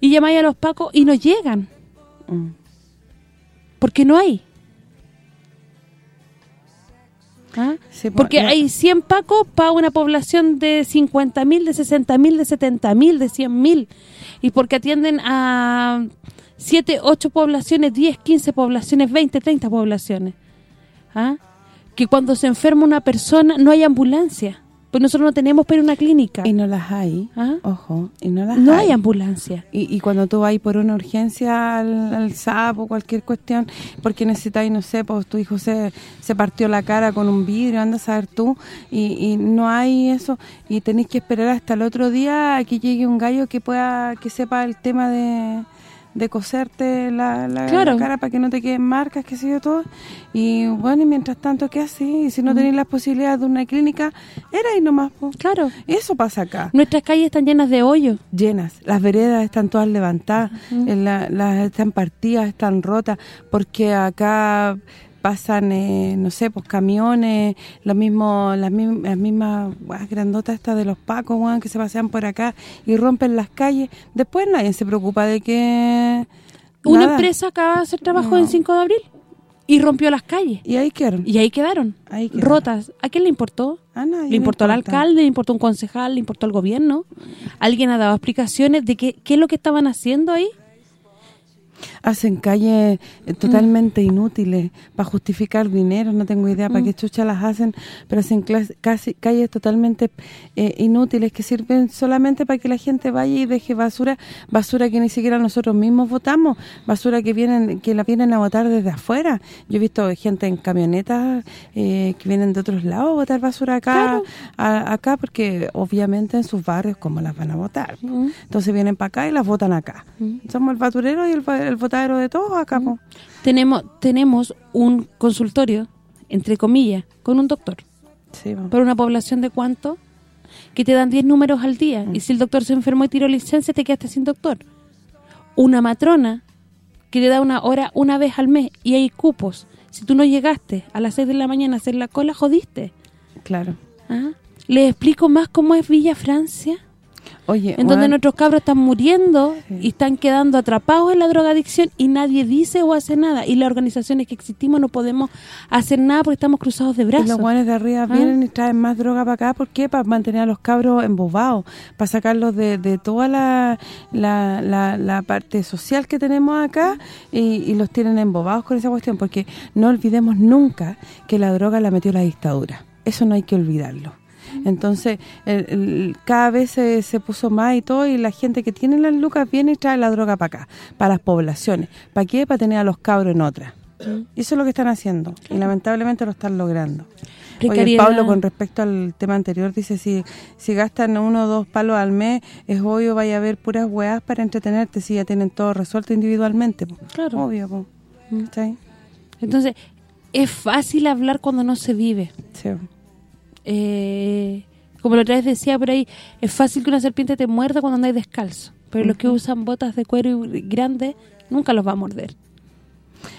y llamáis a los pacos y no llegan. Mm. Porque no hay. ¿Ah? Sí, po, Porque hay 100 pacos para una población de 50.000, de 60.000, de 70.000, de 100.000. Y porque atienden a 7, 8 poblaciones, 10, 15 poblaciones, 20, 30 poblaciones. ¿Ah? Que cuando se enferma una persona no hay ambulancia. Pues nosotros no tenemos pero una clínica. Y no las hay, ¿Ah? ojo, y no las No hay. hay ambulancia. Y, y cuando tú vas por una urgencia al, al SAP o cualquier cuestión, porque necesitáis, no sé, pues tu hijo se, se partió la cara con un vidrio, anda a saber tú, y, y no hay eso, y tenéis que esperar hasta el otro día a que llegue un gallo que pueda, que sepa el tema de, de coserte la, la, Claro. la cara para que no te queden marcas, qué sé yo, todo. Y bueno, y mientras tanto, ¿qué haces? Y si no tenéis las posibilidades de una clínica, era ahí nomás. Claro. Eso pasa acá Nuestras calles están llenas de hoyos. llenas. Las veredas están todas levantadas, en la- las están partidas, están rotas, porque acá pasan, eh, no sé, pues camiones, lo mismo, las, mim- las mismas grandotas estas de los pacos, que se pasean por acá y rompen las calles. Después nadie se preocupa de que... Una nada. empresa acaba de hacer trabajo No. en 5 de abril y rompió las calles. Y ahí quedaron. Y ahí quedaron, Ahí quedaron. rotas. ¿A quién le importó? A nadie ¿Le importó al alcalde? ¿Le importó un concejal? ¿Le importó al gobierno? ¿Alguien ha dado explicaciones de qué, qué es lo que estaban haciendo ahí? Hacen calles eh, totalmente inútiles para justificar dinero, no tengo idea para Mm. qué chucha las hacen, pero hacen casi calles totalmente eh, inútiles que sirven solamente para que la gente vaya y deje basura, basura que ni siquiera nosotros mismos votamos, basura que vienen que la vienen a votar desde afuera. Yo he visto gente en camionetas eh, que vienen de otros lados a votar basura acá, Claro. a- acá porque obviamente en sus barrios cómo las van a votar. Mm. Entonces vienen para acá y las votan acá. Somos el baturero y el, el votadero de todos acá. po. Tenemos tenemos un consultorio, entre comillas, con un doctor. Sí, po. ¿Por una población de cuánto? Que te dan 10 números al día. Y si el doctor se enfermó y tiró licencia, te quedaste sin doctor. Una matrona que te da una hora una vez al mes y hay cupos. Si tú no llegaste a las 6 de la mañana a hacer la cola, jodiste. Claro. ¿Ah? ¿Les explico más cómo es Villa Francia? Oye, En donde nuestros cabros están muriendo y están quedando atrapados en la drogadicción y nadie dice o hace nada. Y las organizaciones que existimos no podemos hacer nada porque estamos cruzados de y brazos. los guanes de arriba ¿Ah? vienen y traen más droga para acá. ¿Por qué? Para mantener a los cabros embobados. Para sacarlos de, de toda la, la, la, la parte social que tenemos acá y, y los tienen embobados con esa cuestión. Porque no olvidemos nunca que la droga la metió la dictadura. Eso no hay que olvidarlo. Entonces, el- el- cada vez se, se puso más y todo, y la gente que tiene las lucas viene y trae la droga para acá, para las poblaciones. ¿Para qué? Para tener a los cabros en otra. Y eso es lo que están haciendo, y lamentablemente lo están logrando. Oye. Pablo, con respecto al tema anterior, dice, si si gastan uno o dos palos al mes, es obvio vaya a haber puras weas para entretenerte, si ya tienen todo resuelto individualmente. po. Claro. Obvio, po. Entonces, es fácil hablar cuando no se vive. Sí. Eh, como la otra vez decía por ahí, es fácil que una serpiente te muerda cuando andáis descalzo. Pero los que usan botas de cuero grandes nunca los va a morder.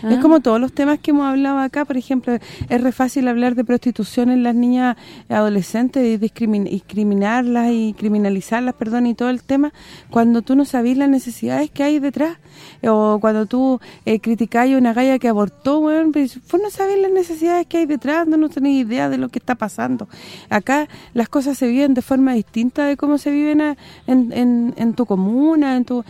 Es ¿Ah? como todos los temas que hemos hablado acá, por ejemplo, es re fácil hablar de prostitución en las niñas adolescentes y discrimin- discriminarlas y criminalizarlas, perdón, y todo el tema, cuando tú no sabes las necesidades que hay detrás. O cuando tú eh, criticáis a una galla que abortó, bueno, vos no sabés las necesidades que hay detrás, no, no tenés idea de lo que está pasando. Acá las cosas se viven de forma distinta de cómo se viven a- en, en, en tu comuna, en tu...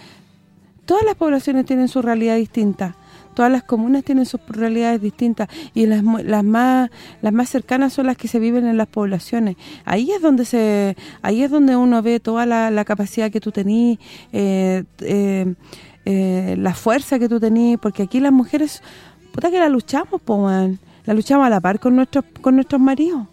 Todas las poblaciones tienen su realidad distinta todas las comunas tienen sus realidades distintas y las las más las más cercanas son las que se viven en las poblaciones ahí es donde se ahí es donde uno ve toda la, capacidad que tú tenís eh, eh, eh, la fuerza que tú tenís porque aquí las mujeres puta que la luchamos po, man. la luchamos a la par con nuestros con nuestros maridos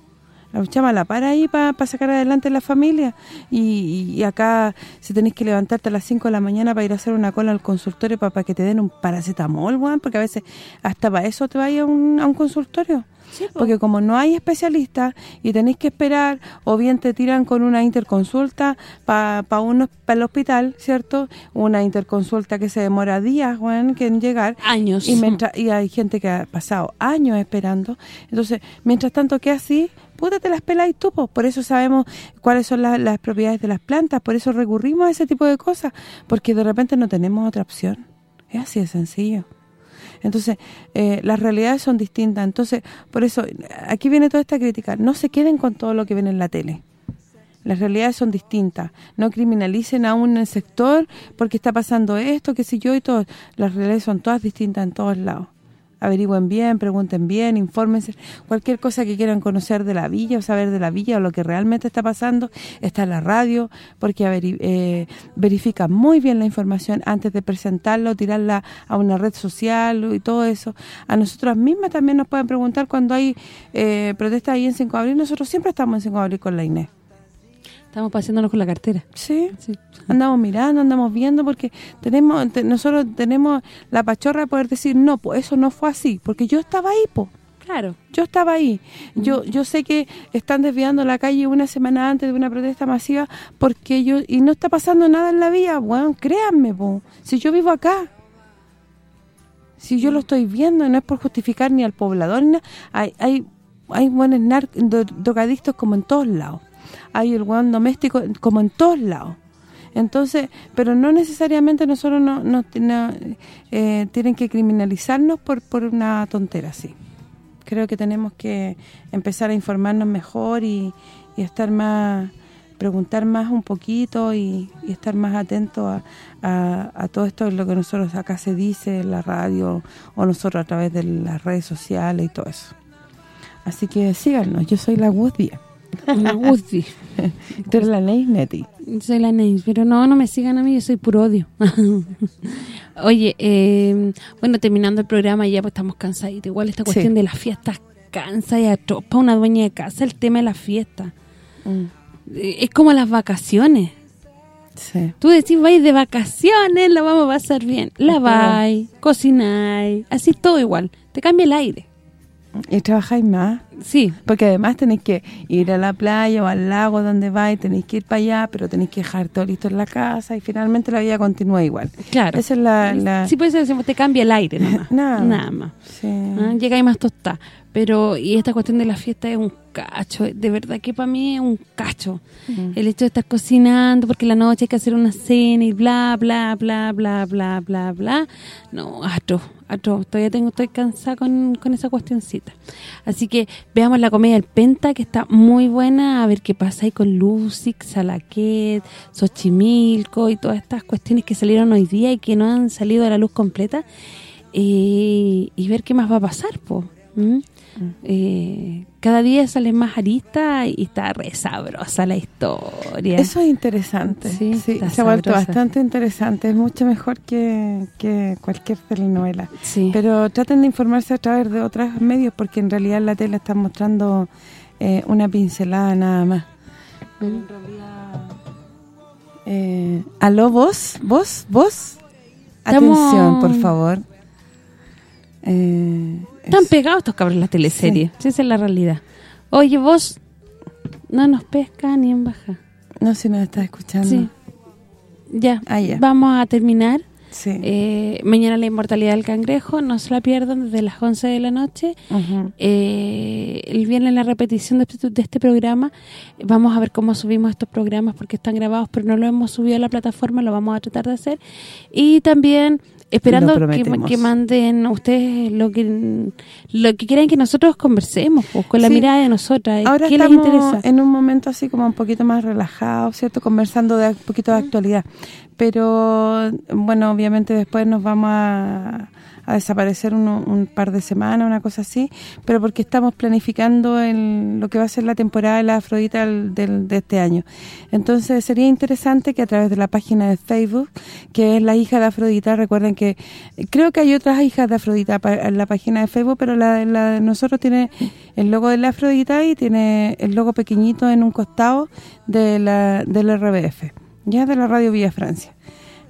la luchamos a la par ahí para sacar adelante la familia y, y- acá si tenés que levantarte a las 5 de la mañana para ir a hacer una cola al consultorio para, que te den un paracetamol, porque a veces hasta para eso te vayas a un, a un consultorio. Porque como no hay especialistas y tenéis que esperar, o bien te tiran con una interconsulta para pa para el hospital, ¿cierto? Una interconsulta que se demora días, weón, que en llegar. Años. Y mientras y hay gente que ha pasado años esperando. Entonces, mientras tanto que así, puta te las peláis tú, pues. por eso sabemos cuáles son las, las propiedades de las plantas, por eso recurrimos a ese tipo de cosas, porque de repente no tenemos otra opción. Es así de sencillo. Entonces, eh, las realidades son distintas. Entonces, por eso, aquí viene toda esta crítica. No se queden con todo lo que ven en la tele. Las realidades son distintas. No criminalicen a un sector porque está pasando esto, qué sé yo, y todo. Las realidades son todas distintas en todos lados. Averigüen bien, pregunten bien, infórmense. Cualquier cosa que quieran conocer de la villa o saber de la villa o lo que realmente está pasando, está en la radio, porque eh, verifican muy bien la información antes de presentarlo, tirarla a una red social y todo eso. A nosotras mismas también nos pueden preguntar cuando hay eh, protestas ahí en 5 de abril. Nosotros siempre estamos en 5 de abril con la Inés. Estamos paseándonos con la cartera. Sí, andamos mirando, andamos viendo, porque tenemos te- nosotros tenemos la pachorra de poder decir, no, pues eso no fue así, porque yo estaba ahí, po. Claro. Yo estaba ahí. Yo yo sé que están desviando la calle una semana antes de una protesta masiva porque yo y no está pasando nada en la vía, bueno, créanme, po. Si yo vivo acá. Si yo lo estoy viendo, no es por justificar ni al poblador, ni nada. hay hay hay buenos drogadictos como en todos lados. Hay el buen doméstico como en todos lados. Entonces, pero no necesariamente nosotros no, no, eh, tienen que criminalizarnos por, por una tontera así. Creo que tenemos que empezar a informarnos mejor y, y estar más preguntar más un poquito y, estar más atento a, a, todo esto, lo que nosotros acá se dice en la radio o nosotros a través de las redes sociales y todo eso. Así que síganos, yo soy la Woody. La Woody. Tú eres la Ney Neti. Soy la Neis, pero no, no me sigan a mí, yo soy puro odio. Oye, eh, bueno, terminando el programa ya pues estamos cansaditos. Igual esta cuestión Sí. de las fiestas cansa y atropa a una dueña de casa el tema de las fiestas. Eh, Es como las vacaciones. Sí. Tú decís, vais de vacaciones, lo vamos a pasar bien. Laváis, cocináis, así todo igual. Te cambia el aire. ¿Y trabajáis más? Sí. Porque además tenéis que ir a la playa o al lago donde vais, tenéis que ir para allá, pero tenéis que dejar todo listo en la casa y finalmente la vida continúa igual. Claro. Esa es la... la Sí, puede ser, te cambia el aire nomás. Nada. Nada más. Sí. Ah, Llega y más tostada. Pero, y esta cuestión de la fiesta es un cacho. De verdad que para mí es un cacho. Mm. El hecho de estar cocinando, porque la noche hay que hacer una cena y bla, bla, bla, bla, bla, bla, bla. No, atro, atro. Todavía tengo, estoy cansada con, con esa cuestioncita. Así que veamos la comedia del Penta, que está muy buena. A ver qué pasa ahí con Lucic, Salaquet, Xochimilco y todas estas cuestiones que salieron hoy día y que no han salido a la luz completa. Eh, y ver qué más va a pasar. ¿Mm? Eh, cada día salen más aristas y está re sabrosa la historia. Eso es interesante. Sí, Sí, está se ha vuelto bastante interesante. Es mucho mejor que, que cualquier telenovela. Sí. Pero traten de informarse a través de otros medios porque en realidad la tele están mostrando eh, una pincelada nada más. Pero en realidad... Eh, ¿Aló, vos? ¿Vos? ¿Vos? Atención, por favor. Eh, Están pegados estos cabros en la teleserie. Sí. Esa es la realidad. Oye, vos no nos pesca ni en baja. no sé si nos estás escuchando. Sí. Ya. Ah, ya. Vamos a terminar. Sí. Eh, mañana la inmortalidad del cangrejo. No se la pierdan desde las 11 de la noche. Ujú. Eh, el viernes la repetición de este, de este programa. Vamos a ver cómo subimos estos programas porque están grabados, pero no lo hemos subido a la plataforma, lo vamos a tratar de hacer. Y también esperando que, manden ustedes lo que lo que quieran que nosotros conversemos, pues, con la Sí. mirada de nosotras. Ahora ¿Qué les estamos interesa? en un momento así como un poquito más relajado, ¿cierto? Conversando de un poquito de actualidad. Pero, bueno, obviamente después nos vamos a, desaparecer uno- un par de semanas, una cosa así, pero porque estamos planificando el- lo que va a ser la temporada de la Afrodita del- de este año. Entonces sería interesante que a través de la página de Facebook, que es la hija de Afrodita, recuerden que creo que hay otras hijas de Afrodita en la página de Facebook, pero la, la de nosotros tiene el logo de la Afrodita y tiene el logo pequeñito en un costado de la del RBF, ya de la Radio Villa Francia.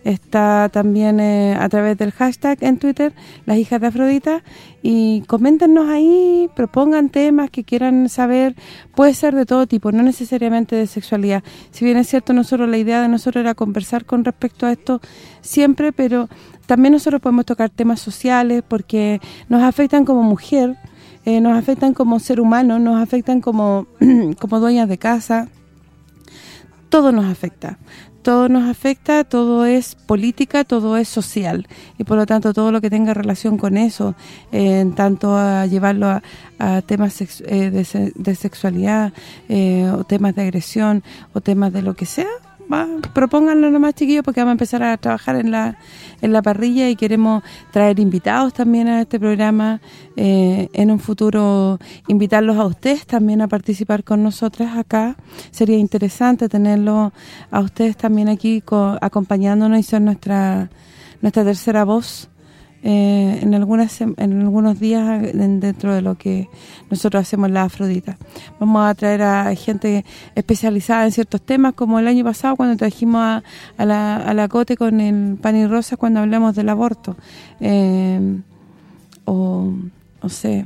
Está también eh, a través del hashtag en Twitter, las hijas de Afrodita, y coméntenos ahí, propongan temas que quieran saber, puede ser de todo tipo, no necesariamente de sexualidad. Si bien es cierto, nosotros la idea de nosotros era conversar con respecto a esto siempre, pero también nosotros podemos tocar temas sociales porque nos afectan como mujer, eh, nos afectan como ser humano, nos afectan como, como dueñas de casa, todo nos afecta. Todo nos afecta, todo es política, todo es social. Y por lo tanto, todo lo que tenga relación con eso, eh, en tanto a llevarlo a, temas sex- eh, de, de sexualidad, eh, o temas de agresión, o temas de lo que sea, va, propónganlo nomás, chiquillos, porque vamos a empezar a trabajar en la en la parrilla y queremos traer invitados también a este programa, eh, en un futuro invitarlos a ustedes también a participar con nosotras acá. Sería interesante tenerlos a ustedes también aquí co- acompañándonos y ser nuestra nuestra tercera voz eh, en algunas en algunos días en- dentro de lo que nosotros hacemos la Afrodita. Vamos a traer a gente especializada en ciertos temas, como el año pasado cuando trajimos a, a la, a la Cote con el pan y rosa cuando hablamos del aborto. Eh, o, no sé,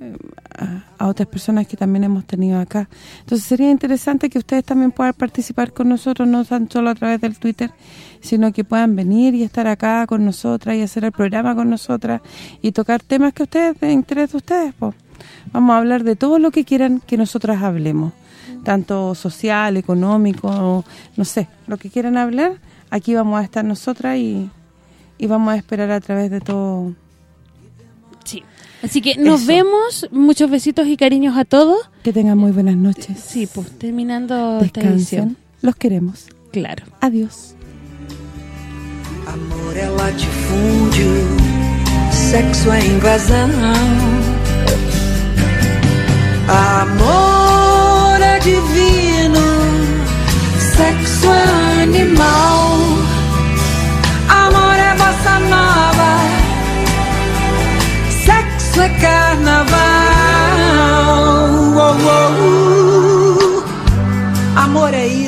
eh, a otras personas que también hemos tenido acá. Entonces sería interesante que ustedes también puedan participar con nosotros, no tan solo a través del Twitter, sino que puedan venir y estar acá con nosotras y hacer el programa con nosotras y tocar temas que ustedes, de interés de ustedes, po. Vamos a hablar de todo lo que quieran que nosotras hablemos, tanto social, económico, no sé, lo que quieran hablar, aquí vamos a estar nosotras y, y vamos a esperar a través de todo Sí. Así que nos Eso. vemos, muchos besitos y cariños a todos. Que tengan muy buenas noches. Sí, pues terminando esta edición. Descansen. Los queremos. Claro. Adiós. Amor é latifúndio, sexo é invasão. Amor é divino, sexo é animal. Amor é bossa nova, sexo é carnaval. Oh, oh, uh. Amor é isso,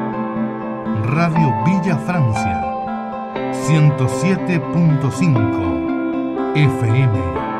Radio Villa Francia. 107.5 FM.